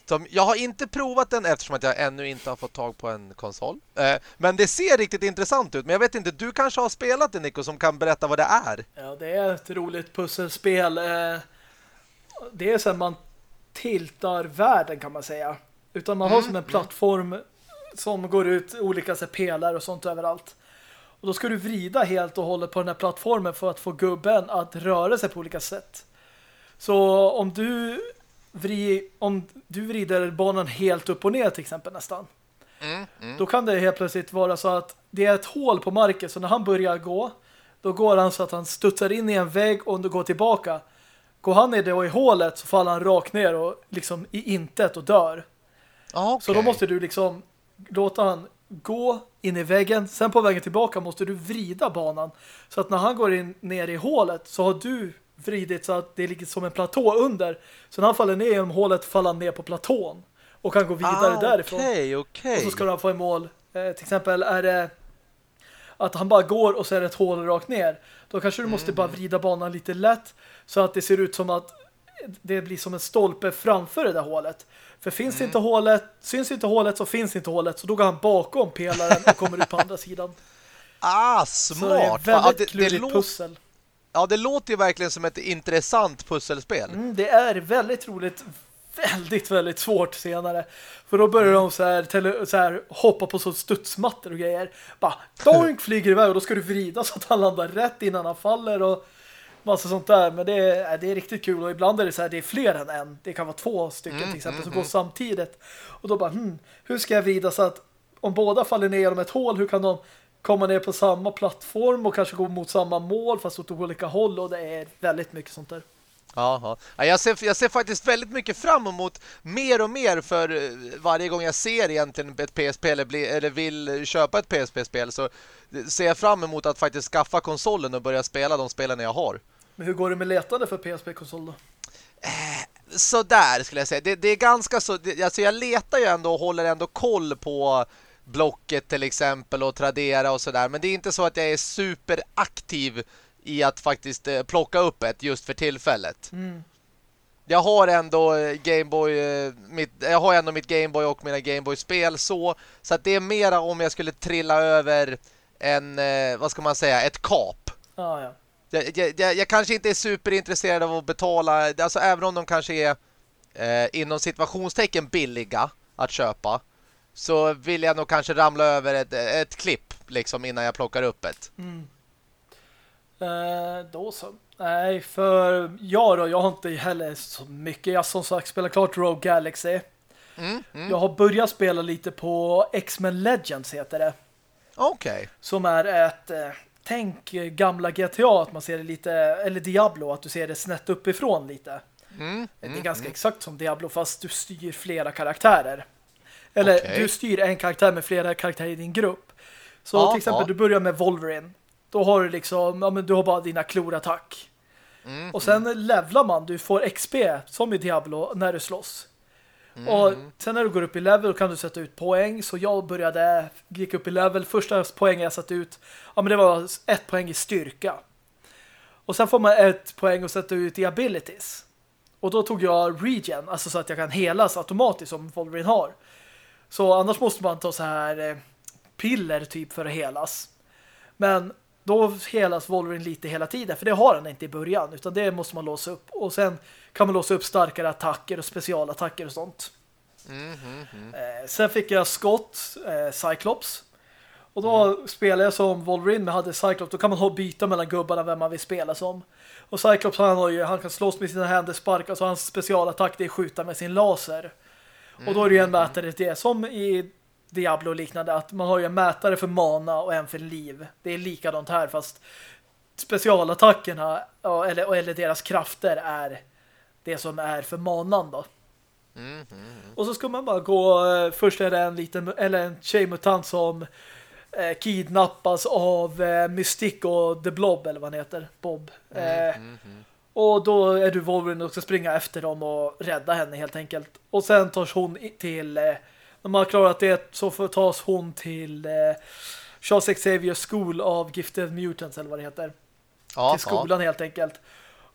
Som, jag har inte provat den eftersom att jag ännu inte har fått tag på en konsol. Eh, men det ser riktigt intressant ut. Men jag vet inte, du kanske har spelat det Nico som kan berätta vad det är. ja, det är ett roligt pusselspel. Eh, Det är så att man tiltar världen kan man säga. Utan man har som en plattform som går ut olika så pelare och sånt överallt. Och då ska du vrida helt och hållet på den här plattformen för att få gubben att röra sig på olika sätt. Så om du vri, om du vrider banan helt upp och ner till exempel nästan. Mm, mm. Då kan det helt plötsligt vara så att det är ett hål på marken så när han börjar gå då går han så att han studsar in i en vägg och då går tillbaka. Går han i det och i hålet så faller han rakt ner och liksom i intet och dör. Ah, Så då måste du liksom låta han gå in i väggen. Sen på vägen tillbaka måste du vrida banan. Så att när han går in ner i hålet så har du vridit så att det ligger som en platå under. Så när han faller ner genom hålet faller han ner på platån. Och kan gå vidare därifrån. Ah, Okej, okej. Och så ska han få en mål. Eh, till exempel är det att han bara går och så är det ett hål rakt ner. Då kanske du måste bara vrida banan lite lätt så att det ser ut som att det blir som en stolpe framför det där hålet. För finns mm. inte hålet, syns inte hålet så finns inte hålet. Så då går han bakom pelaren och kommer ut på andra sidan. Ah, smart! Så det är väldigt ja, det, klurigt det pussel. Ja, det låter ju verkligen som ett intressant pusselspel. Mm, det är väldigt roligt, väldigt, väldigt svårt senare. För då börjar de så här, tele, så här hoppa på så studsmattor och grejer. Bara, doink flyger iväg och då ska du vrida så att han landar rätt innan han faller och massa sånt där. Men det är, det är riktigt kul och ibland är det så här, det är fler än en. Det kan vara två stycken mm, till exempel som mm, går mm. samtidigt. Och då bara, hmm, hur ska jag vrida så att om båda faller ner genom ett hål, hur kan de komma ner på samma plattform och kanske gå mot samma mål fast åt olika håll och det är väldigt mycket sånt där. Ja, jag ser, jag ser faktiskt väldigt mycket fram emot mer och mer för eh, varje gång jag ser egentligen ett PSP eller, bli, eller vill köpa ett PSP-spel så ser jag fram emot att faktiskt skaffa konsolen och börja spela de spelen jag har. Men hur går det med letande för PSP-konsol då? Eh, så där skulle jag säga. Det, det är ganska så... Det, alltså jag letar ju ändå och håller ändå koll på Blocket till exempel och Tradera och sådär. Men det är inte så att jag är superaktiv i att faktiskt eh, plocka upp ett just för tillfället. Mm. Jag har ändå eh, Gameboy eh, mitt, jag har ändå mitt Gameboy och mina Gameboy-spel så så att det är mera om jag skulle trilla över en vad ska man säga, ett kap. Ah, ja. jag, jag, jag, jag, kanske inte är superintresserad av att betala alltså även om de kanske är eh, inom situationstecken billiga att köpa så vill jag nog kanske ramla över ett, ett klipp liksom innan jag plockar upp ett. Mm. Eh, då så. Nej, för jag då, jag har inte heller så mycket. Jag som sagt spelar klart Rogue Galaxy. Mm, mm. Jag har börjat spela lite på X-Men Legends heter det. Okej. Okay. Som är ett eh, tänk gamla GTA att man ser det lite, eller Diablo, att du ser det snett uppifrån lite. Mm, det är mm, ganska mm. exakt som Diablo fast du styr flera karaktärer. Eller okay. du styr en karaktär med flera karaktärer i din grupp. Så ja, till exempel ja. du börjar med Wolverine. Då har du liksom, ja men du har bara dina klorattack. Mm, och sen levlar man, du får XP som i Diablo när du slåss. Mm. Och sen när du går upp i level kan du sätta ut poäng. Så jag började, gick upp i level. Första poängen jag satte ut, ja men det var ett poäng i styrka. Och sen får man ett poäng att sätta ut i abilities. Och då tog jag regen, alltså så att jag kan helas automatiskt som Wolverine har. Så annars måste man ta så här eh, piller typ för att helas. Men då helas Wolverine lite hela tiden. För det har han inte i början. Utan det måste man låsa upp. Och sen kan man låsa upp starkare attacker och specialattacker och sånt. Mm, mm, mm. Eh, sen fick jag skott, eh, Cyclops. Och då mm. spelade jag som Wolverine men hade Cyclops. Då kan man ha byta mellan gubbarna vem man vill spela som. Och Cyclops han, har ju, han kan slåss med sina händer, sparka. Så hans specialattack det är skjuta med sin laser. Och då är det ju en mm. mätare det. Som i Diablo och liknande. Att man har ju en mätare för mana och en för liv. Det är likadant här fast specialattackerna eller, eller deras krafter är det som är för manan då. Mm, mm, mm. Och så ska man bara gå eh, först är det en liten eller en tjejmutant som eh, kidnappas av eh, Mystic och The Blob eller vad han heter, Bob. Eh, mm, mm. och då är du Wolverine och ska springa efter dem och rädda henne helt enkelt. Och sen tas hon till eh, när man har klarat det så får tas hon till eh, Charles Xavier School of Gifted Mutants eller vad det heter. Ja, till skolan ja. helt enkelt.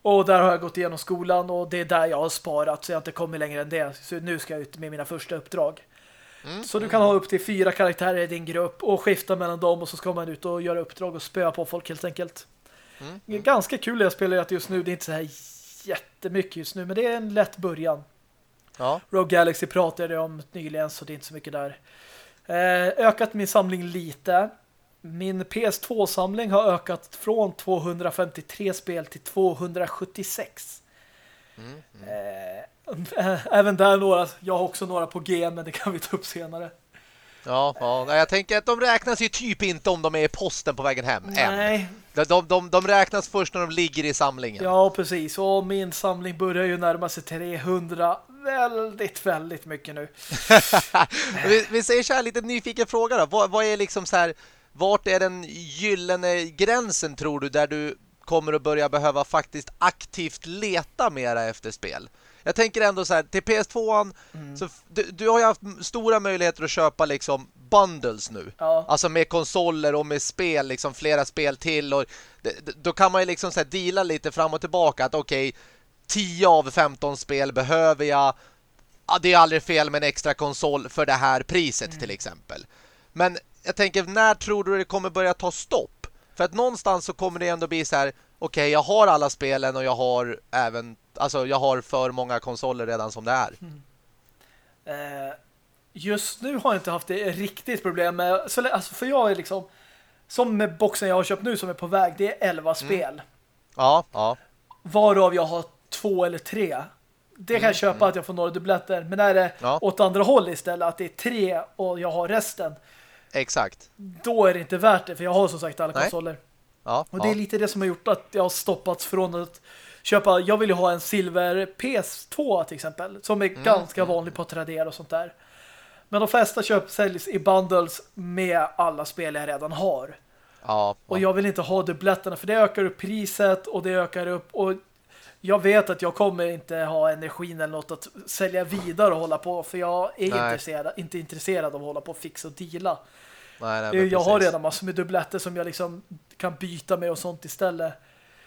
Och där har jag gått igenom skolan och det är där jag har sparat så jag har inte kommit längre än det. Så nu ska jag ut med mina första uppdrag. Mm, så du kan ha upp till fyra karaktärer i din grupp och skifta mellan dem och så ska man ut och göra uppdrag och spöa på folk helt enkelt. Mm, mm. Ganska kul jag spelar just nu. Det är inte så här jättemycket just nu men det är en lätt början. Ja. Rogue Galaxy pratade jag om nyligen så det är inte så mycket där. Eh, ökat min samling lite. Min PS2-samling har ökat från 253 spel till 276. Mm, mm. Eh, även där några, jag har också några på G men det kan vi ta upp senare. Ja, ja, jag tänker att de räknas ju typ inte om de är i posten på vägen hem. Nej. De, de, de, de räknas först när de ligger i samlingen. Ja, precis. Och min samling börjar ju närma sig 300 väldigt, väldigt mycket nu. vi, vi, säger så här, lite nyfiken fråga då. Vad, vad, är liksom så här, vart är den gyllene gränsen tror du där du kommer att börja behöva faktiskt aktivt leta mera efter spel? Jag tänker ändå så här, till PS2 mm. så du, du, har ju haft stora möjligheter att köpa liksom bundles nu. Ja. Alltså med konsoler och med spel, liksom flera spel till och då kan man ju liksom så här deala lite fram och tillbaka att okej, okay, 10 av 15 spel behöver jag. Ja, det är aldrig fel med en extra konsol för det här priset mm. till exempel. Men jag tänker, när tror du det kommer börja ta stopp? För att någonstans så kommer det ändå bli så här, okej, okay, jag har alla spelen och jag har även, alltså jag har för många konsoler redan som det är. Mm. Eh, just nu har jag inte haft det riktigt problem med, så, alltså för jag är liksom, som med boxen jag har köpt nu som är på väg, det är 11 mm. spel. Ja, ja. Varav jag har två eller tre. Det kan jag mm, köpa mm. att jag får några dubbletter. Men är det ja. åt andra håll istället, att det är tre och jag har resten. Exakt. Då är det inte värt det, för jag har som sagt alla Nej. konsoler. Ja, och det är lite det som har gjort att jag har stoppats från att köpa. Jag vill ju ha en silver PS2 till exempel, som är mm. ganska vanlig på Tradera och sånt där. Men de flesta köp säljs i bundles med alla spel jag redan har. Ja, och jag vill inte ha dubbletterna för det ökar upp priset och det ökar upp och jag vet att jag kommer inte ha energin eller något att sälja vidare och hålla på för jag är intresserad, inte intresserad av att hålla på och fixa och deala. Nej, nej, jag har redan massor med dubbletter som jag liksom kan byta med och sånt istället.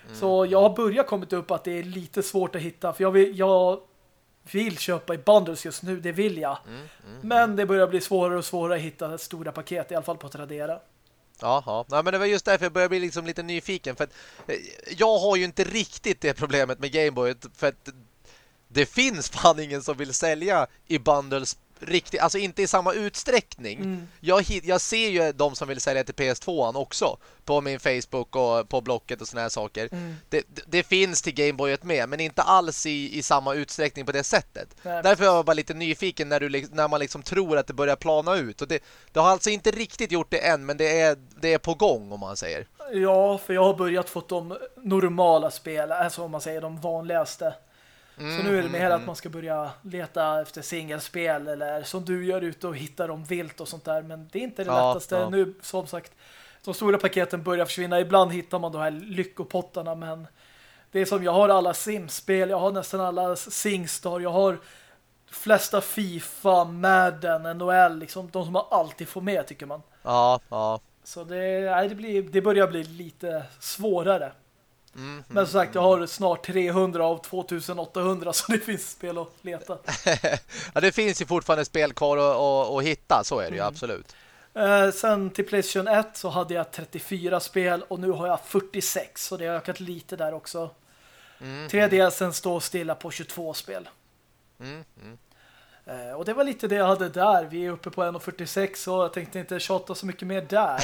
Mm. Så jag har börjat kommit upp att det är lite svårt att hitta för jag vill, jag vill köpa i bundles just nu, det vill jag. Mm, mm, Men mm. det börjar bli svårare och svårare att hitta stora paket, i alla fall på Tradera. Jaha, ja, men det var just därför jag började bli liksom lite nyfiken. För att eh, jag har ju inte riktigt det problemet med Gameboy. För att det finns fan ingen som vill sälja i bundles riktigt, alltså inte i samma utsträckning. Mm. Jag, jag ser ju de som vill sälja till PS2 också på min Facebook och på Blocket och såna här saker. Mm. Det, det, finns till Gameboyet med, men inte alls i, i samma utsträckning på det sättet. Nej. Därför är jag bara lite nyfiken när, du, när man liksom tror att det börjar plana ut. Och det, det har alltså inte riktigt gjort det än, men det är, det är på gång om man säger. Ja, för jag har börjat få de normala spel, alltså om man säger de vanligaste. Mm, så nu är det mer mm, att mm. man ska börja leta efter singelspel eller som du gör ute och hitta dem vilt och sånt där. Men det är inte det ja, lättaste. Ja. Nu, som sagt, de stora paketen börjar försvinna. Ibland hittar man de här lyckopottarna, men det är som jag har alla Sims-spel, jag har nästan alla Singstar, jag har flesta FIFA, Madden, NHL, liksom de som man alltid får med tycker man. Ja, ja. Så det, nej, det, blir, det börjar bli lite svårare. Mm, Men som sagt, jag har snart 300 av 2800 så det finns spel att leta. ja, det finns ju fortfarande spel kvar att, hitta, så är det ju, mm. absolut. Eh, sen till Playstation 1 så hade jag 34 spel och nu har jag 46 så det har ökat lite där också. Mm, 3DSen står stilla på 22 spel. Mm, mm. Eh, och det var lite det jag hade där. Vi är uppe på 1.46 och jag tänkte inte tjata så mycket mer där.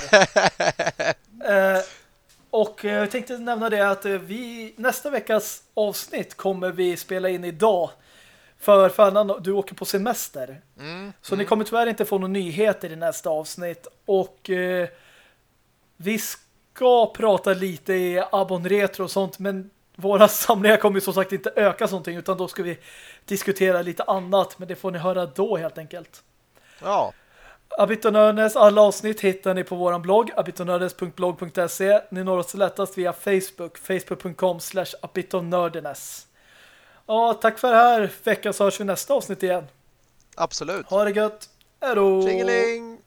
eh, och eh, jag tänkte nämna det att eh, vi nästa veckas avsnitt kommer vi spela in idag. För Fernan, du åker på semester. Mm, så mm. ni kommer tyvärr inte få några nyheter i nästa avsnitt. Och eh, vi ska prata lite i Abon Retro och sånt. Men våra samlingar kommer som sagt inte öka någonting. Utan då ska vi diskutera lite annat. Men det får ni höra då helt enkelt. Ja. Abitonörnes alla avsnitt hittar ni på våran blogg abitonördes.blogg.se Ni når oss lättast via Facebook facebook.com slash abitonördenes Ja, tack för det här veckan så hörs vi nästa avsnitt igen. Absolut. Ha det gött. Hej då! Tjingeling!